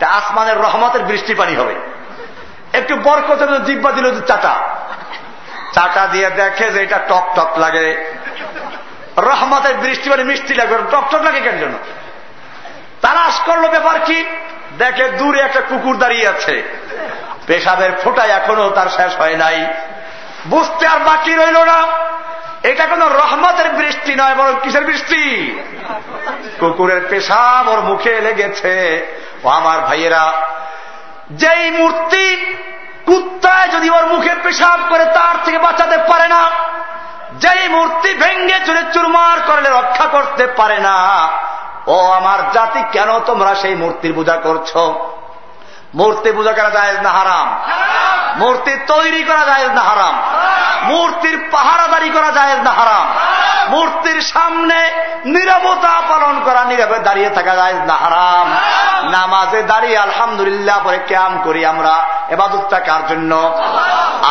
আসমানের রহমতের বৃষ্টি পানি হবে। একটু বরকতের জিব্বা দিল চাটা। চাটা দিয়ে দেখে যে এটা টক টক লাগে। রহমতের বৃষ্টি মানে মিষ্টি লাগবে টক লাগে কেন জন্য তালাশ করল ব্যাপার কি? দেখে দূরে একটা কুকুর দাঁড়িয়ে আছে। পেশাবের ফোটায় এখনও তার শেষ হয় নাই। বুঝতে আর বাকি রইল না। এটা কোন রহমতের বৃষ্টি নয়, বরং কিসের বৃষ্টি? কুকুরের পেশাব ওর মুখে লেগেছে। ও আমার ভাইয়েরা, যেই মূর্তি কুত্তায় যদি ওর মুখে পেশাব করে তার থেকে বাঁচাতে পারে না যেই মূর্তি ভেঙ্গে চুরে চুরমার করলে রক্ষা করতে পারে না। ও আমার জাতি, কেন তোমরা সেই মূর্তির পূজা করছ? মূর্তি পূজা করা যায় না হারাম? মূর্তি তৈরি করা যায় না হারাম? মূর্তির পাহারাদারি করা যায় না হারাম? মূর্তির সামনে নিরবতা পালন করা নীরবে দাঁড়িয়ে থাকা যায় না হারাম? নামাজে দাঁড়িয়ে আলহামদুলিল্লাহ পরে ক্যাম করি আমরা। এবাদতটা কার জন্য?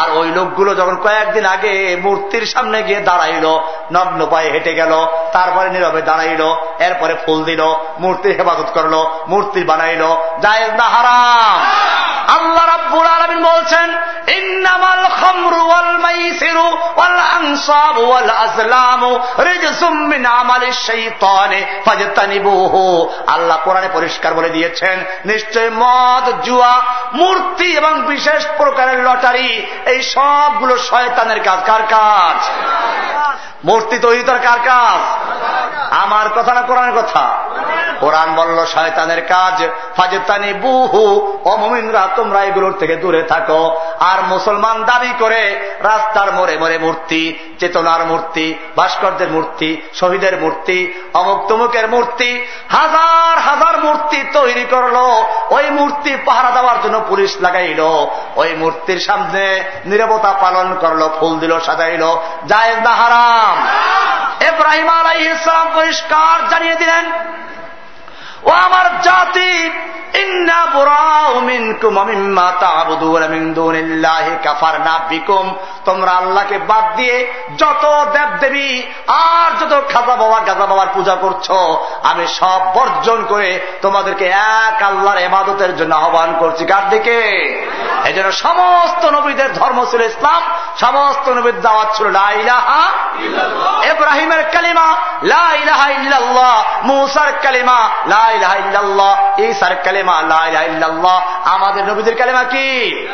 আর ওই লোকগুলো যখন কয়েকদিন আগে মূর্তির সামনে গিয়ে দাঁড়াইল নগ্ন পায়ে হেঁটে গেল তারপরে নীরবে দাঁড়াইল এরপরে ফুল দিল মূর্তির হেফাজত করল মূর্তি বানাইল জায়েজ না হারাম? আল্লাহ। রাব্বুল আলামিন বলছেন আল্লাহ কোরআনে পরিষ্কার বলে দিয়েছেন, নিশ্চয় মদ, জুয়া, মূর্তি এবং বিশেষ প্রকারের লটারি, এই সবগুলো শয়তানের কাজ। কার কাজ? মূর্তি তৈরি তার কার কাজ? আমার কথা না কোরআনের কথা? কোরআন বলল, শয়তানের কাজ ফাজেতানি বুহু অমমিনরা তোমরা এগুলোর থেকে দূরে থাকো। আর মুসলমান দাবি করে রাস্তার মোড়ে মোড়ে মূর্তি, চেতনার মূর্তি ভাস্করদের মূর্তি, শহীদের মূর্তি অমুক তমুকের মূর্তি, হাজার হাজার মূর্তি তৈরি করল। ওই মূর্তি পাহারা দেওয়ার জন্য পুলিশ লাগাইল। ওই মূর্তির সামনে নিরবতা পালন করল, ফুল দিল, সাজাইল। জায়েজ না হারাম। এব্রাহিম আলাই ইসলাম পরিষ্কার জানিয়ে দিলেন ও আমার জাতি তোমরা আল্লাহকে বাদ দিয়ে যত দেব দেবী আর যত খাজা বাবা গাজা বাবার পূজা করছ, আমি সব বর্জন করে তোমাদেরকে এক আল্লাহর এবাদতের জন্য আহ্বান করছি। কার দিকে? এই জন্য সমস্ত নবীদের ধর্ম ছিল ইসলাম, সমস্ত নবীর দাওয়াত ছিল লাইলাহা এব্রাহিমের কালিমা লাইলাহা ইল্লাল্লাহ। মুসার কালিমা লাইলাহা ইল্লাল্লাহ। ঈসার কালিমা, লাইলাহা আমাদের নবীদের কালিমা কি?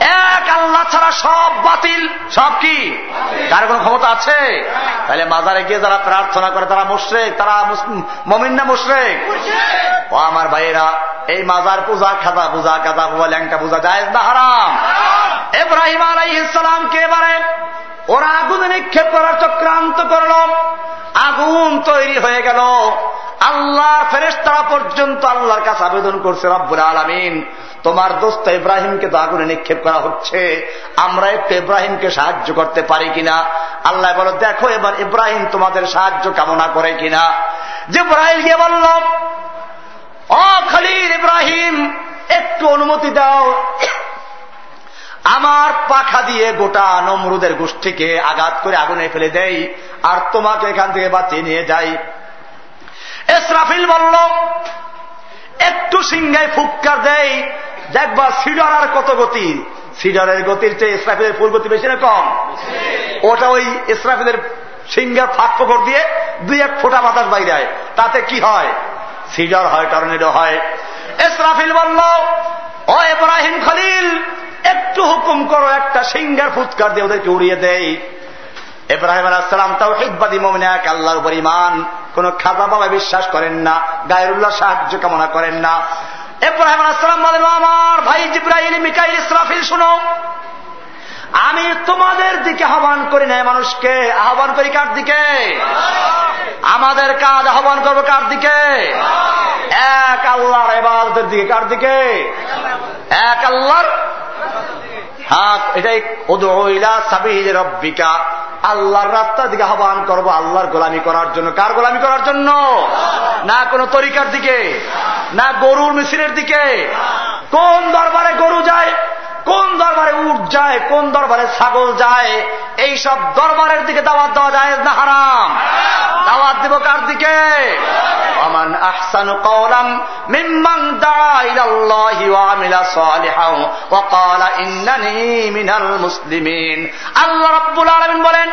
এক আল্লাহ ছাড়া সব বাতিল। সব কি? তার কোন ক্ষমতা আছে? তাহলে মাজারে গিয়ে যারা প্রার্থনা করে, তারা মুশ্রেক, তারা মমিন না মুশ্রেক? ও আমার ভাইয়েরা, এই মাজার পূজা খাজা, পূজা কাজা পূজা ল্যাংটা, পূজা যায় না হারাম? এব্রাহিম আলাই ইসলামকে এবারে ওরা আগুনে নিক্ষেপ করার চক্রান্ত করল। আগুন তৈরি হয়ে গেল। আল্লাহর ফেরেস্তারা পর্যন্ত আল্লাহর কাছে আবেদন করছে, রব্বুল আলমিন, তোমার দোস্ত ইব্রাহিমকে তো আগুনে নিক্ষেপ করা হচ্ছে। আমরা একটু ইব্রাহিমকে সাহায্য করতে পারি কিনা? আল্লাহ বলো, দেখো এবার ইব্রাহিম তোমাদের সাহায্য কামনা করে কিনা? যে ইব্রাহিম গিয়ে বলল অ খালিল ইব্রাহিম, একটু অনুমতি দাও। আমার পাখা দিয়ে গোটা নমরুদের গোষ্ঠীকে আঘাত করে আগুনে ফেলে দেই, আর তোমাকে এখান থেকে বাঁচিয়ে নিয়ে যাই। এসরাফিল বলল, একটু সিংহায় ফুৎকার দেয় দেখবা সিডার আর কত গতি? সিডারের গতির চেয়ে ইসরাফিলের ফুল গতি বেশি না কম? ওটা ওই ইসরাফিলের সিংহার ফাঁক ফোকর দিয়ে দুই এক ফোটা বাতাস বাইরে তাতে কি হয়? সিডার হয় টর্নেডো হয়। ইসরাফিল বলল, ও এব্রাহিম খলিল, একটু হুকুম করো, একটা সিংহার ফুৎকার দিয়ে ওদেরকে উড়িয়ে দেয় এব্রাহিম আলাহাম তাও হিকবাদী মমিন এক, আল্লাহর উপর ইমান কোন খাজা বাবা বিশ্বাস করেন না, গায়রুল্লাহ সাহায্য কামনা করেন না। এব্রাহিম আলাহাম বলেন আমার ভাই জিব্রাহিল মিকাইল, ইসরাফিল, শুনো, আমি তোমাদের দিকে আহ্বান করি না মানুষকে। আহ্বান করি কার দিকে? আমাদের কাজ আহ্বান করব কার দিকে? এক আল্লাহর এবাদতের দিকে কার দিকে? এক আল্লাহর? হ্যাঁ এটাই ওদা সাবিল রব্বিকা। আল্লাহর রাস্তার দিকে আহ্বান করব, আল্লাহর গোলামি করার জন্য। কার গোলামি করার জন্য? না কোন তরিকার দিকে, না গরুর মিছিলের দিকে। কোন দরবারে গরু যায়, কোন দরবারে উঠ যায়, কোন দরবারে ছাগল যায় এই সব দরবারের দিকে দাওয়াত দেওয়া যায় না হারাম? দাওয়াত দিব কার দিকে? ومن أحسن قولا ممن دعا إلى الله وعمل صالحا وقال إنني من المسلمين আল্লাহ রাব্বুল আলামিন বলেন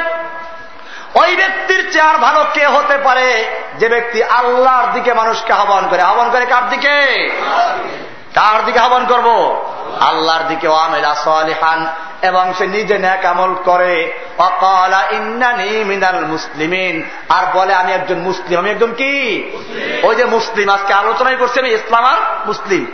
ওই ব্যক্তির চেয়ার ভালো কে হতে পারে যে ব্যক্তি আল্লাহর দিকে মানুষকে আহ্বান করে আহ্বান করে কার দিকে কার দিকে আহ্বান করব আল্লাহর দিকে ওয়ামেলা সালিহান এবং সে নিজে ন্যাক আমল করে। অকালা ইন্নানি মিনাল মুসলিমিন। আর বলে আমি একজন মুসলিম। আমি একজন কি? ওই যে মুসলিম। আজকে আলোচনাই করছি আমি ইসলাম আর মুসলিম।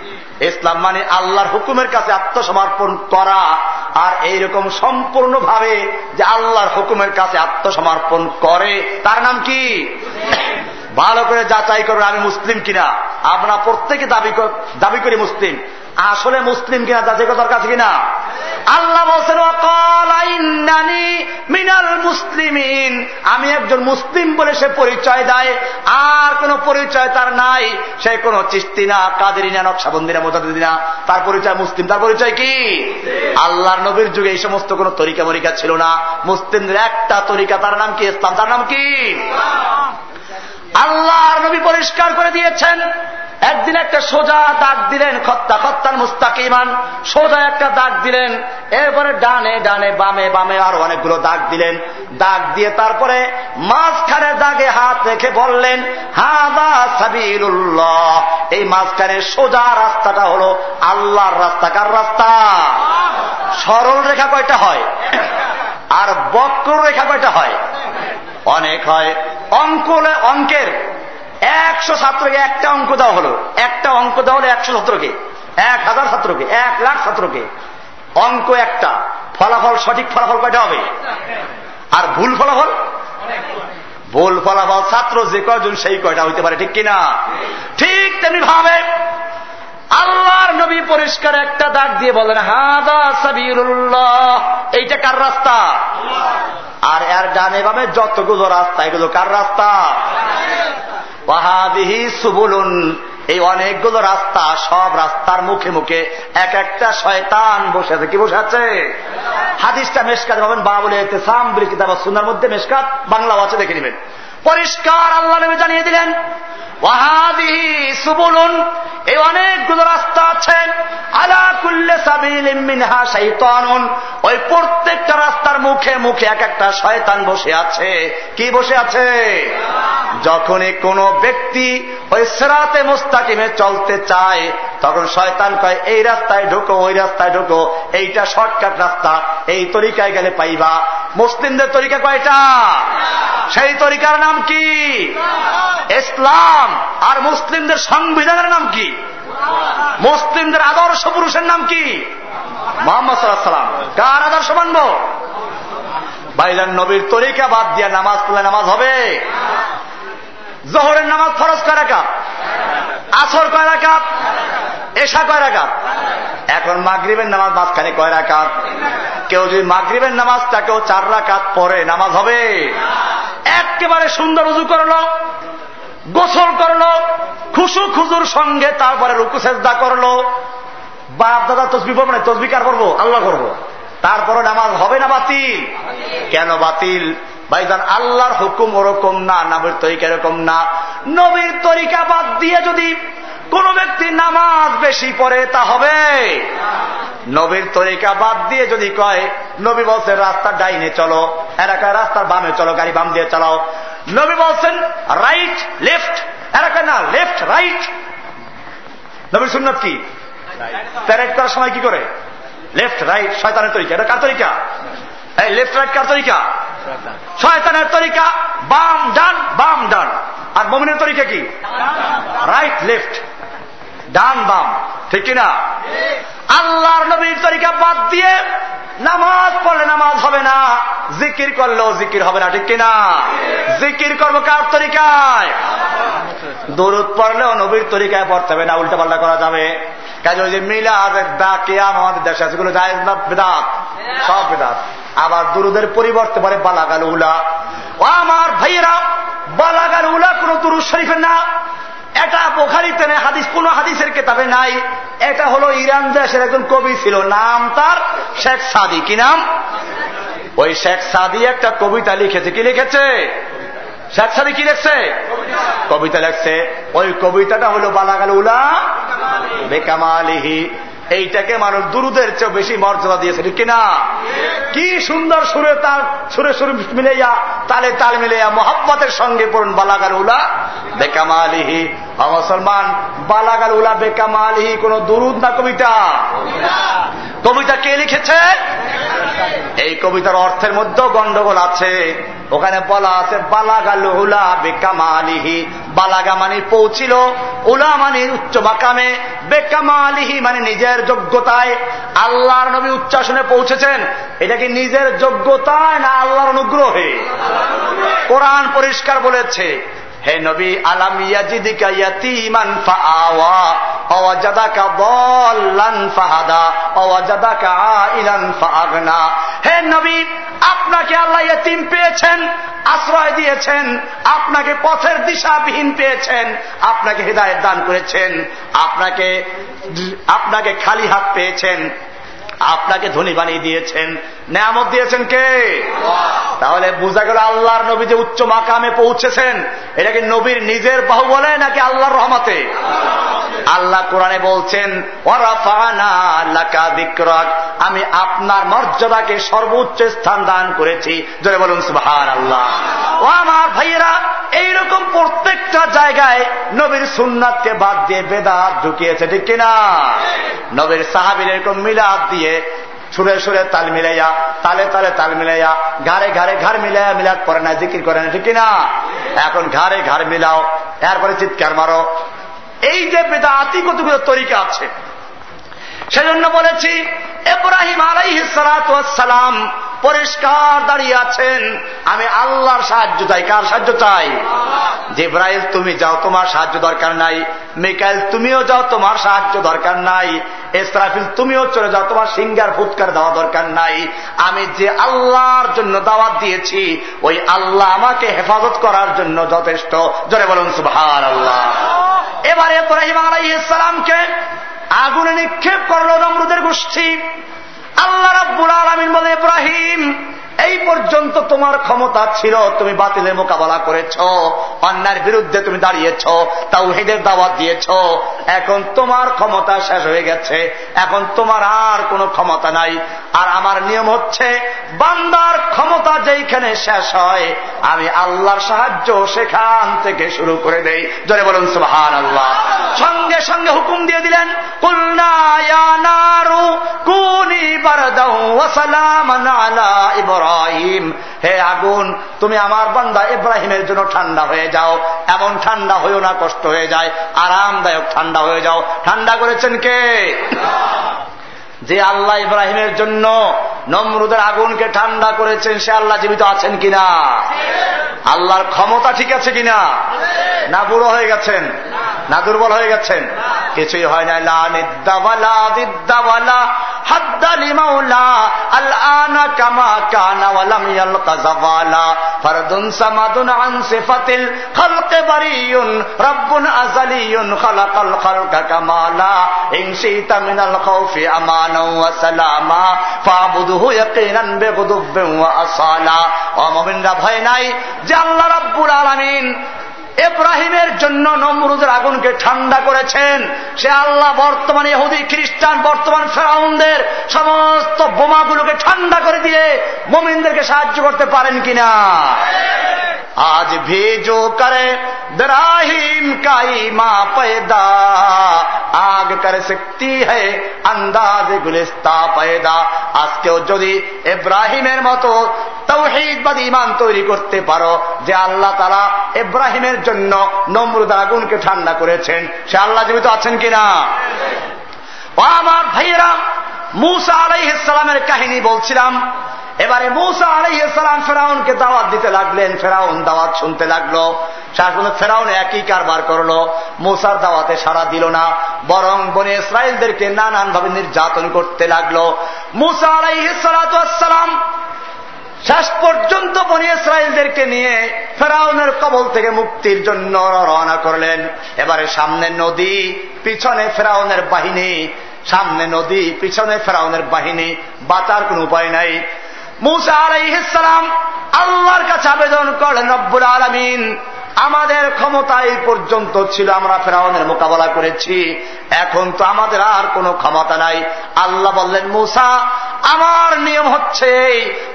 ইসলাম মানে আল্লাহর হুকুমের কাছে আত্মসমর্পণ করা। আর এইরকম সম্পূর্ণভাবে যে আল্লাহর হুকুমের কাছে আত্মসমর্পণ করে। তার নাম কি? ভালো করে যাচাই করবেন আমি মুসলিম কিনা। আমরা প্রত্যেকে দাবি দাবি করি মুসলিম। আসলে মুসলিম কিনা যাচাই করার কাছে কিনা? আল্লাহ মিনাল মুসলিমিন। আমি একজন মুসলিম বলে সে পরিচয় দেয়, আর কোন পরিচয় তার নাই। সে কোন চিস্তি না, কাদেরি না মোজাদি না তার পরিচয় মুসলিম। তার পরিচয় কি? আল্লাহর নবীর যুগে এই সমস্ত কোন তরিকা মরিকা ছিল না। মুসলিমদের একটা তরিকা, তার নাম কি ইসলাম? তার নাম কি? আল্লাহর নবী পরিষ্কার করে দিয়েছেন। একদিন একটা সোজা দাগ দিলেন খত্তা, খত্তার মুস্তাকিমান। সোজা একটা দাগ দিলেন, এরপরে ডানে ডানে, বামে বামে আরও অনেকগুলো দাগ দিলেন। দাগ দিয়ে তারপরে মাঝখানে দাগে হাত রেখে বললেন, হাদা সাবিরুল্লাহ এই মাঝখানে সোজা রাস্তাটা হলো আল্লাহর রাস্তা। কার রাস্তা? সরল রেখা কয়টা হয়? আর বক্র রেখা কয়টা হয়? অনেক হয়। অঙ্ক অঙ্কের। একশো ছাত্রকে একটা অঙ্ক দেওয়া হলো। একটা অঙ্ক দেওয়া হলো একশো ছাত্রকে। এক হাজার ছাত্রকে। এক লাখ ছাত্রকে। অঙ্ক একটা। ফলাফল সঠিক ফলাফল কয়টা হবে? আর ভুল ফলাফল? ভুল ফলাফল ছাত্র যে কয়জন সেই কয়টা হইতে পারে, ঠিক কিনা? ঠিক তেমনি ভাবে আল্লাহর নবী পরিষ্কার একটা দাগ দিয়ে বলেন, হাদা সাবিরুল্লাহ এইটা কার রাস্তা? আর এর ডানে বামে যতগুলো রাস্তা, এগুলো কার রাস্তা? ওয়াহাদিহি সুবুলুন। এই অনেকগুলো রাস্তা সব রাস্তার মুখে মুখে এক একটা শয়তান বসে আছে। কি বসে আছে? হাদিসটা মেসকাত পাবেন। এতে সামবরি কিতাব সুনার মধ্যে মেসকাত বাংলাও আছে, দেখে নেবেন। পরিষ্কার আল্লাহ নেমে জানিয়ে দিলেন, ওয়াহাদিহি সুবুলুন এই অনেকগুলো রাস্তা আছে, আলা কুল্লে সাবিলিমিনহা শৈতানুন ওই প্রত্যেকটা রাস্তার মুখে মুখে এক একটা শয়তান বসে আছে। কি বসে আছে? যখনই কোনো ব্যক্তি ওই সেরাতে মুস্তাকিমে চলতে চায়, তখন শয়তান কয়, এই রাস্তায় ঢুকো, ওই রাস্তায় ঢুকো, এইটা শর্টকাট রাস্তা, এই তরিকায় গেলে পাইবা। মুসলিমদের তরিকা কয়টা? সেই তরিকার নাম কি? ইসলাম। আর মুসলিমদের সংবিধানের নাম কি? মুসলিমদের আদর্শ পুরুষের নাম কি? মোহাম্মদ সাল্লাম কার আদর্শ মানব? ভাইজান নবীর তরিকা বাদ দিয়ে নামাজ পড়লে নামাজ হবে। জহরের নামাজ ফরজ কয় রাকাত? আসর কয় রাকাত? এশা কয় রাকাত? এখন মাগরিবের নামাজ মাঝখানে কয় রাকাত? কেউ যদি মাগরিবের নামাজটা কেউ চার রাকাত পরে নামাজ হবে? একেবারে সুন্দর উজু করল গোসল করল খুশু খুজুর সঙ্গে তারপরে রুকু সেজদা করল বাপ, দাদা, তসবি পড়ব না? তসবি কার করব আল্লাহ করব তারপরে নামাজ হবে না বাতিল? কেন বাতিল? ভাইজান, আল্লাহর হুকুম ওরকম না, নবীর তরিকা এরকম না। নবীর তরিকা বাদ দিয়ে যদি কোন ব্যক্তি নামাজ বেশি পড়ে, তা হবে। নবীর তরিকা বাদ দিয়ে যদি কয়, নবী বলছেন রাস্তার ডাইনে চলো, এলাকায় রাস্তার বামে চলো, গাড়ি বাম দিয়ে চালাও। নবী বলছেন রাইট লেফট এলাকায় না লেফট রাইট নবীর সুন্নত কি? প্যারেড করার সময় কি করে? লেফট রাইট শয়তানের তরিকা। এটা কার তরিকা? এই লেফট রাইট কার তরিকা? শয়তানের তরিকা, বাম, ডান বাম, ডান। আর মমিনের তরিকা কি? রাইট লেফট ডান বাম ঠিক কিনা? আল্লাহর নবীর তরিকা বাদ দিয়ে নামাজ পড়লে নামাজ হবে না জিকির করলেও জিকির হবে না ঠিক কিনা? জিকির করব কার তরিকায়? দরুদ পড়লেও নবীর তরিকায় পড়তে হবে না উল্টা পাল্টা করা যাবে। কাজে ওই যে মিলাদ কেয়াম আমাদের দেশে আছে এগুলো জায়েজ না বেদাত? সব বেদাত। আবার দুরুদের পরিবর্তে পারে বালাগাল উলা। ও আমার ভাইয়েরা বালাগাল উলা কোন দুরুদ শরীফের না। এটা বোখারিতে নেই হাদিস, কোন হাদিসের কেতাবে নাই। এটা হলো ইরান দেশের একজন কবি ছিল, নাম তার শেখ সাদি। কি নাম? ওই শেখ সাদি একটা কবিতা লিখেছে। কি লিখেছে? শেখ সাদি কি লিখছে? কবিতা লিখছে। ওই কবিতাটা হলো বালাগাল উলা বেকামালিহি। এইটাকে মানুষ দুরুদের চেয়ে বেশি মর্যাদা দিয়েছে, ঠিক কিনা? কি সুন্দর সুরে তার, সুরে সুরে মিলাইয়া, তালে তাল মিলাইয়া মোহাম্মতের সঙ্গে পড়ুন বালাগাল উলা। বেকামালিহি মুসলমান, বালাগাল উলা বেকামালিহি, কোন দুরুদ না কবিতা? কবিতা কে লিখেছে? এই কবিতার অর্থের মধ্যেও গন্ডগোল আছে। ওখানে বলা আছে বালাগাল উলা বেকামালিহি। বালাগা মানে পৌঁছিল, উলা মানে উচ্চ মাকামে, বেকামালিহি মানে নিজের যোগ্যতায়। আল্লাহর নবী উচ্চাসনে পৌঁছেছেন, এটা কি নিজের যোগ্যতায় না আল্লাহর অনুগ্রহে? কোরআন পরিষ্কার বলেছে হে নবী, আলাম ফাহাদা হে নবী, আপনাকে আল্লাহ ইয়তিম পেয়েছেন, আশ্রয় দিয়েছেন, আপনাকে পথের দিশাবিহীন পেয়েছেন, আপনাকে হৃদায়ত দান করেছেন, আপনাকে আপনাকে খালি হাত পেয়েছেন, আপনাকে ধনী বানিয়ে দিয়েছেন নেয়ামত দিয়েছেন কে? তাহলে বোঝা গেল আল্লাহর নবী যে উচ্চ মাকামে পৌঁছেছেন। এটা কি নবীর নিজের বাহু বলে নাকি আল্লাহর রহমতে? আল্লাহ। কোরআনে বলছেন আমি আপনার মর্যাদাকে সর্বোচ্চ স্থান দান করেছি। জোরে বলুন সুহান আল্লাহ ও আমার ভাইয়েরা এইরকম প্রত্যেকটা জায়গায় নবীর সুন্নাতকে বাদ দিয়ে বেদাত ঢুকিয়েছে ঠিক কিনা? নবীর সাহাবির এরকম মিলাদ দিয়ে সুরে সুরে তাল মিলাইয়া, তালে তালে তাল মিলাইয়া, ঘাড়ে ঘাড়ে ঘাড় মিলাইয়া মিলাদ করে না, জিকির করে না, ঠিক না এখন ঘাড়ে ঘাড় মিলাও, এরপরে চিৎকার মারো। এই যে বেদাতি কতগুলো তরিকা আছে, সেজন্য বলেছি এব্রাহিম আলাইসালাম পরিষ্কার দাঁড়িয়ে আছেন। আমি আল্লাহর সাহায্য চাই। কার সাহায্য চাই? জিব্রাইল, তুমি যাও। তোমার সাহায্য দরকার নাই। মিকাইল, তুমিও যাও। তোমার সাহায্য দরকার নাই। এসরাফিল তুমিও চলে যাও। তোমার সিঙ্গার ফুৎকার দেওয়া দরকার নাই। আমি যে আল্লাহর জন্য দাওয়াত দিয়েছি, ওই আল্লাহ আমাকে হেফাজত করার জন্য যথেষ্ট। জোরে বলুন সুভার আল্লাহ এবার এব্রাহিম আলাইসালামকে আগুনে নিক্ষেপ করল নমরুদের গোষ্ঠী। আল্লাহ রাব্বুল আলমিন বলে ইব্রাহিম এই পর্যন্ত তোমার ক্ষমতা ছিল, তুমি বাতিলের মোকাবেলা করেছ অন্যার বিরুদ্ধে তুমি দাঁড়িয়েছ তাও হেদের দাওয়াত দিয়েছ। এখন তোমার ক্ষমতা শেষ হয়ে গেছে, এখন তোমার আর কোনো ক্ষমতা নাই। আর আমার নিয়ম হচ্ছে, বান্দার ক্ষমতা যেইখানে শেষ হয়, আমি আল্লাহর সাহায্য সেখান থেকে শুরু করে দেই। জরে বলুন সুহান আল্লাহ সঙ্গে সঙ্গে হুকুম দিয়ে দিলেন ইব্রাহিম, হে আগুন, তুমি আমার বান্দা ইব্রাহিমের জন্য ঠান্ডা হয়ে যাও। এমন ঠান্ডা হয়েও না, কষ্ট হয়ে যায়। আরামদায়ক ঠান্ডা হয়ে যাও। ঠান্ডা করেছেন কে? যে আল্লাহ ইব্রাহিমের জন্য নমরুদের আগুনকে ঠান্ডা করেছেন, সে আল্লাহ জীবিত আছেন কিনা? আল্লাহর ক্ষমতা ঠিক আছে কিনা? না বুড়ো হয়ে গেছেন? না দুর্বল হয়ে গেছেন? কিছুই হয় না। আমানা। এব্রাহিমের জন্য নমরুদের আগুনকে ঠান্ডা করেছেন। সে আল্লাহ বর্তমানে ইহুদি, খ্রিস্টান, বর্তমান ফেরাউনদের সমস্ত বোমাগুলোকে ঠান্ডা করে দিয়ে মোমিনদেরকে সাহায্য করতে পারেন কিনা? আজ ভেজো করে দ্রাহিম কাই মা पैदा আগ করে सकती है আন্দাজ গুলিস্তা पैदा আজকেও যদি ইব্রাহিমের মতো তৌহিদবাদ ইমান তৈরি করতে পারো যে আল্লাহ তারা ইব্রাহিমের জন্য নমরুদ আগুনকে ঠান্ডা করেছেন সে আল্লাহ জীবিত আছেন কিনা ও আমার ভাইয়েরা, মুসা আলাই ইসলামের কাহিনী বলছিলাম। এবারে মুসা আলাই ইসলাম ফেরাউনকে দাওয়াত দিতে লাগলেন, ফেরাউন দাওয়াত শুনতে লাগল। শেষ ফেরাউন একই কারবার করল, মুসার দাওয়াতে সাড়া দিল না, বরং বনে ইসরায়েলদেরকে নানান ভাবে নির্যাতন করতে লাগল। মুসা আলাই সালাম শেষ পর্যন্ত বনি ইসরায়েলদেরকে নিয়ে ফেরাউনের কবল থেকে মুক্তির জন্য রওনা করলেন। এবারে সামনে নদী, পিছনে ফেরাউনের বাহিনী সামনে নদী, পিছনে ফেরাউনের বাহিনী, বাঁচার কোন উপায় নাই। মুসা আলাইসালাম আল্লাহর কাছে আবেদন করলেন, রব্বুল আলমিন, আমাদের ক্ষমতা এই পর্যন্ত ছিল, আমরা ফেরাউনের মোকাবেলা করেছি। এখন তো আমাদের আর কোনো ক্ষমতা নাই। আল্লাহ বললেন, মুসা, আমার নিয়ম হচ্ছে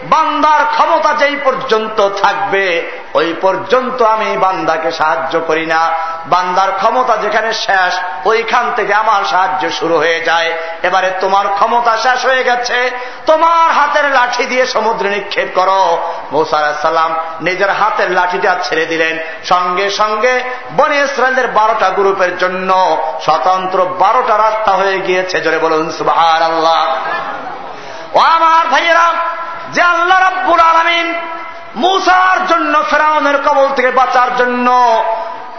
বান্দার ক্ষমতা যেই পর্যন্ত থাকবে ওই পর্যন্ত আমি বান্দাকে সাহায্য করি না। বান্দার ক্ষমতা যেখানে শেষ, ওইখান থেকে আমার সাহায্য শুরু হয়ে যায়। এবারে তোমার ক্ষমতা শেষ হয়ে গেছে। তোমার হাতের লাঠি দিয়ে সমুদ্রে নিক্ষেপ করো। মৌসালাম নিজের হাতের লাঠিটা ছেড়ে দিলেন। সঙ্গে সঙ্গে বনি ইসরায়েলের বারোটা গ্রুপের জন্য স্বতন্ত্র বারোটা রাস্তা হয়ে গিয়েছে। জোরে বলুন সুবাহ আল্লাহ ও আমার ভাইয়েরা, যে আল্লাহ রব্বুর আলমিন মুসার জন্য, ফেরাউনের কবল থেকে বাঁচার জন্য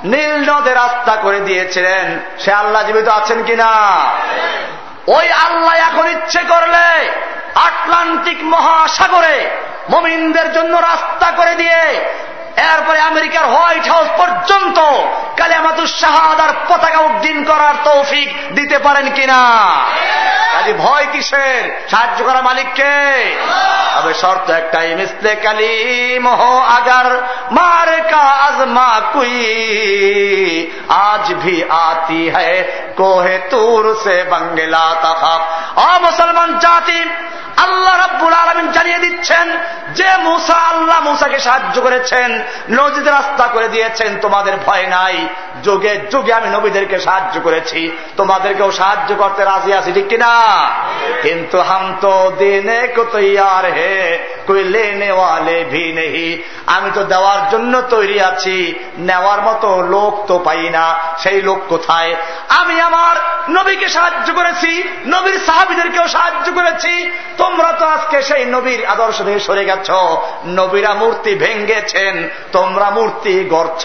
নীল নদে রাস্তা করে দিয়েছিলেন। সে আল্লাহ জীবিত আছেন কিনা? ওই আল্লাহ এখন ইচ্ছে করলে আটলান্টিক মহাসাগরে মমিনদের জন্য রাস্তা করে দিয়ে এরপরে আমেরিকার হোয়াইট হাউস পর্যন্ত কালিয়ামাতুর শাহাদার পতাকা উদ্দিন করার তৌফিক দিতে পারেন কিনা? কাজে ভয় কিসের? সাহায্য করা মালিককে। তবে শর্ত একটাই, মিসলে কালি মোহ আগার, মার কাজ মা কুই। আজ ভি আতি হ্যায়, কোহে তুর সে বাঙ্গেলা তাফা। অ মুসলমান জাতি, আল্লাহ রাব্বুল আলমিন জানিয়ে দিচ্ছেন, যে মুসা আল্লাহ মুসাকে সাহায্য করেছেন নদীতে রাস্তা করে দিয়েছেন তোমাদের ভয় নাই। যুগে যুগে আমি নবীদেরকে সাহায্য করেছি। তোমাদেরকেও সাহায্য করতে রাজি আছি, ঠিক কিনা? কিন্তু হাম তো দিনে কতইয়ার হে, কই লেনে ওয়ালে ভি নেহি। আমি তো দেওয়ার জন্য তৈরি আছি, নেওয়ার মতো লোক তো পাই না, সেই লোক কোথায়? আমি আমার নবীকে সাহায্য করেছি, নবীর সাহাবিদেরকেও সাহায্য করেছি। তোমরা তো আজকে সেই নবীর আদর্শ থেকে সরে গেছ। নবীরা মূর্তি ভেঙ্গেছেন তোমরা মূর্তি গড়ছ।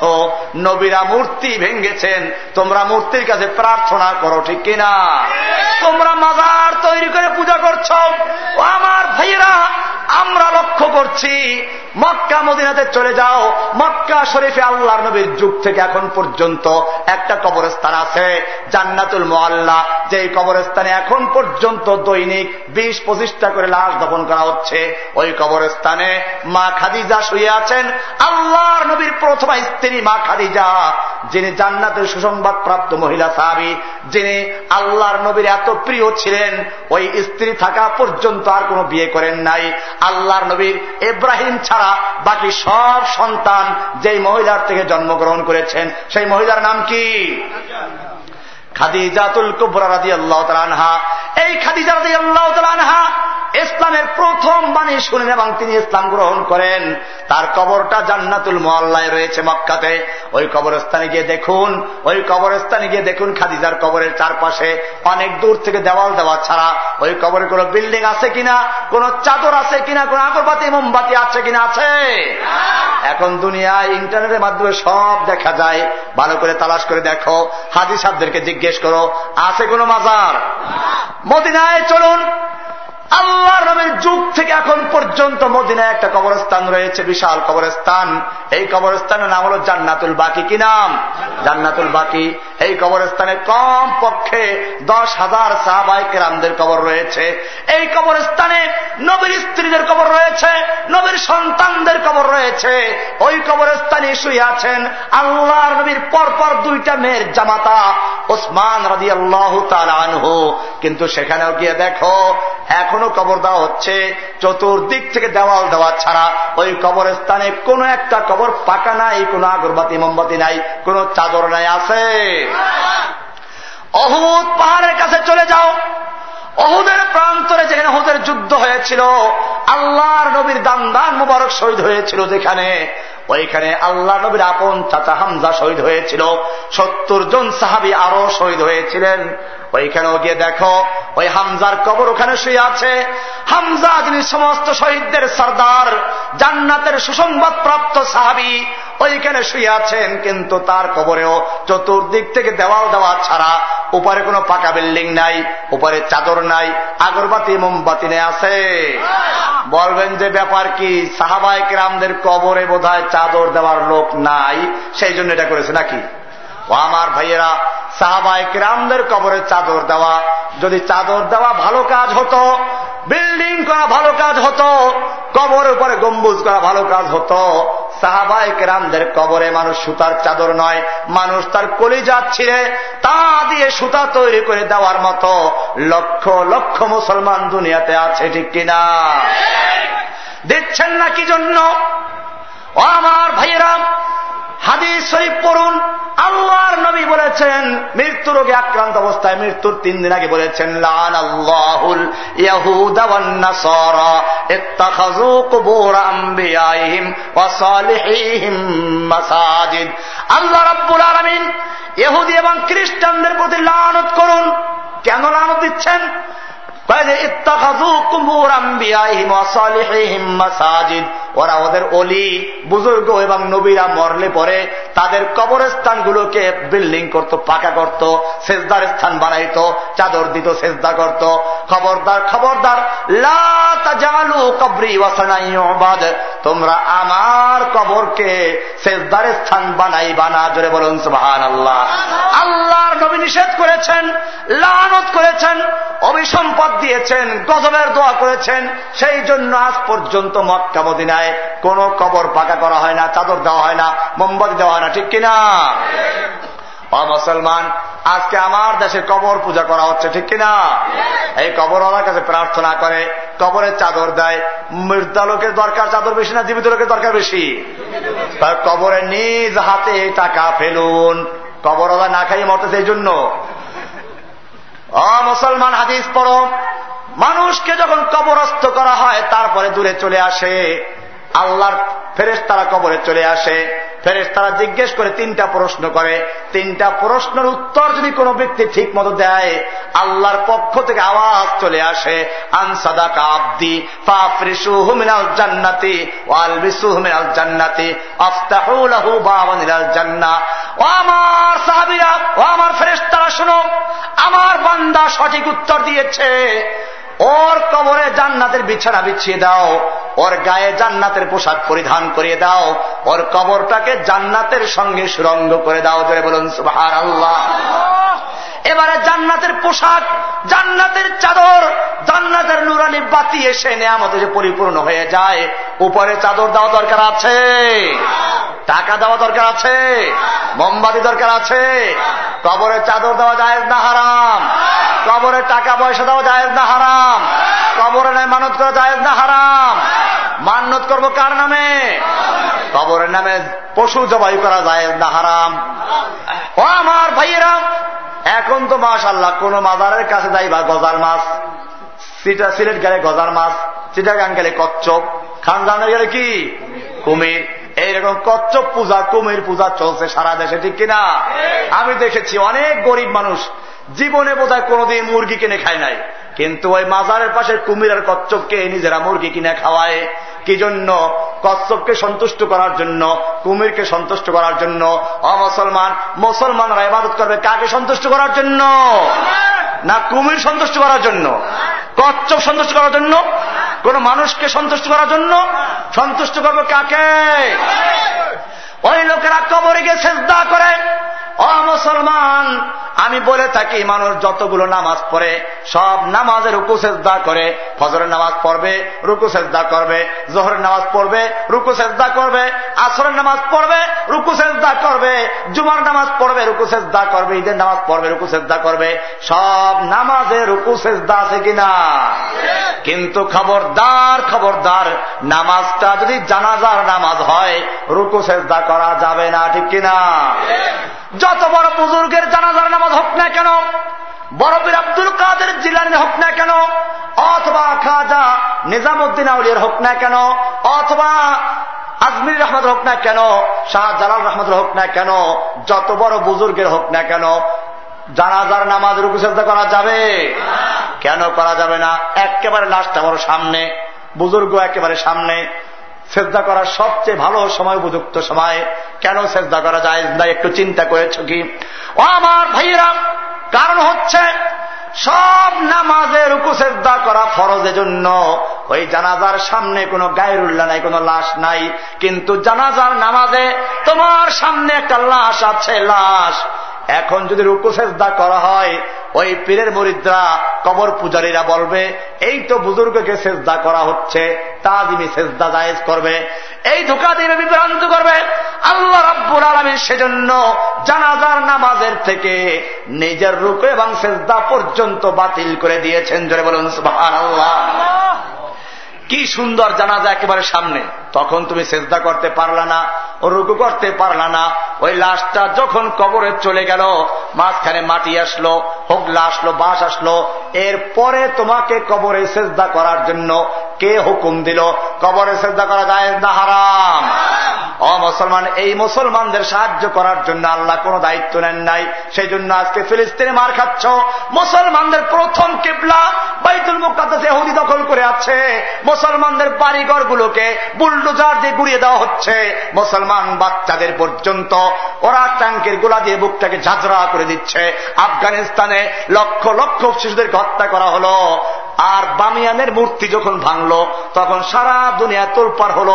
নবীরা মূর্তি ভেঙ্গেছেন। তোমরা মূর্তির কাছে প্রার্থনা করো, ঠিক কিনা? তোমরা মাজার তৈরি করে পূজা করছ। আমার ভাইয়েরা, আমরা লক্ষ্য করছি, মক্কা মদিনাতে চলে যাও। মক্কা শরীফে আল্লাহর নবীর যুগ থেকে এখন পর্যন্ত একটা কবরস্থান আছে, জান্নাতুল মোয়াল্লা যে কবরস্থানে এখন পর্যন্ত দৈনিক বিশ, পঁচিশটা করে লাশ দপন করা হচ্ছে। ওই কবরস্থানে মা খাদিজা শুয়ে আছেন। আল্লাহর নবীর প্রথমা স্ত্রী মা খাদিজা, যিনি জান্নাতের সুসংবাদ প্রাপ্ত মহিলা সাহাবি, যিনি আল্লাহর নবীর এত প্রিয় ছিলেন, ওই স্ত্রী থাকা পর্যন্ত আর কোনো বিয়ে করেন নাই। আল্লাহর নবীর এব্রাহিম ছাড়া বাকি সব সন্তান যেই মহিলার থেকে জন্মগ্রহণ করেছেন, সেই মহিলার নাম কি? খাদিজাতুল কুবরা রাজি আল্লাহ তালানহা এই খাদিজা রাজি আল্লাহ তালানহা ইসলামের প্রথম বাণী শুনেন এবং তিনি ইসলাম গ্রহণ করেন। তার কবরটা জান্নাতুল মোয়াল্লায় রয়েছে মক্কাতে। ওই কবরস্থানে গিয়ে দেখুন, ওই কবরস্থানে গিয়ে দেখুন খাদিজার কবরের চারপাশে অনেক দূর থেকে দেওয়াল দেওয়া ছাড়া ওই কবরে কোনো বিল্ডিং আছে কিনা, কোন চাদর আছে কিনা, কোন আগরবাতি, মোমবাতি আছে কিনা আছে? এখন দুনিয়ায় ইন্টারনেটের মাধ্যমে সব দেখা যায়। ভালো করে তালাশ করে দেখো। হাদিস সাহেবদেরকে জিজ্ঞেস করো, আছে কোনো মাজার? মদিনায় চলুন। আল্লাহ নবীর যুগ থেকে এখন পর্যন্ত মদিনায় একটা কবরস্থান রয়েছে, বিশাল কবরস্থান। এই কবরস্থানের নাম হল জান্নাতুল বাকি। কি নাম? জান্নাতুল বাকি। এই কবরস্থানে কম পক্ষে দশ হাজার সাহাবাহিক রামদের কবর রয়েছে। এই কবরস্থানে নবীর স্ত্রীদের কবর রয়েছে, নবীর সন্তানদের কবর রয়েছে। ওই কবরস্থানে শুয়ে আছেন আল্লাহর নবীর পরপর দুইটা মেয়ের জামাতা ওসমান রাজি আল্লাহ আনহু। কিন্তু সেখানেও গিয়ে দেখো, এখনও কবর দেওয়া হচ্ছে। চতুর্দিক থেকে দেওয়াল দেওয়া ছাড়া ওই কবরস্থানে কোনো একটা কবর পাকা নাই, কোনো আগরবাতি মোমবাতি নাই, কোনো চাদর নাই, আছে? অহুদ পাহাড়ের কাছে চলে যাও। অহুদের প্রান্তরে যেখানে অহুদের যুদ্ধ হয়েছিল, আল্লাহর নবীর দান মুবারক শহীদ হয়েছিল যেখানে। ওইখানে আল্লাহ নবীর আপন চাচা হামজা শহীদ হয়েছিল। সত্তর জন সাহাবি আরও শহীদ হয়েছিলেন। ওইখানেও গিয়ে দেখো? ওই হামজার কবর ওখানে শুয়ে আছে। হামজা যিনি সমস্ত শহীদদের সর্দার, জান্নাতের সুসংবাদ প্রাপ্ত সাহাবি, ওইখানে শুয়ে আছেন, কিন্তু তার কবরেও চতুর্দিক থেকে দেওয়াল দেওয়া ছাড়া উপরে কোনো পাকা বিল্ডিং নাই, উপরে চাদর নাই, আগরবাতি, মোমবাতি নেই আছে। বলবেন যে ব্যাপার কি সাহাবাহিক রামদের কবরে বোধ চাদর দেওয়ার লোক নাই, সেই জন্য এটা করেছে নাকি? ও আমার ভাইয়েরা সাহাবাহিক রামদের কবরে চাদর দেওয়া, যদি চাদর দেওয়া ভালো কাজ হতো, বিল্ডিং করা ভালো কাজ হতো, কবর উপরে গম্বুজ করা ভালো কাজ হতো সাহাবাই কেরামদের কবরে মানুষ সুতার চাদর নয়, মানুষ তার কলিজা ছিঁড়ে তা দিয়ে সুতা তৈরি করে দেওয়ার মতো লক্ষ লক্ষ মুসলমান দুনিয়াতে আছে ঠিক কিনা? দিচ্ছেন না কি জন্য? ও আমার ভাইয়েরা, হাদিস শরীফ পড়ুন। আল্লাহর নবী বলেছেন, মৃত্যু রোগে আক্রান্ত অবস্থায় মৃত্যুর তিন দিন আগে বলেছেন লান আল্লাহুল আল্লাহ রাব্বুল আলামিন ইহুদি এবং খ্রিস্টানদের প্রতি লানত করুন। কেন লানত দিচ্ছেন? ওরা ওদের অলি বুজুর্গ এবং নবীরা মরলে পরে তাদের কবরস্থানগুলোকে বিল্ডিং করত, পাকা করত, সেজদার স্থান বানাইত, চাদর দিত, সেজদা করত। খবরদার খবরদার। কবরি ওয়াসানাইবাদ তোমরা আমার কবরকে সেজদার স্থান বানাই বানা জোরে বলুন সুবাহান আল্লাহ আল্লাহর নবী নিষেধ করেছেন, লানত করেছেন, অভিসম্পদ দিয়েছেন, গজবের দোয়া করেছেন। সেই জন্য আজ পর্যন্ত মক্কা মদিনায় কোন কবর পাকা করা হয় না, চাদর দেওয়া হয় না, মোমবাতি দেওয়া হয় না, ঠিক কিনা? অ মুসলমান আজকে আমার দেশে কবর পূজা করা হচ্ছে ঠিক কিনা? এই কবরওয়ালার কাছে প্রার্থনা করে কবরের চাদর দেয় মৃত্যা লোকের দরকার চাদর বেশি না জীবিত লোকের দরকার বেশি? তার কবরে নিজ হাতে টাকা ফেলুন কবরওয়ালা না খাইয়ে মরতেছে এই জন্য। অ মুসলমান হাদিস পড়ো মানুষকে যখন কবরস্থ করা হয় তারপরে দূরে চলে আসে। আল্লাহর ফেরেস তারা কবরে চলে আসে। ফেরেস তারা জিজ্ঞেস করে, তিনটা প্রশ্ন করে। তিনটা প্রশ্নের উত্তর যদি কোনো ব্যক্তি ঠিক মতো দেয়, আল্লাহর পক্ষ থেকে আওয়াজ চলে আসে আনসাদা কাবদি ফাফরিসুহমিনাল জান্নাতি ওয়ালবিসুহমিনাল জান্নাতি আফতাহুলাহু বাবানিলাল জান্না। ও আমার সাহাবিরা, ও আমার ফেরেশতারা, শুনো, আমার বান্দা সঠিক উত্তর দিয়েছে। ওর কবরে জান্নাতের বিছানা বিছিয়ে দাও। ওর গায়ে জান্নাতের পোশাক পরিধান করিয়ে দাও। ওর কবরটাকে জান্নাতের সঙ্গে সুরঙ্গ করে দাও। ধরে বলুন সুহার আল্লাহ এবারে জান্নাতের পোশাক, জান্নাতের চাদর, জান্নাতের নুরানি বাতি এসে নেয়ামত যে পরিপূর্ণ হয়ে যায়। উপরে চাদর দেওয়া দরকার আছে। টাকা দেওয়া দরকার আছে। মোমবাতি দরকার আছে। কবরে চাদর দেওয়া যায় না হারাম। কবরে টাকা পয়সা দেওয়া যায় না হারাম। কবরে মানত করা যায় না হারাম। মান্যত করব কার নামে? কবরের নামে পশু জবাই করা যায় না, হারাম। ও আমার ভাইয়েরা, এখন তো মাশাল্লাহ কোন মাজারের কাছে যাইবা গজার মাছ, সিটা সিলেট গেলে গজার মাছ, চিটাগাং গেলে কচ্ছপ খানজানের গেলে কি? কুমির। এইরকম কচ্ছপ পূজা, কুমির পূজা চলছে সারা দেশে, ঠিক কিনা? আমি দেখেছি অনেক গরিব মানুষ জীবনে বোধহয় কোনোদিন মুরগি কিনে খায় নাই। কিন্তু ওই মাজারের পাশে কুমির আর কচ্ছপকে নিজেরা মুরগি কিনে খাওয়ায়। কি জন্য? কচ্ছপকে সন্তুষ্ট করার জন্য, কুমিরকে সন্তুষ্ট করার জন্য, অমুসলমান, মুসলমানরা ইবাদত করবে কাকে সন্তুষ্ট করার জন্য? না, কুমির সন্তুষ্ট করার জন্য। কচ্ছপ সন্তুষ্ট করার জন্য? কোন মানুষকে সন্তুষ্ট করার জন্য? সন্তুষ্ট করবে কাকে? ওই লোকেরা কবরে গিয়ে চেষ্টা করে। অ মুসলমান, আমি বলে থাকি, মানুষ যতগুলো নামাজ পড়ে, সব নামাজের রুকু সেজদা করে। ফজরের নামাজ পড়বে, রুকু সেজদা করবে। জোহরের নামাজ পড়বে, রুকু সেজদা করবে। আসরের নামাজ পড়বে, রুকু সেজদা করবে। জুমার নামাজ পড়বে, রুকু সেজদা করবে। ঈদের নামাজ পড়বে, রুকু সেজদা করবে। সব নামাজে রুকু সেজদা আছে কিনা? কিন্তু খবরদার খবরদার, নামাজটা যদি জানাজার নামাজ হয়, রুকু সেজদা করা যাবে না, ঠিক কিনা? যত বড় বুজুর্গের জানাজার নামাজ হোক না কেন বরফির আব্দুল কাদের জিলানি হোক না কেন, অথবা খাজা নিজামুদ্দিন আউলিয়ার হোক না কেন, অথবা আজমির রহমদ হোক না কেন, শাহ জালাল রহমদ হোক না কেন, যত বড় বুজুর্গের হোক না কেন, জানাজার নামাজ রুকুসেজদা করা যাবে? কেন করা যাবে না? একেবারে লাশটা বড় সামনে, বুজুর্গ একেবারে সামনে শ্রদ্ধা করার সবচেয়ে ভালো সময় উপযুক্ত সময়। কেন শ্রদ্ধা করা যায়? না, একটু চিন্তা করেছ কি? ও আমার ভাইয়েরা, কারণ হচ্ছে সব নামাজে রুকু করা ফরজের জন্য ওই জানাজার সামনে কোনো গায়ের উল্লা নাই, কোনো লাশ নাই। কিন্তু জানাজার নামাজে তোমার সামনে একটা লাশ আছে, লাশ। এখন যদি রুকু সেজদা করা হয়, ওই পীরের মরিদ্রা কবর পূজারীরা বলবে, এই তো বুজুর্গকে সেজদা করা হচ্ছে, তা দিনে সেজদা দায়েজ করবে, এই ধোকা দিনে বিভ্রান্ত করবে। আল্লাহ রাব্বুল আলমী সেজন্য জানাজার নামাজের থেকে নিজের রুকু এবং সেজদা পর্যন্ত বাতিল করে দিয়েছেন। জোরে বলুন আল্লাহ কি সুন্দর জানাজা একেবারে সামনে। তখন তুমি চেষ্টা করতে পারলা না রুকু করতে পারলা না। ওই লাশটা যখন কবরে চলে গেল, মাঝখানে মাটি আসলো, হোগলা আসলো, বাঁশ আসলো। এরপরে তোমাকে কবরে চেষ্টা করার জন্য কে হুকুম দিল? কবরে চেষ্টা করা যায় না হারাম? অ মুসলমান, এই মুসলমানদের সাহায্য করার জন্য আল্লাহ কোন দায়িত্ব নেন নাই। সেই জন্য আজকে ফিলিস্তিনে মার খাচ্ছ। মুসলমানদের প্রথম কেবলা বাইতুল মুকাদ্দাস এহুদি দখল করে আছে। মুসলমানদের বাড়িঘর গুলোকে বুলডোজার দিয়ে গুড়িয়ে দেওয়া হচ্ছে। মুসলমান বাচ্চাদের পর্যন্ত ওরা ট্যাঙ্কের গোলা দিয়ে বুকটাকে ঝাঁঝরা করে দিচ্ছে। আফগানিস্তানে লক্ষ লক্ষ শিশুদেরকে হত্যা করা হলো। আর বামিয়ানের মূর্তি যখন ভাঙল, তখন সারা দুনিয়া তোলপার হল।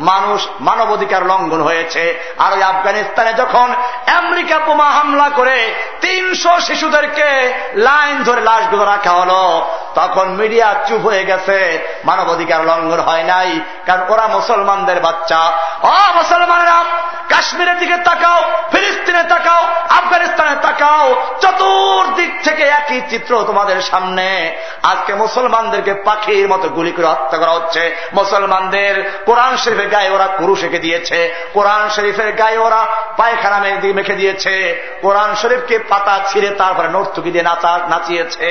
মানুষ মানবাধিকার লঙ্ঘন হয়েছে। আর ওই আফগানিস্তানে যখন আমেরিকা বোমা হামলা করে তিনশো শিশুদেরকে লাইন ধরে লাশগুলো রাখা হলো, তখন মিডিয়া চুপ হয়ে গেছে। মানবাধিকার লঙ্ঘন হয় নাই, কারণ ওরা মুসলমানদের বাচ্চা। ও মুসলমানেরা, কাশ্মীরের দিকে তাকাও, ফিলিস্তিনে তাকাও, আফগানিস্তানে তাকাও, চতুর্দিক থেকে একই চিত্র তোমাদের সামনে। আজকে মুসলমানদেরকে পাখির মতো গুলি করে হত্যা করা হচ্ছে। মুসলমানদের কোরআন শরীফের গায়ে ওরা কুরু শেখে দিয়েছে। কোরআন শরীফের গায়ে ওরা পায়খানা মেখে দিয়েছে। কোরআন শরীফকে পাতা ছিঁড়ে তারপরে নর্তুকি দিয়ে নাচা নাচিয়েছে।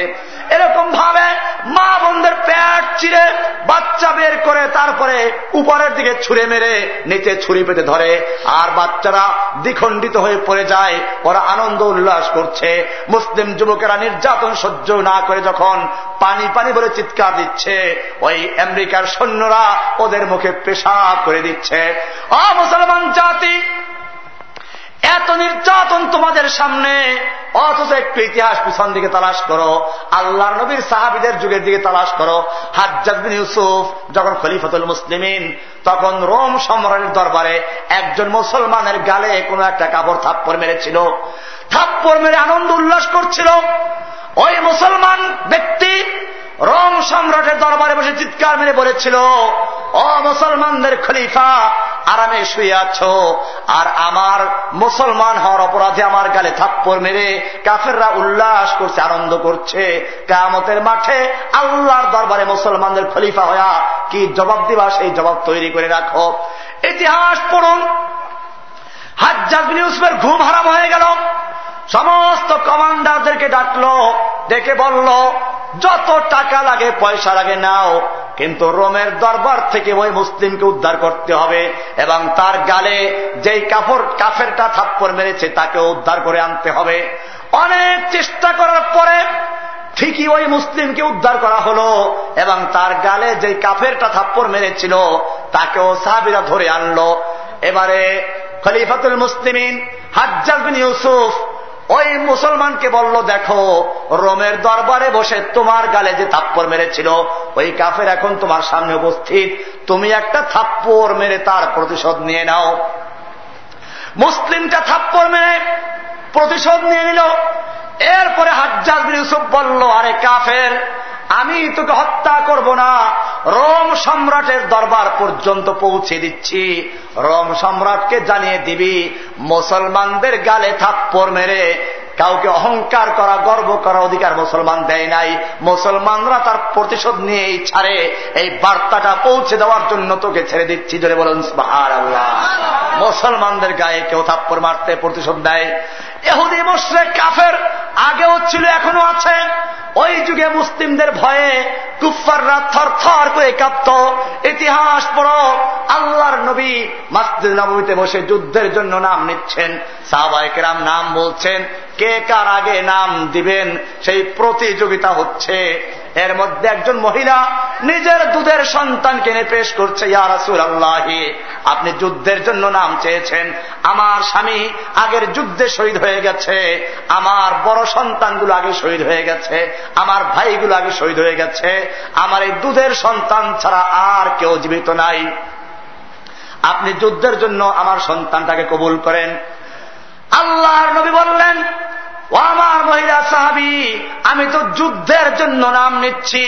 এরকম ভাবে মা বোনদের প্যাট চিরে বাচ্চা বের করে তারপরে উপরের দিকে ছুঁড়ে মেরে নিচে ছুরি পেতে ধরে। আর বাচ্চারা দ্বিখণ্ডিত হয়ে পড়ে যায়, ওরা আনন্দ উল্লাস করছে। মুসলিম যুবকেরা নির্যাতন সহ্য না করে যখন পানি পানি বলে চিৎকার দিচ্ছে, ওই আমেরিকার সৈন্যরা ওদের মুখে পেশাব করে দিচ্ছে। অ মুসলমান জাতি এত নির্যাতন তোমাদের সামনে। অথচ একটু ইতিহাস পিছন দিকে তালাশ করো। আল্লাহ নবীর সাহাবিদের যুগের দিকে তালাশ করো। হাজ্জাবিন ইউসুফ যখন খলিফতুল মুসলিমিন, তখন রোম সম্রাটের দরবারে একজন মুসলমানের গালে কোন একটা কাপড় থাপ্পর মেরেছিল। থাপ্পর মেরে আনন্দ উল্লাস করছিল। ওই মুসলমান ব্যক্তি রোম সম্রাটের দরবারে বসে চিৎকার মেরে বলেছিল, ও মুসলমানদের খলিফা, আরামে শুয়ে আছো। আর আমার মুসলমান হওয়ার অপরাধে আমার গালে থাপ্পর মেরে কাফেররা উল্লাস করছে, আনন্দ করছে। কামতের মাঠে আল্লাহর দরবারে মুসলমানদের খলিফা হয়া কি জবাব দিবা, সেই জবাব তৈরি করে রাখো। ইতিহাস পড়ুন হাজ্জাজ ইউসুফের ঘুম হারাম হয়ে গেল। সমস্ত কমান্ডারদেরকে ডাকলো, ডেকে বলল, যত টাকা লাগে, পয়সা লাগে, নাও। কিন্তু রোমের দরবার থেকে ওই মুসলিমকে উদ্ধার করতে হবে এবং তার গালে যেই কাপড়, কাফেরটা থাপ্পড় মেরেছে তাকে উদ্ধার করে আনতে হবে। অনেক চেষ্টা করার পরে ঠিকই ওই মুসলিমকে উদ্ধার করা হলো এবং তার গালে যে কাফেরটা থাপ্পড় মেরেছিল, তাকেও সাহাবিরা ধরে আনলো। এবারে খলিফাতুল মুসলিমিন হাজ্জাল বিন ইউসুফ ওই মুসলমানকে বলল, দেখো, রোমের দরবারে বসে তোমার গালে যে থাপ্পর মেরেছিল, ওই কাফের এখন তোমার সামনে উপস্থিত। তুমি একটা থাপ্পর মেরে তার প্রতিশোধ নিয়ে নাও। মুসলিমটা থাপ্পর মেরে প্রতিশোধ নিয়ে নিল। এরপরে হাজ্জাজ বিন ইউসুফ বলল, আরে কাফের, আমি তোকে হত্যা করব না। রোম সম্রাটের দরবার পর্যন্ত পৌঁছে দিচ্ছি। রোম সম্রাটকে জানিয়ে দিবি, মুসলমানদের গালে থাপ্পর মেরে কাউকে অহংকার করা, গর্ব করা অধিকার মুসলমান দেয় নাই। মুসলমানরা তার প্রতিশোধ নিয়েই ছাড়ে। এই বার্তাটা পৌঁছে দেওয়ার জন্য তোকে ছেড়ে দিচ্ছি, জোরে বলুন আল্লাহ মুসলমানদের গায়ে কেউ থাপ্পর মারতে প্রতিশোধ দেয় এহুদি মোশরেক, কাফের আগেও ছিল, এখনও আছে। ওই যুগে মুসলিমদের ভয়ে কুফাররা থর থর করে কাঁপত। ইতিহাস পড়ো, আল্লাহর নবী মাসজিদ নবীতে বসে যুদ্ধের জন্য নাম নিচ্ছেন। সাহবাইকেরাম নাম বলছেন, কে কার আগে নাম দিবেন? সেই প্রতিযোগিতা হচ্ছে এর মধ্যে একজন মহিলা নিজের দুধের সন্তান কিনে পেশ করছে ইয়ারাসুল আল্লাহি আপনি যুদ্ধের জন্য নাম চেয়েছেন। আমার স্বামী আগের যুদ্ধে শহীদ হয়ে গেছে। আমার বড় সন্তানগুলো আগে শহীদ হয়ে গেছে। আমার ভাইগুলো আগে শহীদ হয়ে গেছে। আমার এই দুধের সন্তান ছাড়া আর কেউ জীবিত নাই। আপনি যুদ্ধের জন্য আমার সন্তানটাকে কবুল করেন। আল্লাহর নবী বললেন ও আমার মহিলা সাহাবি, আমি তো যুদ্ধের জন্য নাম নিচ্ছি।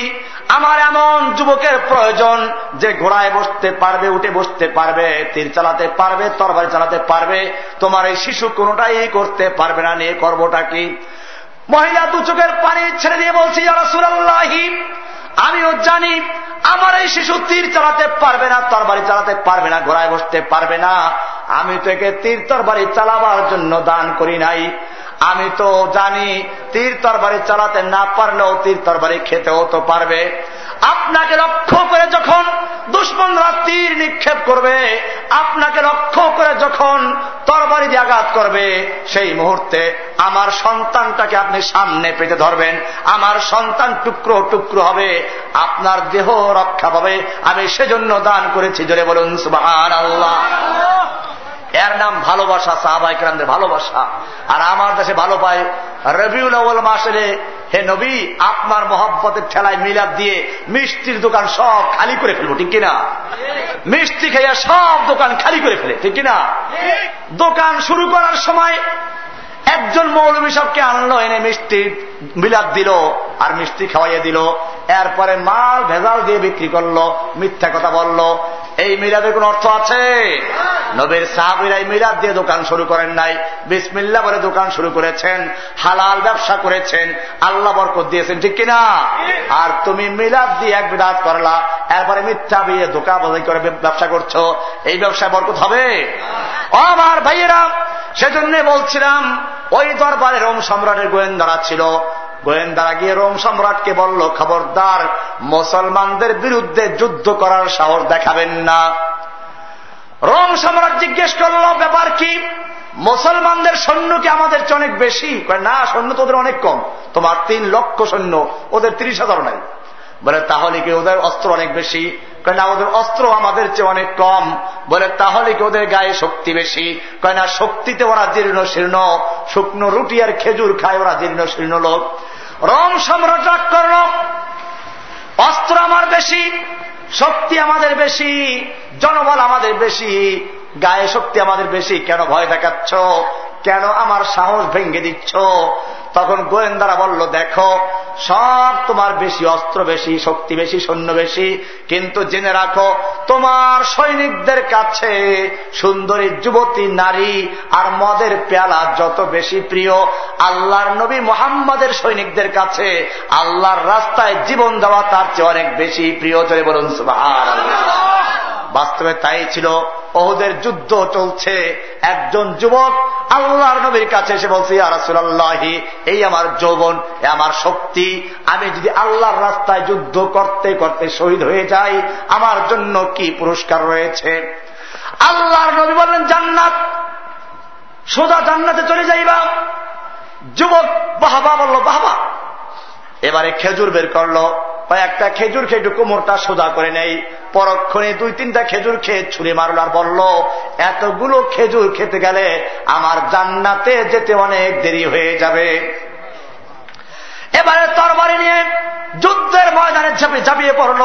আমার এমন যুবকের প্রয়োজন যে ঘোড়ায় বসতে পারবে, উঠে বসতে পারবে, তীর চালাতে পারবে, তরবারি চালাতে পারবে। তোমার এই শিশু কোনটাই করতে পারবে না, নিয়ে করবোটা কি? মহিলা দু চোখের পানি ছেড়ে দিয়ে বলছি আমিও জানি আমার এই শিশু তীর চালাতে পারবে না, তরবারি চালাতে পারবে না, ঘোড়ায় বসতে পারবে না। আমি তো একে তীর তরবারি চালাবার জন্য দান করি নাই। আমি তো জানি তীর তরবারি চালাতে না পারলেও তীর তরবারি খেতেও তো পারবে। আপনাকে লক্ষ্য করে যখন দুশ্মনরা তীর নিক্ষেপ করবে, আপনাকে লক্ষ্য করে যখন তরবারি দিয়ে আঘাত করবে, সেই মুহূর্তে আমার সন্তানটাকে আপনি সামনে পেতে ধরবেন। আমার সন্তান টুকরো টুকরো হবে, আপনার দেহ রক্ষা পাবে। আমি সেজন্য দান করেছি, জোরে বলুন সুবাহ আল্লাহ এর নাম ভালোবাসা সাহাবাইকরামদের ভালোবাসা। আর আমার দেশে ভালো পায় রবিউল আউ্ল মাসে হে নবী আপনার মহব্বতের ঠেলায় মিলাদ দিয়ে মিষ্টির দোকান সব খালি করে ফেলব ঠিক কিনা? মিষ্টি খেয়ে সব দোকান খালি করে ফেলে ঠিক কিনা? দোকান শুরু করার সময় একজন মৌলবী সবকে আনলো এনে মিষ্টি মিলাদ দিল আর মিষ্টি খাওয়াইয়ে দিল। এরপরে মাল ভেজাল দিয়ে বিক্রি করল, মিথ্যা কথা বলল। এই মিলাদের কোন অর্থ আছে? নবীর সাহাবিরা এই মিলাদ দিয়ে দোকান শুরু করেন নাই। বিসমিল্লা বলে দোকান শুরু করেছেন, হালাল ব্যবসা করেছেন, আল্লাহ বরকত দিয়েছেন, ঠিক কিনা? আর তুমি মিলাদ দিয়ে এক বিরাট করলা, এরপরে মিথ্যা বিয়ে ধোকা বজাই করে ব্যবসা করছ, এই ব্যবসায় বরকত হবে? আমার ভাইয়েরা সেজন্য বলছিলাম, ওই দরবারে রোম সম্রাটের গোয়েন্দারা ছিল। গোয়েন্দারা গিয়ে রোম সম্রাটকে বলল, খবরদার, মুসলমানদের বিরুদ্ধে যুদ্ধ করার সাহস দেখাবেন না। রোম সম্রাট জিজ্ঞেস করল, ব্যাপার কি? মুসলমানদের সৈন্য কি আমাদের চেয়ে অনেক বেশি? না, সৈন্য তো ওদের অনেক কম। তোমার তিন লক্ষ সৈন্য, ওদের তিরিশ হাজার নাই। বলে, তাহলে কি ওদের অস্ত্র অনেক বেশি? না ওদের অস্ত্র আমাদের চেয়ে অনেক কম? বলে, তাহলে কি ওদের গায়ে শক্তি বেশি? কয় না শক্তিতে ওরা জীর্ণ শীর্ণ? শুকনো রুটি আর খেজুর খায় ওরা জীর্ণ শীর্ণ লোক। রং সম্রাট করল অস্ত্র আমার বেশি, শক্তি আমাদের বেশি, জনবল আমাদের বেশি, গায়ে শক্তি আমাদের বেশি, কেন ভয় দেখাচ্ছ? কেন আমার সাহস ভেঙে দিচ্ছ? তখন গোয়েন্দারা বলল, দেখো সব তোমার বেশি, অস্ত্র বেশি, শক্তি বেশি, সৈন্য বেশি। কিন্তু জেনে রাখো, তোমার সৈনিকদের কাছে সুন্দরী যুবতী, নারী আর মদের পেয়ালা যত বেশি প্রিয়, আল্লাহর নবী মোহাম্মদের সৈনিকদের কাছে আল্লাহর রাস্তায় জীবন দেওয়া তার চেয়ে অনেক বেশি প্রিয়। চলে বলুন বাস্তবে তাই ছিল। ওহুদের যুদ্ধ চলছে। একজন যুবক আল্লাহর নবীর কাছে এসে বলছে আরাসুল্লাহি এই আমার যৌবন আমার শক্তি। আমি যদি আল্লাহর রাস্তায় যুদ্ধ করতে করতে শহীদ হয়ে যাই, আমার জন্য কি পুরস্কার রয়েছে? আল্লাহর নবী বললেন, জান্নাত। সোজা জান্নাতে চলে যাইবা। যুবক বাহবা বলল, বাহবা। এবারে খেজুর বের করল। একটা খেজুর খেয়ে একটু কোমরটা সোজা করে নেই। পরক্ষণে দুই তিনটা খেজুর খেয়ে ছুঁড়ে মারল আর বলল, এতগুলো খেজুর খেতে গেলে আমার জান্নাতে যেতে অনেক দেরি হয়ে যাবে। এবারে তরবারি নিয়ে যুদ্ধের ময়দানে ঝাঁপিয়ে ঝাঁপিয়ে পড়ল।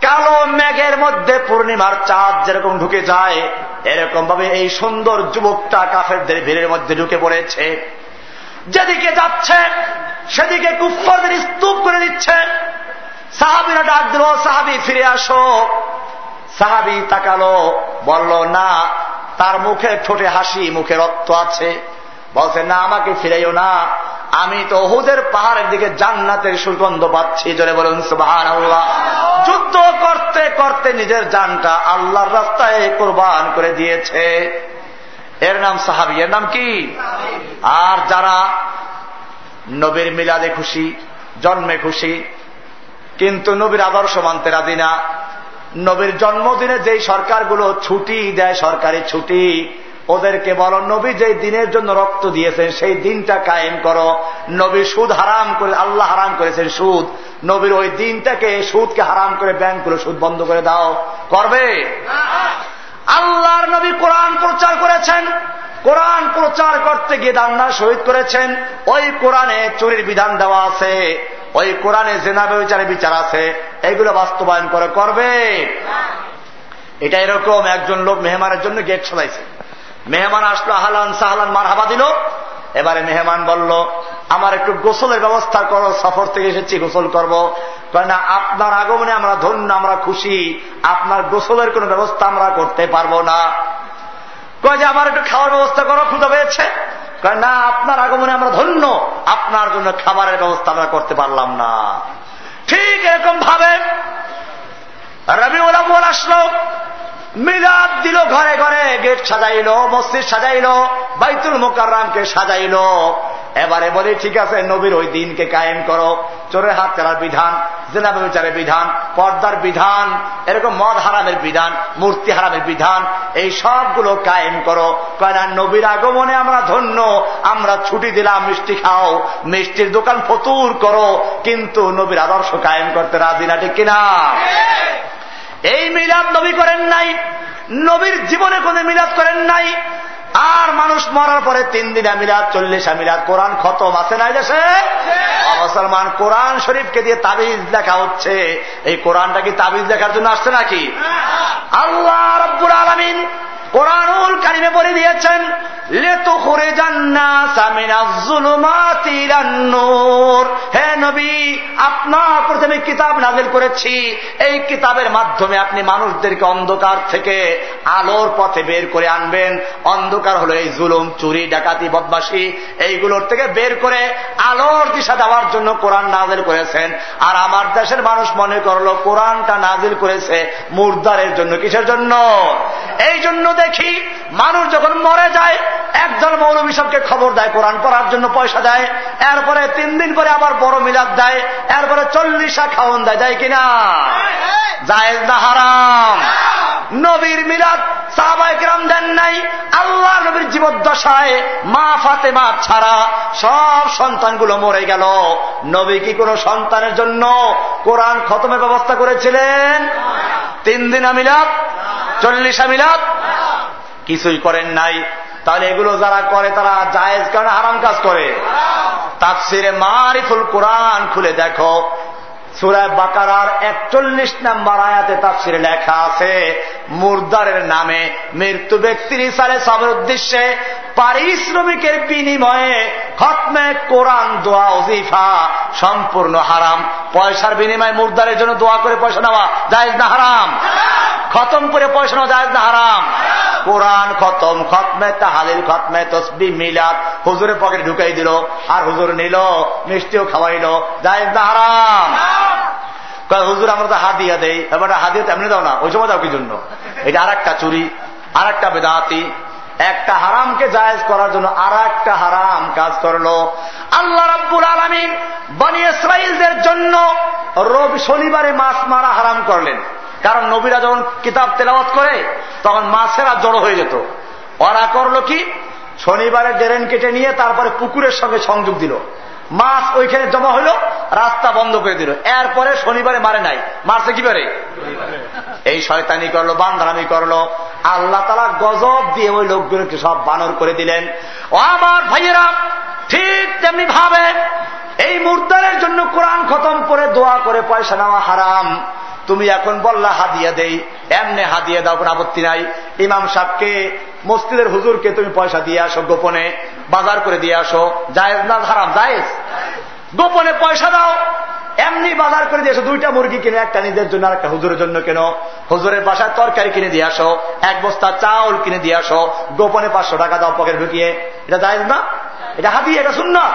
কালো মেঘের মধ্যে পূর্ণিমার চাঁদ যেরকম ঢুকে যায় এরকম ভাবে এই সুন্দর যুবকটা কাফেরদের ভিড়ের মধ্যে ঢুকে পড়েছে। যেদিকে যাচ্ছে, সেদিকে কুফরদের স্তূপ করে দিচ্ছে। সাহাবিরা ডাক দিল সাহাবি, ফিরে আসো। সাহাবি তাকালো, বলল, না, তার মুখে ঠোঁটে হাসি, মুখে রক্ত আছে। বলছে, না, আমাকে ফিরাইও না। আমি তো হুদের পাহাড়ের দিকে জান্নাতের সুগন্ধ পাচ্ছি। জোরে বলুন আল্লাহ যুদ্ধ করতে করতে নিজের জানটা আল্লাহর রাস্তায় কোরবান করে দিয়েছে। এর নাম সাহাবি। এর নাম কি? আর যারা নবীর মিলাদে খুশি, জন্মে খুশি, কিন্তু নবীর আদর্শ মানতে রাজি না, নবীর জন্মদিনে যেই সরকারগুলো ছুটি দেয়, সরকারি ছুটি, ওদেরকে বলো, নবী যে দিনের জন্য রক্ত দিয়েছেন, সেই দিনটা কায়েম করো। নবী সুদ হারাম করে, আল্লাহ হারাম করেছেন সুদ। নবীর ওই দিনটাকে সুদকে হারাম করে ব্যাংকগুলো সুদ বন্ধ করে দাও। করবে? আল্লাহর নবী কোরআন প্রচার করেছেন। কোরআন প্রচার করতে গিয়ে দান্না শহীদ করেছেন। ওই কোরআনে চুরির বিধান দেওয়া আছে। ওই কোরআনে জেনা বিচারে বিচার আছে। এগুলো বাস্তবায়ন করে করবে। এটা এরকম একজন লোক মেহমানের জন্য গেট সাজাইছে। মেহমান আসলো, আহলান সাহলান মার হাবা দিল। এবারে মেহমান বলল, আমার একটু গোসলের ব্যবস্থা করো, সফর থেকে এসেছি, গোসল করব। না, আপনার আগমনে আমরা ধন্য, আমরা খুশি। আপনার গোসলের কোন ব্যবস্থা আমরা করতে পারব না। কয়, যে আমার একটু খাওয়ার ব্যবস্থা করো ক্ষুদা পেয়েছে? না, আপনার আগমনে আমরা ধন্য, আপনার জন্য খাবারের ব্যবস্থা আমরা করতে পারলাম না। ঠিক এরকম ভাবে রবি আসলো। মিলাদ দিল ঘরে ঘরে, গেট সাজাইল, মসজিদ সাজাইল, বাইতুল মোকাররামকে সাজাইল। এবারে বলে, ঠিক আছে, নবীর ওই দিনকে কায়েম করো। চোরের হাত চালার বিধান জেনাবে বিচারের বিধান, পর্দার বিধান, এরকম মদ হারামের বিধান, মূর্তি হারামের বিধান, এই সবগুলো কায়েম করো। কয়না নবীর আগমনে আমরা ধন্য, আমরা ছুটি দিলাম, মিষ্টি খাও, মিষ্টির দোকান ফতুর করো, কিন্তু নবীর আদর্শ কায়েম করতে রাজি না, ঠিক কিনা? এই মিলাদ নবী করেন নাই। নবীর জীবনে কোনো মিলাদ করেন নাই। আর মানুষ মরার পরে তিন দিনা মিলাদ চল্লিশা মিলাদ কোরআন খতম আছে নাই দেশে? মুসলমান কোরআন শরীফকে দিয়ে তাবিজ লেখা হচ্ছে। এই কোরআনটা কি তাবিজ লেখার জন্য আসছে নাকি? আল্লাহ রব্বুর আলমিন কোরআনুল কারিমে বলে দিয়েছেন লেতো করে হে নবী আপনার প্রথমে কিতাব নাজিল করেছি। এই কিতাবের মাধ্যমে আপনি মানুষদেরকে অন্ধকার থেকে আলোর পথে বের করে আনবেন। অন্ধকার হলো এই জুলুম চুরি ডাকাতি বদমাসি এইগুলোর থেকে বের করে আলোর দিশা দেওয়ার জন্য কোরআন নাজিল করেছেন। আর আমার দেশের মানুষ মনে করল কোরআনটা নাজিল করেছে মুর্দারের জন্য। কিসের জন্য? এই জন্য দেখি মানুষ যখন মরে যায় একজন মৌলবী সবকে খবর দেয় কোরআন পড়ার জন্য পয়সা দেয় এরপরে তিন দিন পরে আবার বড় মিলাদ দেয় এরপরে চল্লিশা খাওয়ন দেয় দেয় কিনা? জায়েজ না হারাম। নবীর মিলাদ সাহবাইকরাম দেন নাই। আল্লাহ নবীর জীবদ্দশায় মা ফাতেমা ছাড়া সব সন্তানগুলো মরে গেল। নবী কি কোন সন্তানের জন্য কোরআন খতমের ব্যবস্থা করেছিলেন? তিন দিন মিলাদ? চল্লিশ মিলাদ? কিছুই করেন নাই। তাহলে এগুলো যারা করে তারা জায়েজ কারণে আরাম কাজ করে। তাফসিরে মারিফুল কোরআন খুলে দেখো। সুরায় বাকারার একচল্লিশ নাম্বার আয়াতে তাফসিরে লেখা আছে, মুর্দারের নামে মৃত্যু ব্যক্তির ইসারে সবের উদ্দেশ্যে পারিশ্রমিকের বিনিময়ে খতমে কোরআন দোয়া ওজিফা সম্পূর্ণ হারাম। পয়সার বিনিময়ে মুর্দারের জন্য দোয়া করে পয়সা নেওয়া যায় না হারাম? খতম করে পয়সা নেওয়া যায় না হারাম? কোরআন খতম, খতমে তাহালিল, খতমে তসবি, মিলাদ হুজুরের পকেটে ঢুকাই দিল, আর হুজুর নিল, মিষ্টিও খাওয়াইল যায় না হারাম? হুজুর, আমরা তো হাদিয়া দেই। এবার হাদিয়া তেমনি দাও না, ওই সময় দাও কি জন্য? এটা আর একটা চুরি আর একটা বেদাতি। একটা হারামকে জায়েজ করার জন্য আর একটা হারাম কাজ করল। আল্লাহ রাব্বুল আলমিন বনি ইসরাইলদের জন্য রবি শনিবারে মাছ মারা হারাম করলেন। কারণ নবীরা যখন কিতাব তেলাওয়াত করে, তখন মাছেরা জড়ো হয়ে যেত। ওরা করল কি? শনিবারে ডেরেন কেটে নিয়ে তারপরে পুকুরের সঙ্গে সংযোগ দিল। মাছ ওইখানে জমা হইল, রাস্তা বন্ধ করে দিল। এরপরে শনিবারে মারে নাই। মারছে কি পারে এই শয়তানি করল, বান্ধারামি করল। আল্লাহ তালা গজব দিয়ে ওই লোকগুলোকে সব বানর করে দিলেন। ও আমার ভাইয়েরা, ঠিক তেমনি ভাবে এই মুর্দারের জন্য কোরআন খতম করে দোয়া করে পয়সা নেওয়া হারাম। তুমি এখন বললা হাদিয়া দেই, এমনে হাদিয়া দাও, কোন আপত্তি নাই। ইমাম সাহকে মসজিদের হুজুরকে তুমি পয়সা দিয়ে আসো, গোপনে বাজার করে দিয়ে আসো। জায়েজ না হারাম? জায়েজ। গোপনে পয়সা দাও। এমনি বাজার করে দিয়ে আসো, দুইটা মুরগি কিনে, একটা নিজের জন্য আর একটা হুজুরের জন্য কেন? হুজুরের বাসায় তরকারি কিনে দিয়ে আসো, এক বস্তা চাউল কিনে দিয়ে আসো, গোপনে পাঁচশো টাকা দাও পকেট ঢুকিয়ে। এটা জায়েজ না? এটা হাদিয়া, এটা শুন না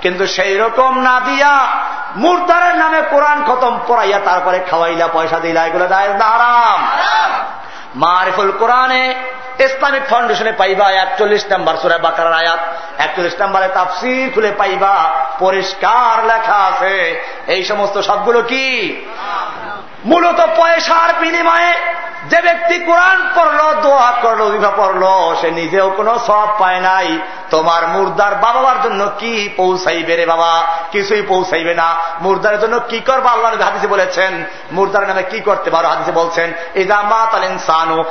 কিন্তু সেই রকম না দিয়া মুরতারের নামে কোরআন খতম পড়াইয়া তারপরে খাওয়াইলা, পয়সা দিলা, এগুলো আরাম মারিফুল কোরআনে ইসলামিক ফাউন্ডেশনে পাইবা একচল্লিশ নাম্বার সুরায় বাকার আয়াত। একচল্লিশ নাম্বারে তাফসির খুলে পাইবা, পরিষ্কার লেখা আছে। এই সমস্ত সবগুলো কি? মূলত পয়সার বিনিময়ে যে ব্যক্তি কোরআন পড়ল, দোয়া করল বিভা পড়ল, সে নিজেও কোনো সব পায় নাই। তোমার মুর্দার বাবার জন্য কি পৌঁছাইবে রে বাবা? কিছুই পৌঁছাইবে না। মুর্দারের জন্য কি করব? আল্লাহ হাদিসে বলেছেন, মুর্দার নামে কি করতে পারো? হাদিসে বলছেন সানু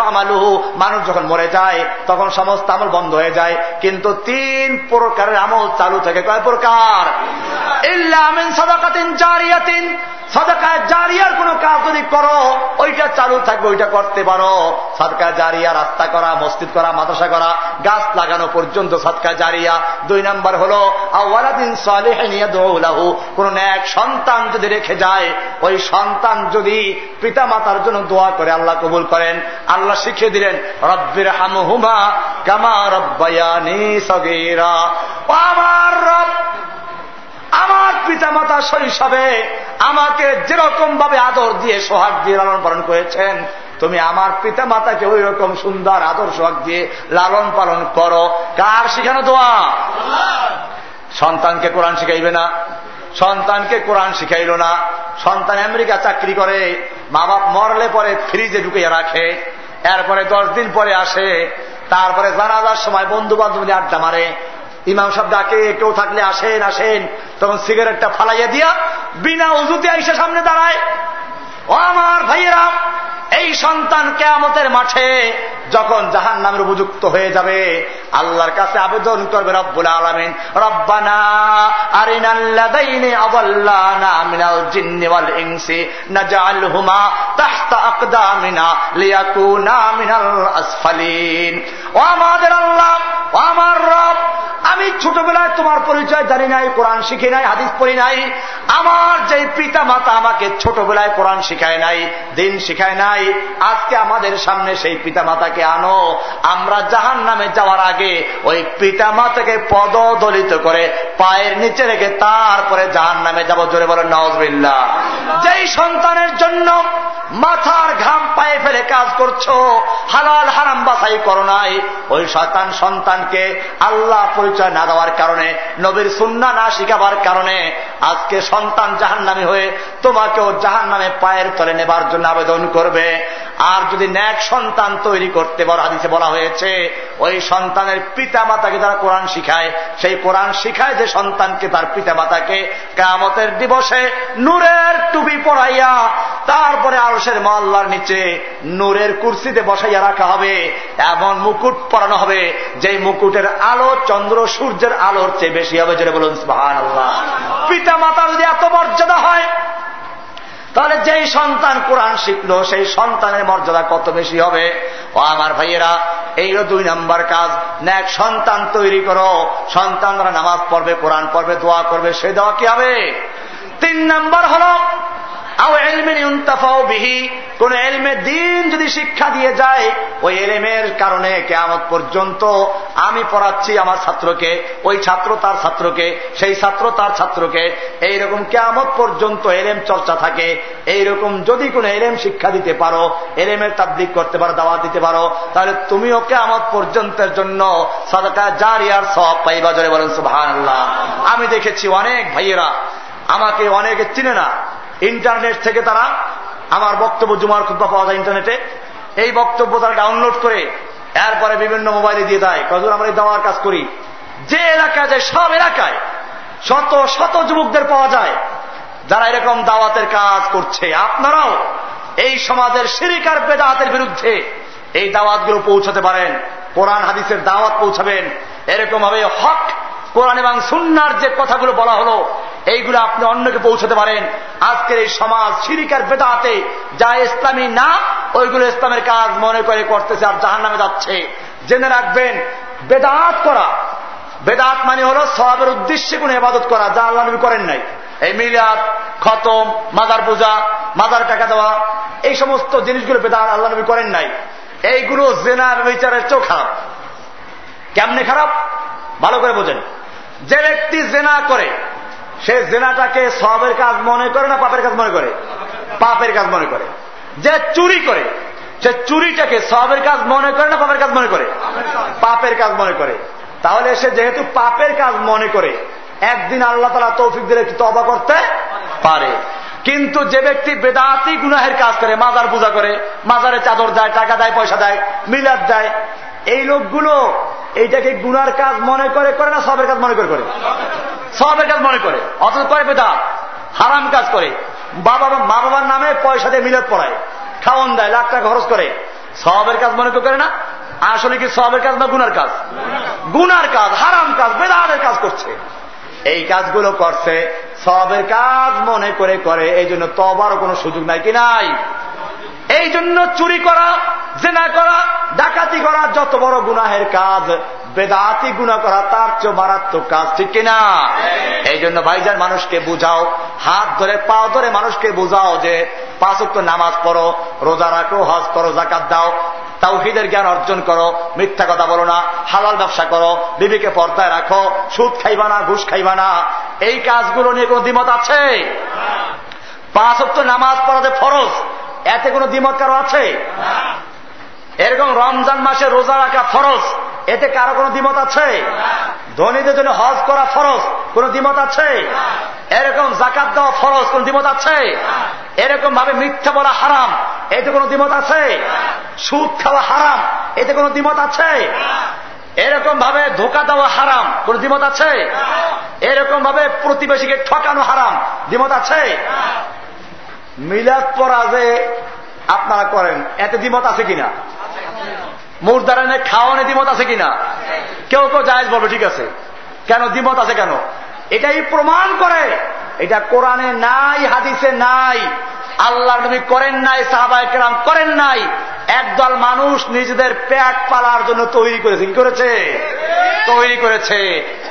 আমালুহু। মানুষ যখন মরে যায়, তখন সমস্ত আমল বন্ধ হয়ে যায়। কিন্তু তিন প্রকারের আমল চালু থাকে। কয় প্রকার? ইল্লামিন সদাকাতিন জারিয়াতিন। সদকায় জারিয়ার কোন কাজ যদি করো, ওইটা চালু থাকবে, ওইটা করতে পারো। সদকায় জারিয়া, রাস্তা করা, মসজিদ করা, মাদ্রাসা করা, গাছ লাগানো পর্যন্ত সদকায় জারিয়া। দুই নাম্বার হল, আওয়ালাদিন সালেহু কোন ন্যাক সন্তান যদি রেখে যায়, ওই সন্তান যদি পিতা মাতার জন্য দোয়া করে, আল্লাহ কবুল করেন। আল্লাহ শিখিয়ে দিলেন, রব্বির হামহুমা কামা রব্বায়ানি সগীরা। আমার রব আমার পিতা মাতা শৈশবে আমাকে যেরকম ভাবে আদর দিয়ে সোহাগ দিয়ে লালন পালন করেছেন, তুমি আমার পিতা মাতাকে ওই রকম সুন্দর আদর সোহাগ দিয়ে লালন পালন করো। কার শিখানো দোয়া? সন্তানকে কোরআন শিখাইবে না, সন্তানকে কোরআন শিখাইল না। সন্তান আমেরিকা চাকরি করে মা বাপ মরলে পরে ফ্রিজে ঢুকিয়ে রাখে, এরপরে দশ দিন পরে আসে, তারপরে জানাজার সময় বন্ধু বান্ধব আড্ডা মারে ইমাম সাহেব ডাকে, কেউ থাকলে আসেন আসেন। তখন সিগারেটটা ফালাইয়া দিয়া বিনা উজুতে আইসে সামনে দাঁড়ায়। ও আমার ভাইয়েরা, এই সন্তান কেয়ামতের মাঠে যখন জাহান নামের উপযুক্ত হয়ে যাবে, আল্লাহর কাছে আবেদন করবে রব্বুল আলমিন, রব্বানা মিনাল জিন্নি ও আমাদের আল্লাহ, ও আমার রব, আমি ছোটবেলায় তোমার পরিচয় জানি নাই, কোরআন শিখি নাই, হাদিস পড়ি নাই। আমার যে পিতা মাতা আমাকে ছোটবেলায় কোরআন শিখায় নাই, দিন শিখায় নাই, আজকে আমাদের সামনে সেই পিতা মাতাকে আনো। আমরা জাহান নামে যাওয়ার আগে ওই পিতা মাতাকে পদদলিত করে পায়ের নিচে রেখে তারপরে জাহান নামে যাব। জোরে বলেন নওয়াজবিল্লা যেই সন্তানের জন্য মাথার ঘাম পায়ে ফেলে কাজ করছ, হালাল হারাম বাছাই করো নাই ওই শয়তান সন্তানকে আল্লাহ পরিচয় না দেওয়ার কারণে, নবীর সুন্না না শিখাবার কারণে আজকে সন্তান জাহান নামে হয়ে তোমাকেও জাহান নামে পায়ের তলে নেবার জন্য আবেদন করবে। আর যদি ন্যাক সন্তান তৈরি করতে বড় হাদিসে বলা হয়েছে, ওই সন্তানের পিতা মাতাকে তারা কোরআন শিখায়, সেই কোরআন শিখায় যে সন্তানকে তার পিতা মাতাকে কামতের দিবসে নূরের টুপি পড়াইয়া তারপরে আরসের মহল্লার নিচে নূরের কুর্সিতে বসাইয়া রাখা হবে। এমন মুকুট পরানো হবে যে মুকুটের আলো চন্দ্র সূর্যের আলোর চেয়ে বেশি হবে। যেটা বলুন পিতা মাতার যদি এত মর্যাদা হয় তাহলে যেই সন্তান কোরআন শিখলো, সেই সন্তানের মর্যাদা কত বেশি হবে? ও আমার ভাইয়েরা এইরও দুই নাম্বার কাজ। এক সন্তান তৈরি করো। সন্তানরা নামাজ পড়বে, কোরআন পড়বে, দোয়া করবে, সে দেওয়া কি হবে? তিন নম্বর হল কোন এলমে দিন যদি শিক্ষা দিয়ে যায়, ওই এলেমের কারণে কেমন পর্যন্ত আমি পড়াচ্ছি আমার ছাত্রকে, ওই ছাত্র তার ছাত্রকে, সেই ছাত্র তার ছাত্রকে। এইরকম কেমন পর্যন্ত এলেম চর্চা থাকে, এইরকম যদি কোন এলেম শিক্ষা দিতে পারো, এলেমের তাবলিক করতে পারো দাওয়া দিতে পারো, তাহলে তুমিও কেমন পর্যন্তের জন্য সদকা জারিয়ার সব পাইবা, জরে বলেন সুভান আমি দেখেছি অনেক ভাইয়েরা আমাকে অনেকে চিনে না। ইন্টারনেট থেকে তারা আমার বক্তব্য জুমার খুদ্া পাওয়া যায় ইন্টারনেটে। এই বক্তব্য তারা ডাউনলোড করে এরপরে বিভিন্ন মোবাইলে দিয়ে দেয়। কজন আমরা এই দেওয়ার কাজ করি? যে এলাকায় যায়, সব এলাকায় শত শত যুবকদের পাওয়া যায়, যারা এরকম দাওয়াতের কাজ করছে। আপনারাও এই সমাজের সিরিকার বেদাতের বিরুদ্ধে এই দাওয়াতগুলো পৌঁছাতে পারেন। কোরআন, হাদিসের দাওয়াত পৌঁছাবেন। এরকম ভাবে হক, কোরআন এবং সুন্নার যে কথাগুলো বলা হলো এইগুলো আপনি অন্যকে পৌঁছতে পারেন। আজকের এই সমাজ সিরিকার বেদাতে যা ইসলামী না, ওইগুলো ইসলামের কাজ মনে করে করতেছে আর জাহান নামে যাচ্ছে। জেনে রাখবেন, বেদাত করা, বেদাত মানে হল সবের উদ্দেশ্যে কোন ইবাদত করা যা আল্লাহ নবী করেন নাই। এই মিলাদ, খতম মাদার পূজা মাদার টাকা দেওয়া, এই সমস্ত জিনিসগুলো বেদাত আল্লাহ নবী করেন নাই। এইগুলো জেনার বিচারের চোখ খারাপ। কেমনে খারাপ? ভালো করে বোঝেন। যে ব্যক্তি জেনা করে সে জেনাটাকে সবের কাজ মনে করে না পাপের কাজ মনে করে? পাপের কাজ মনে করে। যে চুরি করে, সে চুরিটাকে সবের কাজ মনে করে না পাপের কাজ মনে করে? পাপের কাজ মনে করে। তাহলে সে যেহেতু পাপের কাজ মনে করে, একদিন আল্লাহ তালা তৌফিক দিলে একটু তবা করতে পারে। কিন্তু যে ব্যক্তি বেদাতি গুনাহের কাজ করে, মাজার পূজা করে, মাজারে চাদর দেয়, টাকা দেয়, পয়সা দেয়, মিলাদ দেয়, এই লোকগুলো এইটাকে গুনার কাজ মনে করে করে না সবের কাজ মনে করে করে? সবের কাজ মনে করে। অথচ করে বেদা হারাম কাজ করে। বাবা, মা বাবার নামে পয়সা দিয়ে মিলত পড়ায়। খাওয়ন দেয়, লাখ টাকা খরচ করে। সবের কাজ মনে করে না? আসলে কি সবের কাজ না গুনার কাজ? গুনার কাজ, হারাম কাজ বেদানের কাজ করছে। এই কাজগুলো করছে, সবের কাজ মনে করে করে। এই জন্য তবারও কোনো সুযোগ নাই কি নাই? এই জন্য চুরি করা জেনা করা ডাকাতি করা যত বড় গুনাহের কাজ বেদাতি গুণা করা তার চেয়ে মারাত্মক কাজ ঠিক কিনা? এই জন্য ভাইজান মানুষকে বুঝাও হাত ধরে পাও ধরে মানুষকে বুঝাও যে পাঁচক্ত নামাজ পড়ো রোজা রাখো হজ করো জাকাত দাও তাওহিদের জ্ঞান অর্জন করো মিথ্যা কথা বলো না হালাল ব্যবসা করো বিবিকে পর্দায় রাখো সুদ খাইবা না ঘুষ খাইবা না এই কাজগুলো নিয়ে কোন দ্বিমত আছে? পাঁচ অক্ট নামাজ পড়াতে ফরজ এতে কোনো দ্বিমত কারও আছে? এরকম রমজান মাসে রোজা রাখা ফরজ, এতে কারও কোনো দ্বিমত আছে? ধনীদের জন্য হজ করা ফরজ, কোন দ্বিমত আছে? এরকম জাকাত দেওয়া ফরজ, কোন দ্বিমত আছে? এরকম ভাবে মিথ্যা বলা হারাম, এতে কোনো দ্বিমত আছে? সুদ খাওয়া হারাম, এতে কোনো দ্বিমত আছে? এরকম ভাবে ধোকা দেওয়া হারাম, কোন দ্বিমত আছে? এরকম ভাবে প্রতিবেশীকে ঠকানো হারাম, দ্বিমত আছে? মিলাদ যে আপনারা করেন, এতে দ্বিমত আছে কিনা? মুরদারানে খাওয়ানে দ্বিমত আছে কিনা? কেউ কেউ জায়জ বলবে, ঠিক আছে। কেন দ্বিমত আছে কেন? এটাই প্রমাণ করে এটা কোরআনে নাই, হাদিসে নাই। আল্লাহ নবী করেন নাই, সাহাবায় কেরাম করেন নাই। একদল মানুষ নিজেদের পেট পালার জন্য তৈরি করেছে। কি করেছে? তৈরি করেছে।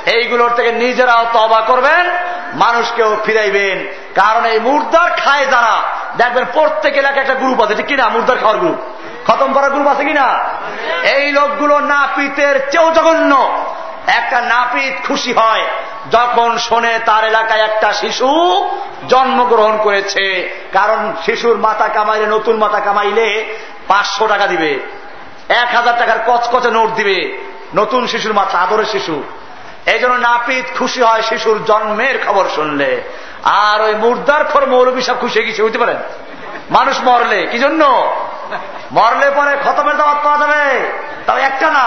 এইগুলোর থেকে নিজেরাও তবা করবেন, মানুষকেও ফিরাইবেন। কারণ এই মুর্দার খায় যারা। দেখবেন প্রত্যেক এলাকায় একটা গ্রুপ আছে। ঠিক কিনা? মুর্দার খাওয়ার গ্রুপ। খতম করার গ্রুপ আছে কিনা? এই লোকগুলো না পিতের চেয়েও জঘন্য। একটা নাপিত খুশি হয় যখন শোনে তার এলাকায় একটা শিশু জন্মগ্রহণ করেছে। কারণ শিশুর মাথা কামাইলে, নতুন মাথা কামাইলে পাঁচশো টাকা দিবে। এক হাজার টাকার কচকচে নোট দিবে। নতুন শিশুর মাথা, আদরের শিশু। এই জন্য নাপিত খুশি হয় শিশুর জন্মের খবর শুনলে। আর ওই মুর্দার খর মৌলবী খুশি গেছে, বুঝতে পারেন? মানুষ মরলে, কি জন্য? মরলে পরে খতমের দাওয়াত পাওয়া যাবে। তাও একটা না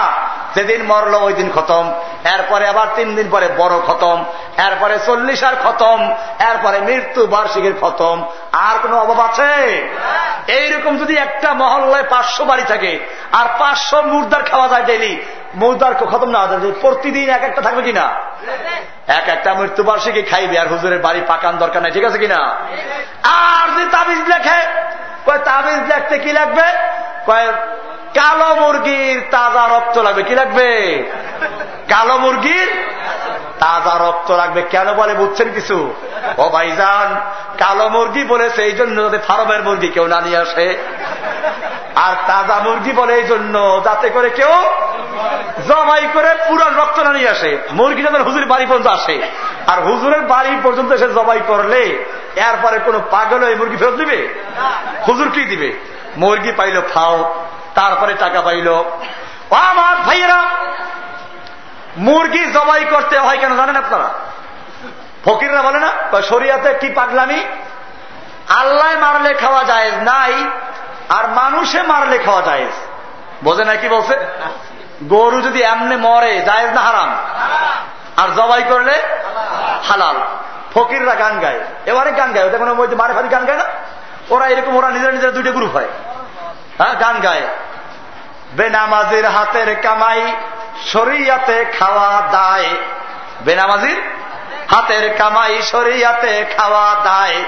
যেদিন মরল ওই দিন খতম এরপরে আবার তিন দিন পরে বড় খতম এরপরে চল্লিশ আর খতম এরপরে মৃত্যু বার্ষিকের খতম। আর কোন অভাব আছে? এইরকম যদি একটা মহল্লায় পাঁচশো বাড়ি থাকে আর পাঁচশো মুর্দার খাওয়া যায় ডেলি মুর্দার খতম না প্রতিদিন এক একটা থাকবে কিনা? এক একটা মৃত্যুবার্ষিকী খাইবে আর হুজুরের বাড়ি পাকান দরকার নাই, ঠিক আছে কিনা? আর যদি তাবিজ লেখে তাবিজ লেখতে কি লাগবে? কালো মুরগির তাজা রক্ত লাগবে, কি লাগবে? কালো মুরগির তাজা রক্ত লাগবে। কেন বলে? বুঝছেন কিছু? ও ভাইজান, কালো মুরগি বলেছে এই জন্য যাতে ফার্মের মুরগি কেউ না নিয়ে আসে। আর তাজা মুরগি বলে এই জন্য যাতে করে কেউ জমাই করে পুরান রক্ত না নিয়ে আসে। মুরগি যাদের হুজুর বাড়ি পর্যন্ত আসে, আর হুজুরের বাড়ি পর্যন্ত এসে জবাই করলে এরপরে কোন পাগল এই মুরগি ফেরত দিবে? হুজুর কি দিবে? মুরগি পাইল ফাও, তারপরে টাকা পাইল। আমার ভাইয়েরা মুরগি জবাই করতে হয় কেন জানেন আপনারা? ফকিররা বলে না শরিয়াতে কি পাগলামি? আল্লাহ মারলে খাওয়া যায় নাই, আর মানুষে মারলে খাওয়া যায় বোঝে না কি বলছে? গরু যদি এমনি মরে, জায়েজ না হারাম? আর জবাই করলে হালাল। ফকিররা গান গায়। এবারে গান গায়, ওদের কোনো মারে ফারি গান গায় না? ওরা এরকম, ওরা নিজেরা নিজেরা দুইটা গ্রুপ হয়। হ্যাঁ গান গায়। বেনামাজির হাতের কামাই শরিয়াতে খাওয়া দায়। বেনামাজির হাতের কামাই শরিয়াতে খাওয়া দায়।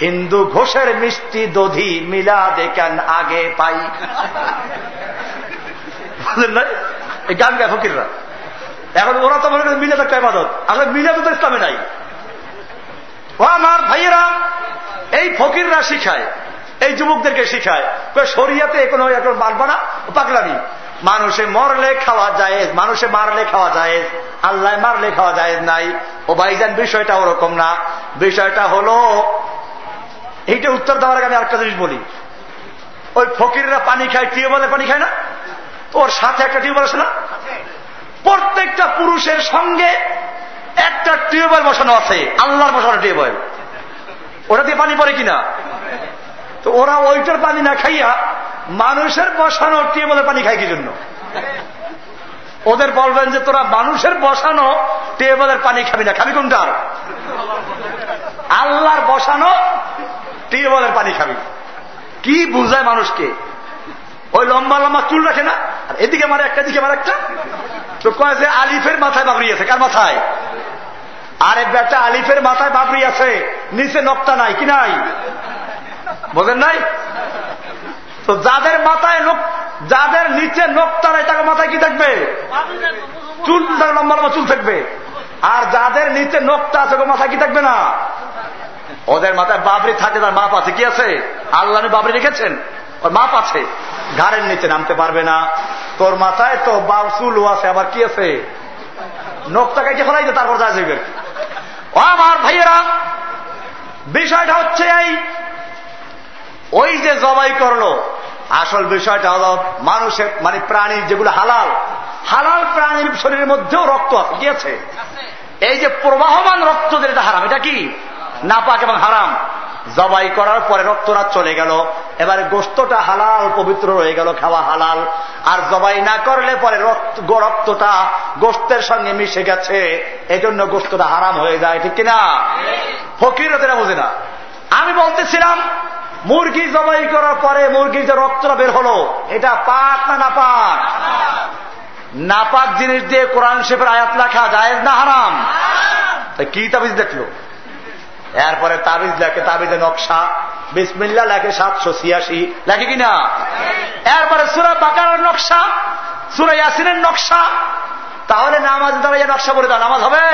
হিন্দু ঘোষের মিষ্টি দধি মিলা দেখেন আগে পাই? এই গান গায় ফকিররা। এখন ওরা তো মনে করে মিলাদ একটা ইবাদত। আসলে মিলাদ তো ইসলামে নাই। ও আমার ভাইয়েরা, এই ফকিররা শিখায়, এই যুবকদেরকে শিখায়। শরিয়াতে এখন মানবা না পাগলামি। মানুষে মরলে খাওয়া যায় মানুষে মারলে খাওয়া যায় আল্লাহ মারলে খাওয়া যায় নাই। ও ভাইজান, বিষয়টা ওরকম না। বিষয়টা হলো, এইটা উত্তর দেওয়ার আগে আমি আরেকটা জিনিস বলি। ওই ফকিররা পানি খায় টিউবওয়েলের পানি খায় না? ওর সাথে একটা টিউবওয়েল আছে না? প্রত্যেকটা পুরুষের সঙ্গে একটা টিউবওয়েল বসানো আছে। আল্লাহর বসানো টিউবওয়েল। ওটা দিয়ে পানি পড়ে কিনা? তো ওরা ওইটার পানি না খাইয়া মানুষের বসানো টিউবওয়েলের পানি খায় কি জন্য? ওদের বলবেন যে তোরা মানুষের বসানো টিউবওয়েলের পানি খাবি না, খাবি কোনটা? আল্লাহর বসানো টিউবওয়েলের পানি খাবি? কি বুঝায় মানুষকে? ওই লম্বা লম্বা চুল রাখে না? আর এদিকে মারে একটা দিকে মারে একটা। তো কয় যে আলিফের মাথায় বাবরি আছে, কার মাথায়? আরে বেটা, আলিফের মাথায় বাবরি আছে, নিচে নকটা নাই, কি নাই? বোঝেন নাই? তো যাদের মাথায় যাদের নিচে নাই তাকে মাথায় কি থাকবে? চুল লম্বা লম্বা চুল থাকবে। আর যাদের নিচে নকটা আছে মাথায় কি থাকবে না? ওদের মাথায় বাবরি থাকে, তার মাপ আছে। কি আছে? আল্লাহ বাবরি রেখেছেন? ওর মাপ আছে। ঘাড়ের নিচে নামতে পারবে না। তোর মাথায় তো চুলও আছে, আবার কি আছে? নখটাকে কে ফেলাইতে তারপর যা যাবে আমার ভাইয়েরা, বিষয়টা হচ্ছে এই ওই যে জবাই করল আসল বিষয়টা হল মানুষের মানে প্রাণীর যেগুলো হালাল হালাল প্রাণীর শরীরের মধ্যেও রক্ত আছে এই যে প্রবাহমান রক্ত যেটা হারাম এটা কি? নাপাক এবং হারাম। জবাই করার পরে রক্তটা চলে গেল এবারে গোস্তটা হালাল পবিত্র রয়ে গেল খাওয়া হালাল। আর জবাই না করলে পরে রক্তটা গোস্তের সঙ্গে মিশে গেছে এজন্য গোস্তটা হারাম হয়ে যায় ঠিক কিনা? ফকির এটা বোঝে না। আমি বলতেছিলাম মুরগি জবাই করার পরে মুরগির যে রক্তটা বের হলো, এটা পাক না না পাক নাপাক জিনিস দিয়ে কোরআন শেফের আয়াত লেখা যায় না হারাম? কি তাবিজ দেখল? এরপরে তাবিজ লেখে, তাবিজে নকশা। বিসমিল্লা লেখে সাতশো ছিয়াশি। লেখে কিনা এরপরে সুরা বাকার নকশা, সুরা ইয়াসিনের নকশা। তাহলে নামাজ দ্বারা নকশা করে দাও, নামাজ হবে?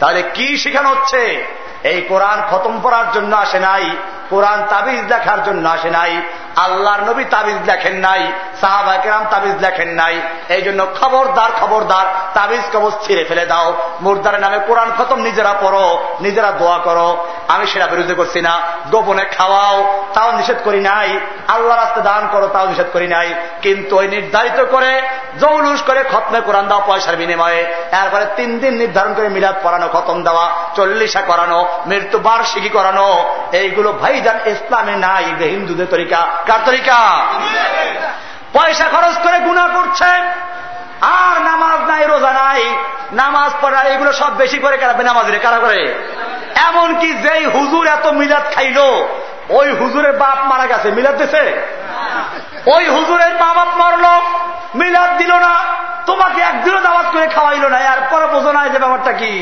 তাহলে কি শিখানো হচ্ছে? এই কোরআন খতম করার জন্য আসে নাই। কোরআন তাবিজ লেখার জন্য আসে নাই, আল্লাহর নবী তাবিজ লেখেন নাই সাহাবাকেরাম তাবিজ লেখেন নাই, এই জন্য খবরদার খবরদার, তাবিজ কবজ ছিঁড়ে ফেলে দাও। মুর্দার নামে কোরআন খতম, নিজেরা পড়ো, নিজেরা দোয়া করো। আমি সেটা বিরোধী করছি না, গোপনে খাওয়াও, তাও নিষেধ করি নাই। আল্লাহ রাস্তা দান করো, তাও নিষেধ করি নাই। কিন্তু ওই নির্ধারিত করে, জৌলুস করে খতমে কোরআন দাও পয়সার বিনিময়ে। এরপরে তিন দিন নির্ধারণ করে মিলাদ পড়ানো, খতম দেওয়া, চল্লিশা করানো, মৃত্যু বার্ষিকী করানো, এইগুলো ভাইজান ইসলামে নাই হিন্দুদের তরিকা। কার তরিকা? পয়সা খরচ করে গুণা করছে, আর নামাজ নাই, রোজা নাই, নামাজ পড়া, এগুলো সব বেশি করে কারা নামাজের কারা করে? এমনকি যেই হুজুর এত মিলাদ খাইল, ওই হুজুরের বাপ মারা গেছে, মিলাদ দিছে? ওই হুজুরের মা বাপ মরল, মিলাদ দিল না, তোমাকে একদিনও দাওয়াত করে খাওয়াইল না আর পরে বোঝো না যে ব্যাপারটা কি।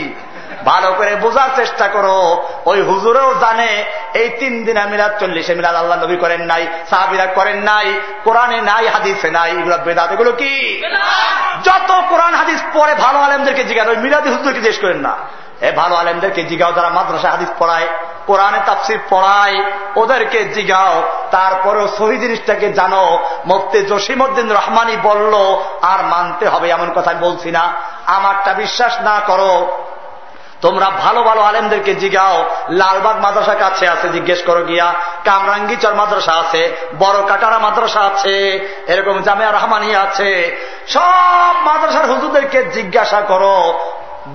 ভালো করে বোঝার চেষ্টা করো। ওই হুজুরেও জানে এই তিন দিন মিলাদ চল্লিশে মিলাদ আল্লাহ নবী করেন নাই সাহাবিরা করেন নাই কোরআনে নাই হাদিসে নাই এগুলো বেদাত এগুলো কি? যত কোরআন হাদিস পরে ভালো আলেমদেরকে জিজ্ঞাসা ওই মিলাদি হুজুরকে জিজ্ঞেস করেন না। এ ভালো আলেমদেরকে জিগাও যারা মাদ্রাসা হাদিস পড়ায় কোরআনে তাফসির পড়ায় ওদেরকে জিগাও তারপরেও সহি জিনিসটাকে জানো। মুফতি জসিমুদ্দিন রহমানি বলল আর মানতে হবে এমন কথা আমি বলছি না। আমারটা বিশ্বাস না করো। তোমরা ভালো ভালো আলেমদেরকে জিগাও। লালবাগ মাদ্রাসা কাছে আছে, জিজ্ঞেস করো গিয়া। কামরাঙ্গিচর মাদ্রাসা আছে, বড় কাটারা মাদ্রাসা আছে, এরকম জামিয়া রহমানি আছে। সব মাদ্রাসার হুজুরদেরকে জিজ্ঞাসা করো।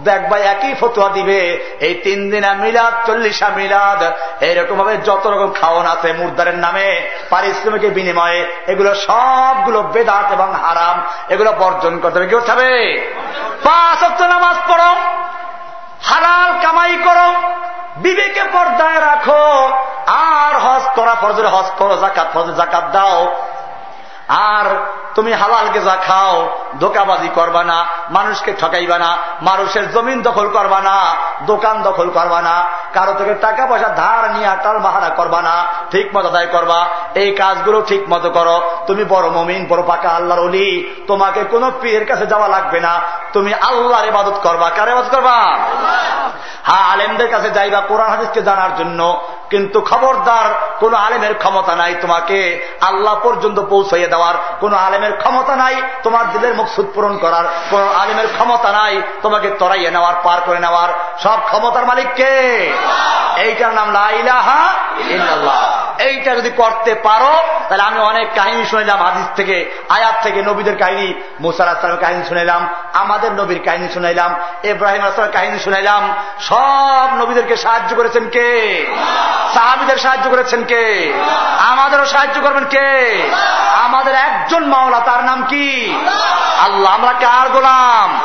দেখবা একই ফতুয়া দিবে, এই তিন দিনা মিলাদ, চল্লিশা মিলাদ এইরকম ভাবে যত রকম খাওয়ান আছে মুর্দারের নামে, পারিশ্রমিকের বিনিময়ে, এগুলো সবগুলো বেদাত এবং হারাম, এগুলো বর্জন করতে হবে। কি করতে হবে পাঁচ নামাজ পড়ো। হালাল কামাই করো, বিবেকে পর্দায় রাখো, আর হজ করা ফরজের হজ করো, জাকাত ফরজের জাকাত দাও। আর তুমি হালাল গেজা খাও ধোকাবাজি করবা না মানুষকে ঠকাইবা না মানুষের জমিন দখল করবা না দোকান দখল করবা না কারও থেকে টাকা পয়সা ধার নিয়ে টাল বাহারা করবা না ঠিক মতো আদায় করবা এই কাজগুলো ঠিক মতো করো। তুমি বড় মমিন বড় পাকা আল্লাহর অলি তোমাকে কোনো পীরের কাছে যাওয়া লাগবে না। তুমি আল্লাহর ইবাদত করবা। কার ইবাদত করবা? হ্যাঁ আলেমদের কাছে যাইবা কোরআন হাদিসকে জানার জন্য। কিন্তু খবরদার কোন আলেমের ক্ষমতা নাই তোমাকে। আল্লাহ পর্যন্ত পৌঁছাইয়ে দেওয়ার কোন আলেমের ক্ষমতা নাই, তোমার দিলের মুখসুদ পূরণ করার কোন আলেমের ক্ষমতা নাই, তোমাকে তরাইয়ে নেওয়ার, পার করে নেওয়ার। সব ক্ষমতার মালিককে এইটার নাম লাইলাহা ইল্লাল্লাহ। এইটা যদি করতে পারো, তাহলে আমি অনেক কাহিনী শুনেলাম, হাদিস থেকে, আয়াত থেকে, নবীদের কাহিনী মুসার আসলামের কাহিনী শুনেলাম, আমাদের নবীর কাহিনী শুনাইলাম ইব্রাহিম আসলামের কাহিনী শুনাইলাম সব নবীদেরকে সাহায্য করেছেন কে? সাহাবিদের সাহায্য করেছেন কে? আমাদেরও সাহায্য করবেন কে? আমাদের একজন মাওলা, তার নাম কি? আল্লাহ, আমরা কার গোলাম?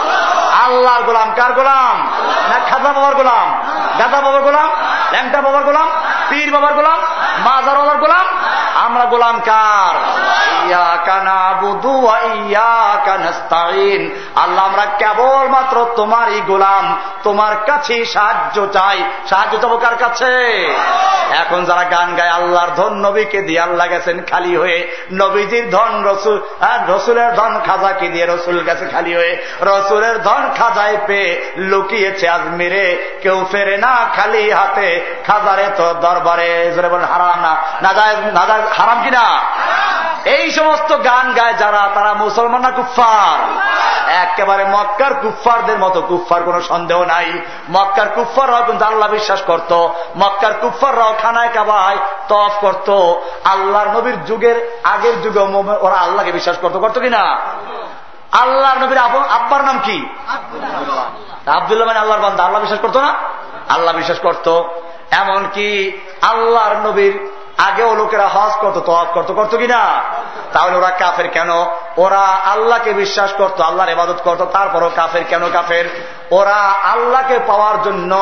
আল্লাহর গোলাম, কার গোলাম? না খাজা বাবার গোলাম? গাদা বাবার গোলাম, ল্যাংটা বাবার গোলাম, পীর বাবার গোলাম, মাজার বাবার গোলাম, আমরা গোলাম কার? আল্লাহ, আমরা কেবলমাত্র তোমারই গোলাম, তোমার কাছে সাহায্য চাই। সাহায্য চাবো কার কাছে? এখন যারা গান গায়, আল্লাহর ধন নবীকে দিয়ে আল্লাহ গেছেন খালি হয়ে। নবীজির ধন রসুল রসুলের ধন খাজাকে দিয়ে রসুল গেছে খালি হয়ে। রসুলের ধন খাজায় পেয়ে লুকিয়েছে আজ মেরে কেউ ফেরে না খালি হাতে, খাজারে তো দরবারে। হারাম না। হারাম কিনা? এই সমস্ত গান গায় যারা তারা মুসলমান না কুফার একেবারে মক্কার কুফারদের মতো কুফার কোন সন্দেহ নাই। মক্কার কুফাররাও কিন্তু আল্লাহ বিশ্বাস করত। মক্কার কুফাররাও খানায় কাবায় তফ করত। আল্লাহর নবীর যুগের আগের যুগে ওরা আল্লাহকে বিশ্বাস করত। করতো কিনা আল্লাহ নবীর আব্বার নাম কি? আবদুল্লাহ মানে আল্লাহর বান্দা। আল্লাহ বিশ্বাস করতো না? আল্লাহ বিশ্বাস করত। এমনকি আল্লাহর নবীর আগেও লোকেরা হজ করতো তফ করতো করতো কিনা? তাহলে ওরা কাফের কেন? ওরা আল্লাহকে বিশ্বাস করতো, আল্লাহর ইবাদত করতো, তারপরও কাফের কেন কাফের? ওরা আল্লাহকে পাওয়ার জন্য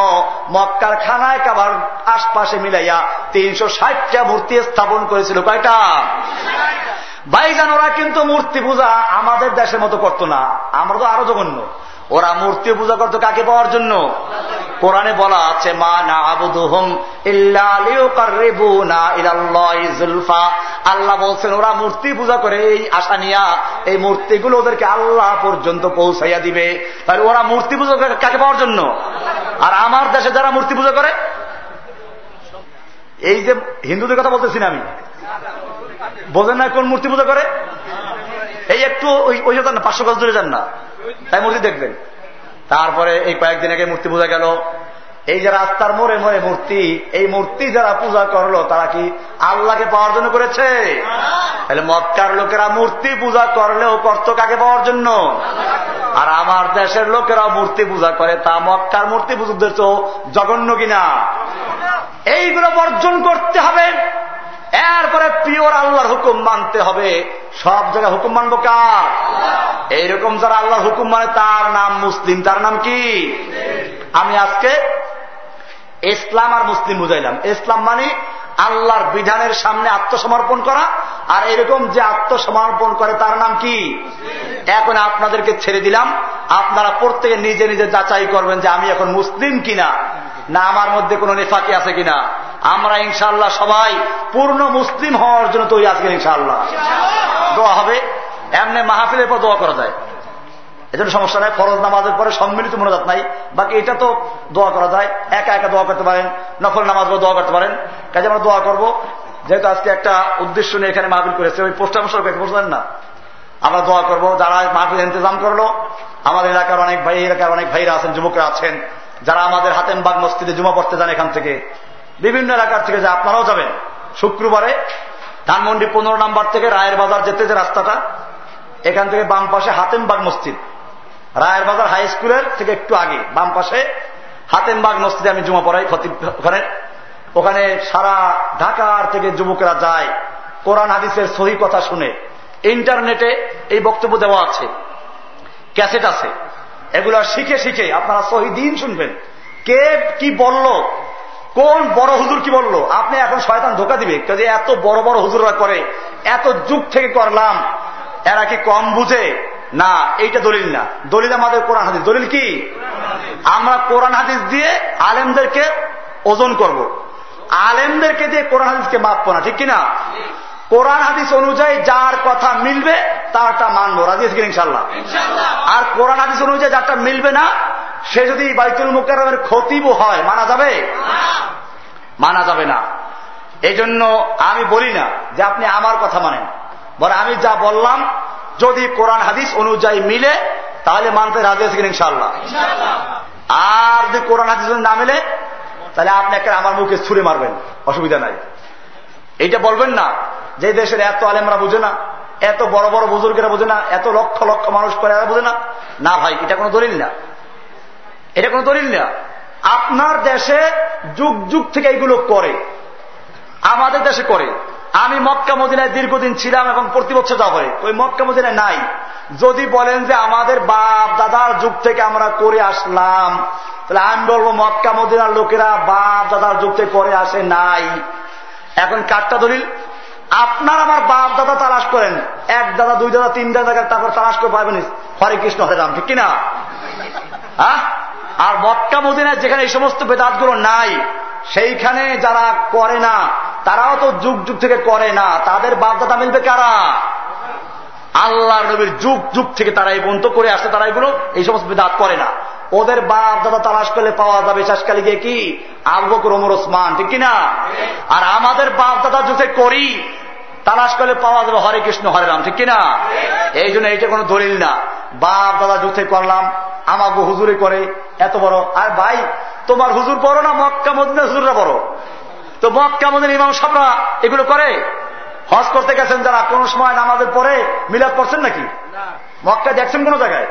মক্কার খানায় কাবার আশপাশে মিলাইয়া তিনশো ষাটটা মূর্তি স্থাপন করেছিল। কয়টা? ভাইজান ওরা কিন্তু মূর্তি পূজা আমাদের দেশের মতো করতো না। আমরা তো আরও জঘন্য। ওরা মূর্তি পূজা করতো কাকে পাওয়ার জন্য? কোরআনে বলা আছে, মা না আবুদুহম আল্লাহ বলছেন, ওরা মূর্তি পূজা করে এই আশা নিয়া এই মূর্তিগুলো ওদেরকে আল্লাহ পর্যন্ত পৌঁছাইয়া দিবে। তাহলে ওরা মূর্তি পূজা করে কাকে পাওয়ার জন্য? আর আমার দেশে যারা মূর্তি পূজা করে, এই যে হিন্দুদের কথা বলতেছি না আমি। বোঝেন না কোন মূর্তি পূজা করে? এই একটু ওই যান না পাঁচশো গজ দূরে যান না। তাই মূর্তি দেখবেন। তারপরে এই কয়েকদিন আগে মূর্তি পূজা গেল। এই যে রাস্তার মোড়ে মোড়ে মূর্তি, এই মূর্তি যারা পূজা করল, তারা কি আল্লাহকে পাওয়ার জন্য করেছে? তাহলে মক্কার লোকেরা মূর্তি পূজা করলেও করত কাকে পাওয়ার জন্য? আর আমার দেশের লোকেরা মূর্তি পূজা করে, তা মক্কার মূর্তি পুজোদের তো জঘন্য কিনা? এইগুলো বর্জন করতে হবে। এরপরে পিওর আল্লাহর হুকুম মানতে হবে। সব জায়গায় হুকুম মানব কার? এইরকম যারা আল্লাহর হুকুম মানে তার নাম মুসলিম, তার নাম কি? আমি আজকে ইসলাম আর মুসলিম বুঝাইলাম। ইসলাম মানে আল্লাহর বিধানের সামনে আত্মসমর্পণ করা। আর এরকম যে আত্মসমর্পণ করে তার নাম কি? এখন আপনাদেরকে ছেড়ে দিলাম। আপনারা প্রত্যেকে নিজে নিজে যাচাই করবেন যে আমি এখন মুসলিম কিনা, না আমার মধ্যে কোনো নেফাকি আছে কিনা। আমরা ইনশাল্লাহ সবাই পূর্ণ মুসলিম হওয়ার জন্য তৈরি আজকে ইনশাল্লাহ দোয়া হবে। এমনি মাহফিলের পর দোয়া করা যায়। এজন্য সমস্যা নাই, ফরজ নামাজের পরে সম্মিলিত মনোজাত নাই। বাকি এটা তো দোয়া করা যায়, একা একা দোয়া করতে পারেন, নফল নামাজ দোয়া করতে পারেন। কাজে আমরা দোয়া করব, যেহেতু আজকে একটা উদ্দেশ্য নিয়ে এখানে মাহফিল করেছে, ওই পোস্টার কয়েক বলছেন না? আমরা দোয়া করব, যারা মাহফিল ইন্তজাম করল, আমাদের এলাকার অনেক ভাই, এলাকার অনেক ভাইরা আছেন, যুবকরা আছেন, যারা আমাদের হাতেমবাগ মসজিদে জমা পড়তে যান এখান থেকে। বিভিন্ন এলাকার থেকে যে আপনারাও যাবেন, শুক্রবারে ধানমন্ডি পনেরো নাম্বার থেকে রায়ের বাজার যেতে যে রাস্তাটা, এখান থেকে বাম পাশে হাতেমবাগ মসজিদ। রায়ের বাজার হাই স্কুলের থেকে একটু আগে, বাম পাশে, হাতেমবাগ মসজিদে আমি জুমা পড়াই ক্ষতি ওখানে। ওখানে সারা ঢাকার থেকে যুবকেরা যায়, কোরআন, হাদিসের সহি কথা শুনে। ইন্টারনেটে এই বক্তব্য দেওয়া আছে, ক্যাসেট আছে। এগুলো শিখে শিখে আপনারা সহি দিন শুনবেন। কে কি বলল, কোন বড় হুজুর কি বলল, আপনি এখন শয়তান ধোকা দিবে যে এত বড় বড় হুজুররা করে, এত যুগ থেকে করলাম, এরা কি কম বুঝে? না এইটা দলিল না। দলিল আমাদের কোরআন হাদিস। দলিল কি? আমরা কোরআন হাদিস দিয়ে আলেমদেরকে ওজন করব। আলেমদেরকে দিয়ে কোরআন হাদিসকে মাপবো না ঠিক কিনা? কোরআন হাদিস অনুযায়ী যার কথা মিলবে তারটা মানবো। রাজি ইনশাল্লাহ আর কোরআন হাদিস অনুযায়ী যারটা মিলবে না সে যদি বাইতুল মুকারমের ক্ষতিবও হয় মানা যাবে? মানা যাবে না। এই জন্য আমি বলি না যে আপনি আমার কথা মানেন। বলে আমি যা বললাম যদি কোরআন হাদিস অনুযায়ী মিলে তাহলে মানতে রাজি আছেন ইনশাল্লাহ আর যদি কোরআন হাদিস না মিলে তাহলে আপনি একটা আমার মুখে ছুড়ে মারবেন। অসুবিধা নাই। এইটা বলবেন না যে দেশের এত আলেমরা বুঝে না এত বড় বড় বুজুর্গেরা বুঝে না এত লক্ষ লক্ষ মানুষ করে এরা বুঝে না। না ভাই এটা কোনো দলিল না। এটা কোনো দলিল না। আপনার দেশে যুগ যুগ থেকে এইগুলো করে আমাদের দেশে করে। আমি মক্কা মদিনায় দীর্ঘদিন ছিলাম এবং প্রতি বছর যা হয়। ওই মক্কা মদিনায় নাই। যদি বলেন যে আমাদের বাপ দাদার যুগ থেকে আমরা করে আসলাম, তাহলে আমি বলব মক্কা মদিনার লোকেরা বাপ দাদার যুগ থেকে করে আসে নাই। এখন কাঠটা দলিল, আপনার আমার বাপ দাদা তালাশ করেন। এক দাদা, দুই দাদা, তিন দাদা, তারপর তালাশ করে পাবেন হরে কৃষ্ণ, হরে রাম, ঠিক কিনা? হ্যাঁ আর মক্কা, মদিনায় যেখানে এই সমস্ত বেদাতগুলো নাই, সেইখানে যারা করে না, তারাও তো যুগ যুগ থেকে করে না। তাদের বাপদাদা মিলবে কারা? আল্লাহ নবীর যুগ যুগ থেকে তারা এই বন্ত করে আসছে তারা এগুলো, এই সমস্ত বেদাত করে না। ওদের বাপ দাদা তালাশ করলে পাওয়া যাবে শেষকালে গিয়ে কি? আবু বকর, ওমর, ওসমান, ঠিক কিনা? আর আমাদের বাপ দাদা যুগে করি, তালাশ করলে পাওয়া যাবে হরে কৃষ্ণ, হরে রাম, ঠিক কিনা? এই জন্য এইটা কোনো দলিল না। বাপ দাদা যুদ্ধে করলাম আমাকে হুজুরে করে এত বড়। আর ভাই তোমার হুজুর বড় না মক্কা মদিনা হুজুররা বড়? তো মক্কা মদিন ইমাম সাবরা এগুলো করে? হজ করতে গেছেন যারা কোন সময় নামাজের পরে মিলাদ করছেন নাকি? মক্কা দেখছেন কোন জায়গায়?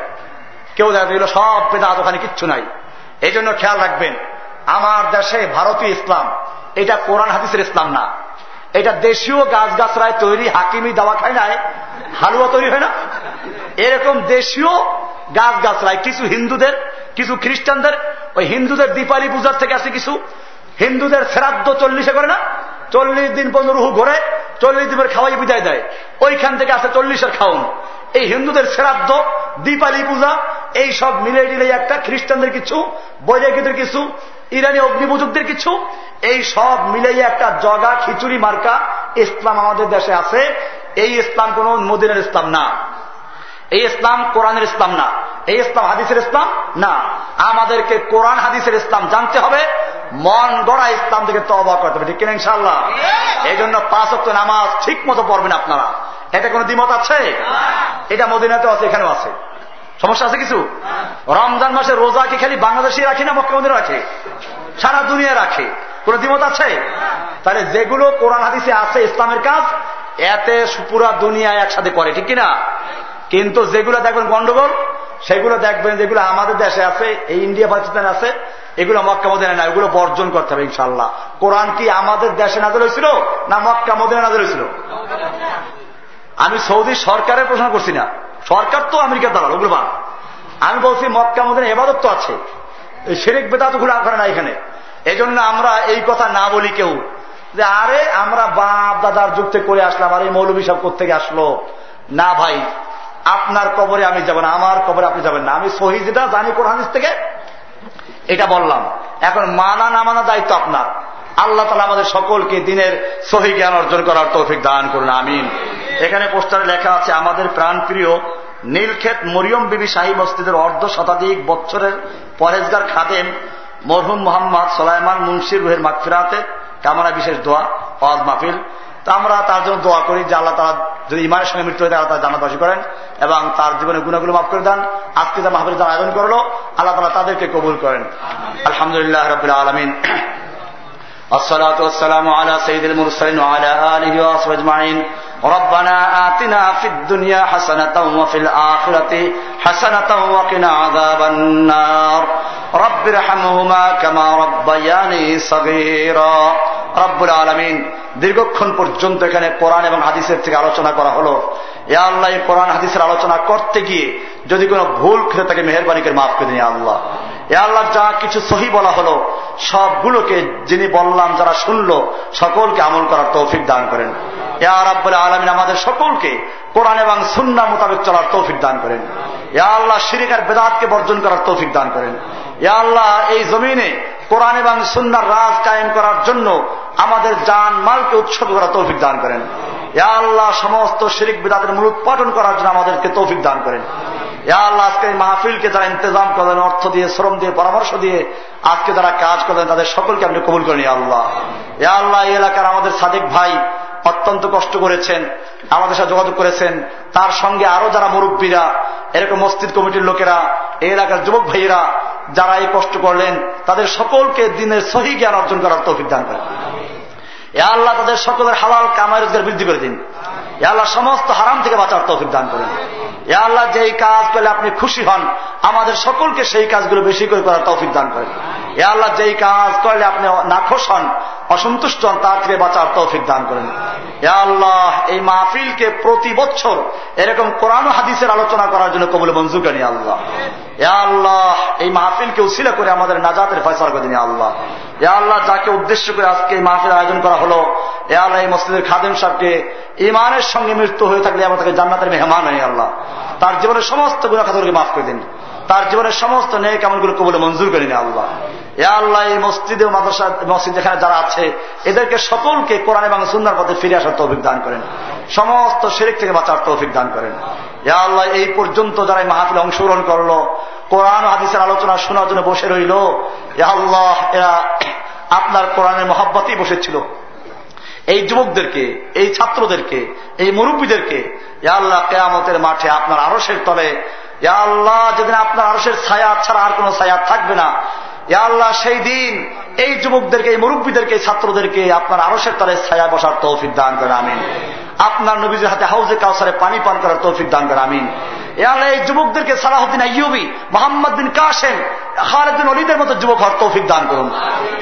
কেউ দেখা এগুলো সব বেদাত ওখানে কিচ্ছু নাই। এই জন্য খেয়াল রাখবেন আমার দেশে ভারতীয় ইসলাম এটা কোরআন হাদিসের ইসলাম না। এটা দেশীয় গাছ গাছরায় তৈরি হাকিমি দাওয়া খায় নাই হালুয়া তৈরি হয় না। এরকম দেশীয় গাছ গাছরায় কিছু হিন্দুদের, কিছু খ্রিস্টানদের, ওই হিন্দুদের দীপালি পূজার থেকে আসে কিছু। হিন্দুদের শ্রাদ্ধ চল্লিশে করে না? চল্লিশ দিন পর্যন্ত রুহু ঘরে, চল্লিশ দিনের খাওয়াই বিদায় দেয়। ওইখান থেকে আসে চল্লিশের খাওন। এই হিন্দুদের শ্রাদ্ধ, দীপালি পূজা, এই সব মিলে মিলে একটা খ্রিস্টানদের কিছু, বৈরাগীদের কিছু, ইরানি অগ্নিপুজকদের কিছু, এই সব মিলেই একটা জগা, খিচুড়ি, মার্কা ইসলাম আমাদের দেশে আছে। এই ইসলাম কোন মদিনের ইসলাম না। এই ইসলাম কোরআনের ইসলাম না। এই ইসলাম হাদিসের ইসলাম না। আমাদেরকে কোরআন হাদিসের ইসলাম জানতে হবে। মন গড়া ইসলাম থেকে তবা করতে হবে। ঠিক কিনা ইনশাল্লাহ এই জন্য পাঁচ অক্ট নামাজ ঠিক মতো পড়বেন আপনারা। এটা কোনো দ্বিমত আছে? এটা মদিনাতেও আছে এখানেও আছে। সমস্যা আছে কিছু? রমজান মাসে রোজা কি খালি বাংলাদেশে রাখি না মক্কা রাখে? সারা দুনিয়া রাখে। কোন দ্বিমত আছে? তাহলে যেগুলো কোরআন হাদিসে আছে ইসলামের কাজ এতে পুরা দুনিয়া একসাথে করে, ঠিক কিনা? কিন্তু যেগুলো দেখবেন গন্ডগোল, সেগুলো দেখবেন যেগুলো আমাদের দেশে আছে, এই ইন্ডিয়া, পাকিস্তান আছে, এগুলো মক্কা, মদিনা না এগুলো বর্জন করতে হবে ইনশাল্লাহ কোরআন কি আমাদের দেশে নাজল হয়েছিল না মক্কা, মদিনা নাজল হয়েছিল? আমি সৌদি সরকারের প্রশ্ন করছি না। সরকার তো আমেরিকার দালাল, ওগুলো বান আমি বলছি মক্কা, মদিনা এবাদত তো আছে। শেরেক বেদাতগুলো করে না এখানে। এজন্য আমরা এই কথা না বলি কেউ। যে আরে আমরা বাপ দাদার থেকে করে আসলাম, আর এই মৌলবী সব থেকে আসলো? না ভাই, আপনার কবরে আমি যাব না, আমার কবরে আপনি যাবেন না। আমি সহি যেটা জানি কোরআন থেকে? এটা বললাম। এখন মানা না মানা দায়িত্ব আপনার। আল্লাহ তালা আমাদের সকলকে দিনের সহি জ্ঞান অর্জন করার তৌফিক দান করুন, আমিন। এখানে পোস্টারে লেখা আছে, আমাদের প্রাণ প্রিয় নীলক্ষেত মরিয়ম বিবি শাহী মসজিদের অর্ধ শতাধিক বছরের পরেজগার খাদেম মরহুম মোহাম্মদ সোলাইমান মুন্সির রুহের মাগফিরাতে কামনা বিশেষ দোয়া, ওয়াজ মাহফিল। তো আমরা তার জন্য দোয়া করি যে আল্লাহ তারা যদি ইমানের সঙ্গে মৃত্যু হয় তারা তার জানাবাসী করেন এবং তার জীবনে গুণাগুলো মাফ করে দেন। আজকে যা মাহফিল তারা আয়োজন করল, আল্লাহ তারা তাদেরকে কবুল করেন। আলহামদুলিল্লাহ রব আলমিন। আসসালাম আলা সঈদুল মুরসাইন আলা আলহি আসমাইন ربنا آتنا في الدنيا حسنة وفي الآخرة حسنة وقنا عذاب النار رب ارحمهما كما ربياني صغيرا رب العالمين দীর্ঘক্ষণ পর্যন্ত এখানে কোরআন এবং হাদিসের থেকে আলোচনা করা হলো এ আল্লাহ এই কোরআন হাদিসের আলোচনা করতে গিয়ে যদি কোনো ভুল খেতে থাকে মেহরবানি করে মাফ করে দিন আল্লাহ এ আল্লাহ যা কিছু সহি বলা হলো সবগুলোকে যিনি বললাম, যারা শুনল, সকলকে আমল করার তৌফিক দান করেন। এ আরাব্বুল আলমিন আমাদের সকলকে কোরআন এবং সুন্না মোতাবেক চলার তৌফিক দান করেন। এ আল্লাহ শিরিকার বেদাতকে বর্জন করার তৌফিক দান করেন। এ আল্লাহ এই জমিনে কোরআন এবং সুন্নার রাজ কায়েম করার জন্য আমাদের জান মালকে উৎসর্গ করার তৌফিক দান করেন। ইয়া আল্লাহ সমস্ত শিরিক বিদাতের মূল উৎপাদন করার জন্য আমাদেরকে তৌফিক দান করেন। আল্লাহ, আজকে এই মাহফিলকে যারা ইন্তজাম করেন অর্থ দিয়ে, শ্রম দিয়ে, পরামর্শ দিয়ে, আজকে যারা কাজ করেন তাদের সকলকে আপনি কবুল করেন আল্লাহ। ইয়া আল্লাহ, এই এলাকার আমাদের সাদিক ভাই অত্যন্ত কষ্ট করেছেন, আমাদের সাথে যোগাযোগ করেছেন। তার সঙ্গে আরও যারা মুরব্বীরা, এরকম মসজিদ কমিটির লোকেরা, এই এলাকার যুবক ভাইয়েরা, যারা এই কষ্ট করলেন, তাদের সকলকে দিনের সহি জ্ঞান অর্জন করার তৌফিক দান করেন। এ আল্লাহ, তাদের সকলের হালাল কামাই রোজগার বৃদ্ধি করে দিন। এ আল্লাহ সমস্ত হারাম থেকে বাঁচার তৌফিক দান করেন। এ আল্লাহ যেই কাজ পেলে আপনি খুশি হন, আমাদের সকলকে সেই কাজগুলো বেশি করে করার তৌফিক দান করেন। এ আল্লাহ যেই কাজ করলে আপনি নাখোশ হন, অসন্তুষ্ট হন, তার থেকে বাঁচার তৌফিক দান করেন। এ আল্লাহ এই মাহফিলকে প্রতি বছর এরকম কোরআন হাদিসের আলোচনা করার জন্য কবুল মঞ্জুর করেনি আল্লাহ। আল্লাহ এই মাহফিলকে উশিলা করে আমাদের নাজাতের ফয়সলা করে দিন আল্লাহ। এ আল্লাহ, যাকে উদ্দেশ্য করে আজকে এই মাহফিল আয়োজন করা হলো এ আল্লাহ, এই মসজিদের খাদেম সাহকে ইমানের সঙ্গে মৃত্যু হয়ে থাকলে আমরা তাকে জান্নাতের মেহমান হই আল্লাহ। তার জীবনের সমস্ত গুণা খাতরকে মাফ করে দিন। তার জীবনের সমস্ত নেই কেমনগুলো কবলে মঞ্জুর করে করেন আল্লাহ। এ আল্লাহ, এই মসজিদে মাদ্রাসা মসজিদ যেখানে যারা আছে, এদেরকে সকলকে কোরআন এবং সুন্দর পথে ফিরে আসার তৌফিক দান করেন। সমস্ত শেরিক থেকে বাঁচার তৌফিক দান করেন। এ আল্লাহ, এই পর্যন্ত যারা এই মাহফিলে অংশগ্রহণ করল কোরআন হাদিসের আলোচনা শোনার জন্য বসে রইল। আল্লাহ, এরা আপনার কোরআনের মহাব্বতেই বসেছিল। এই যুবকদেরকে, এই ছাত্রদেরকে, এই মুরব্বীদেরকে আল্লাহ, কেয়ামতের মাঠে আপনার আরসের তলে আল্লাহ, যেদিন আপনার আরসের ছায়া ছাড়া আর কোন ছায়া থাকবে না আল্লাহ, সেই দিন এই যুবকদেরকে, এই মুরব্বীদেরকে ছাত্রদেরকে আপনার আরসের তলে ছায়া বসার তৌফিক দান করে আমিন। আপনার নবীজের হাতে হাউজে কাউসারে পানি পান করার তৌফিক দান করে আমিন। আল্লাহ, এই যুবকদেরকে সালাহুদ্দিন আইয়ুবি, মোহাম্মদ বিন কাসেম খালেদিন অলিদের মতো যুবক হওয়ার তৌফিক দান করুন।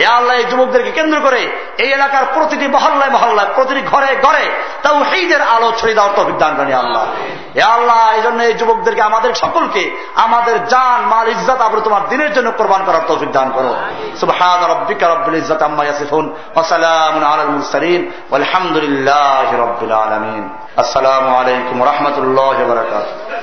এ আল্লাহ, এই যুবকদেরকে কেন্দ্র করে এই এলাকার প্রতিটি মহল্লায় মহল্লায়, প্রতিটি ঘরে ঘরে তাও সেইদের আলো ছড়িয়ে দেওয়ার তৌফিক দান করেন আল্লাহ। এ আল্লাহ, এই জন্য এই যুবকদেরকে আমাদের সকলকে, আমাদের জান, মাল, ইজ্জত, আবার তোমার দিনের জন্য কোরবান করার তৌফিক দান করো। সুবহান রব্বিকা রব্বিল ইজ্জত আম্মা ইয়াসিফুন, ওয়া সালামুন আলাল মুরসালিন, ওয়ালহামদুলিল্লাহি রাব্বিল আলামিন। আসসালামু আলাইকুম রাহমাতুল্লাহি ওয়া বারাকাতুহু।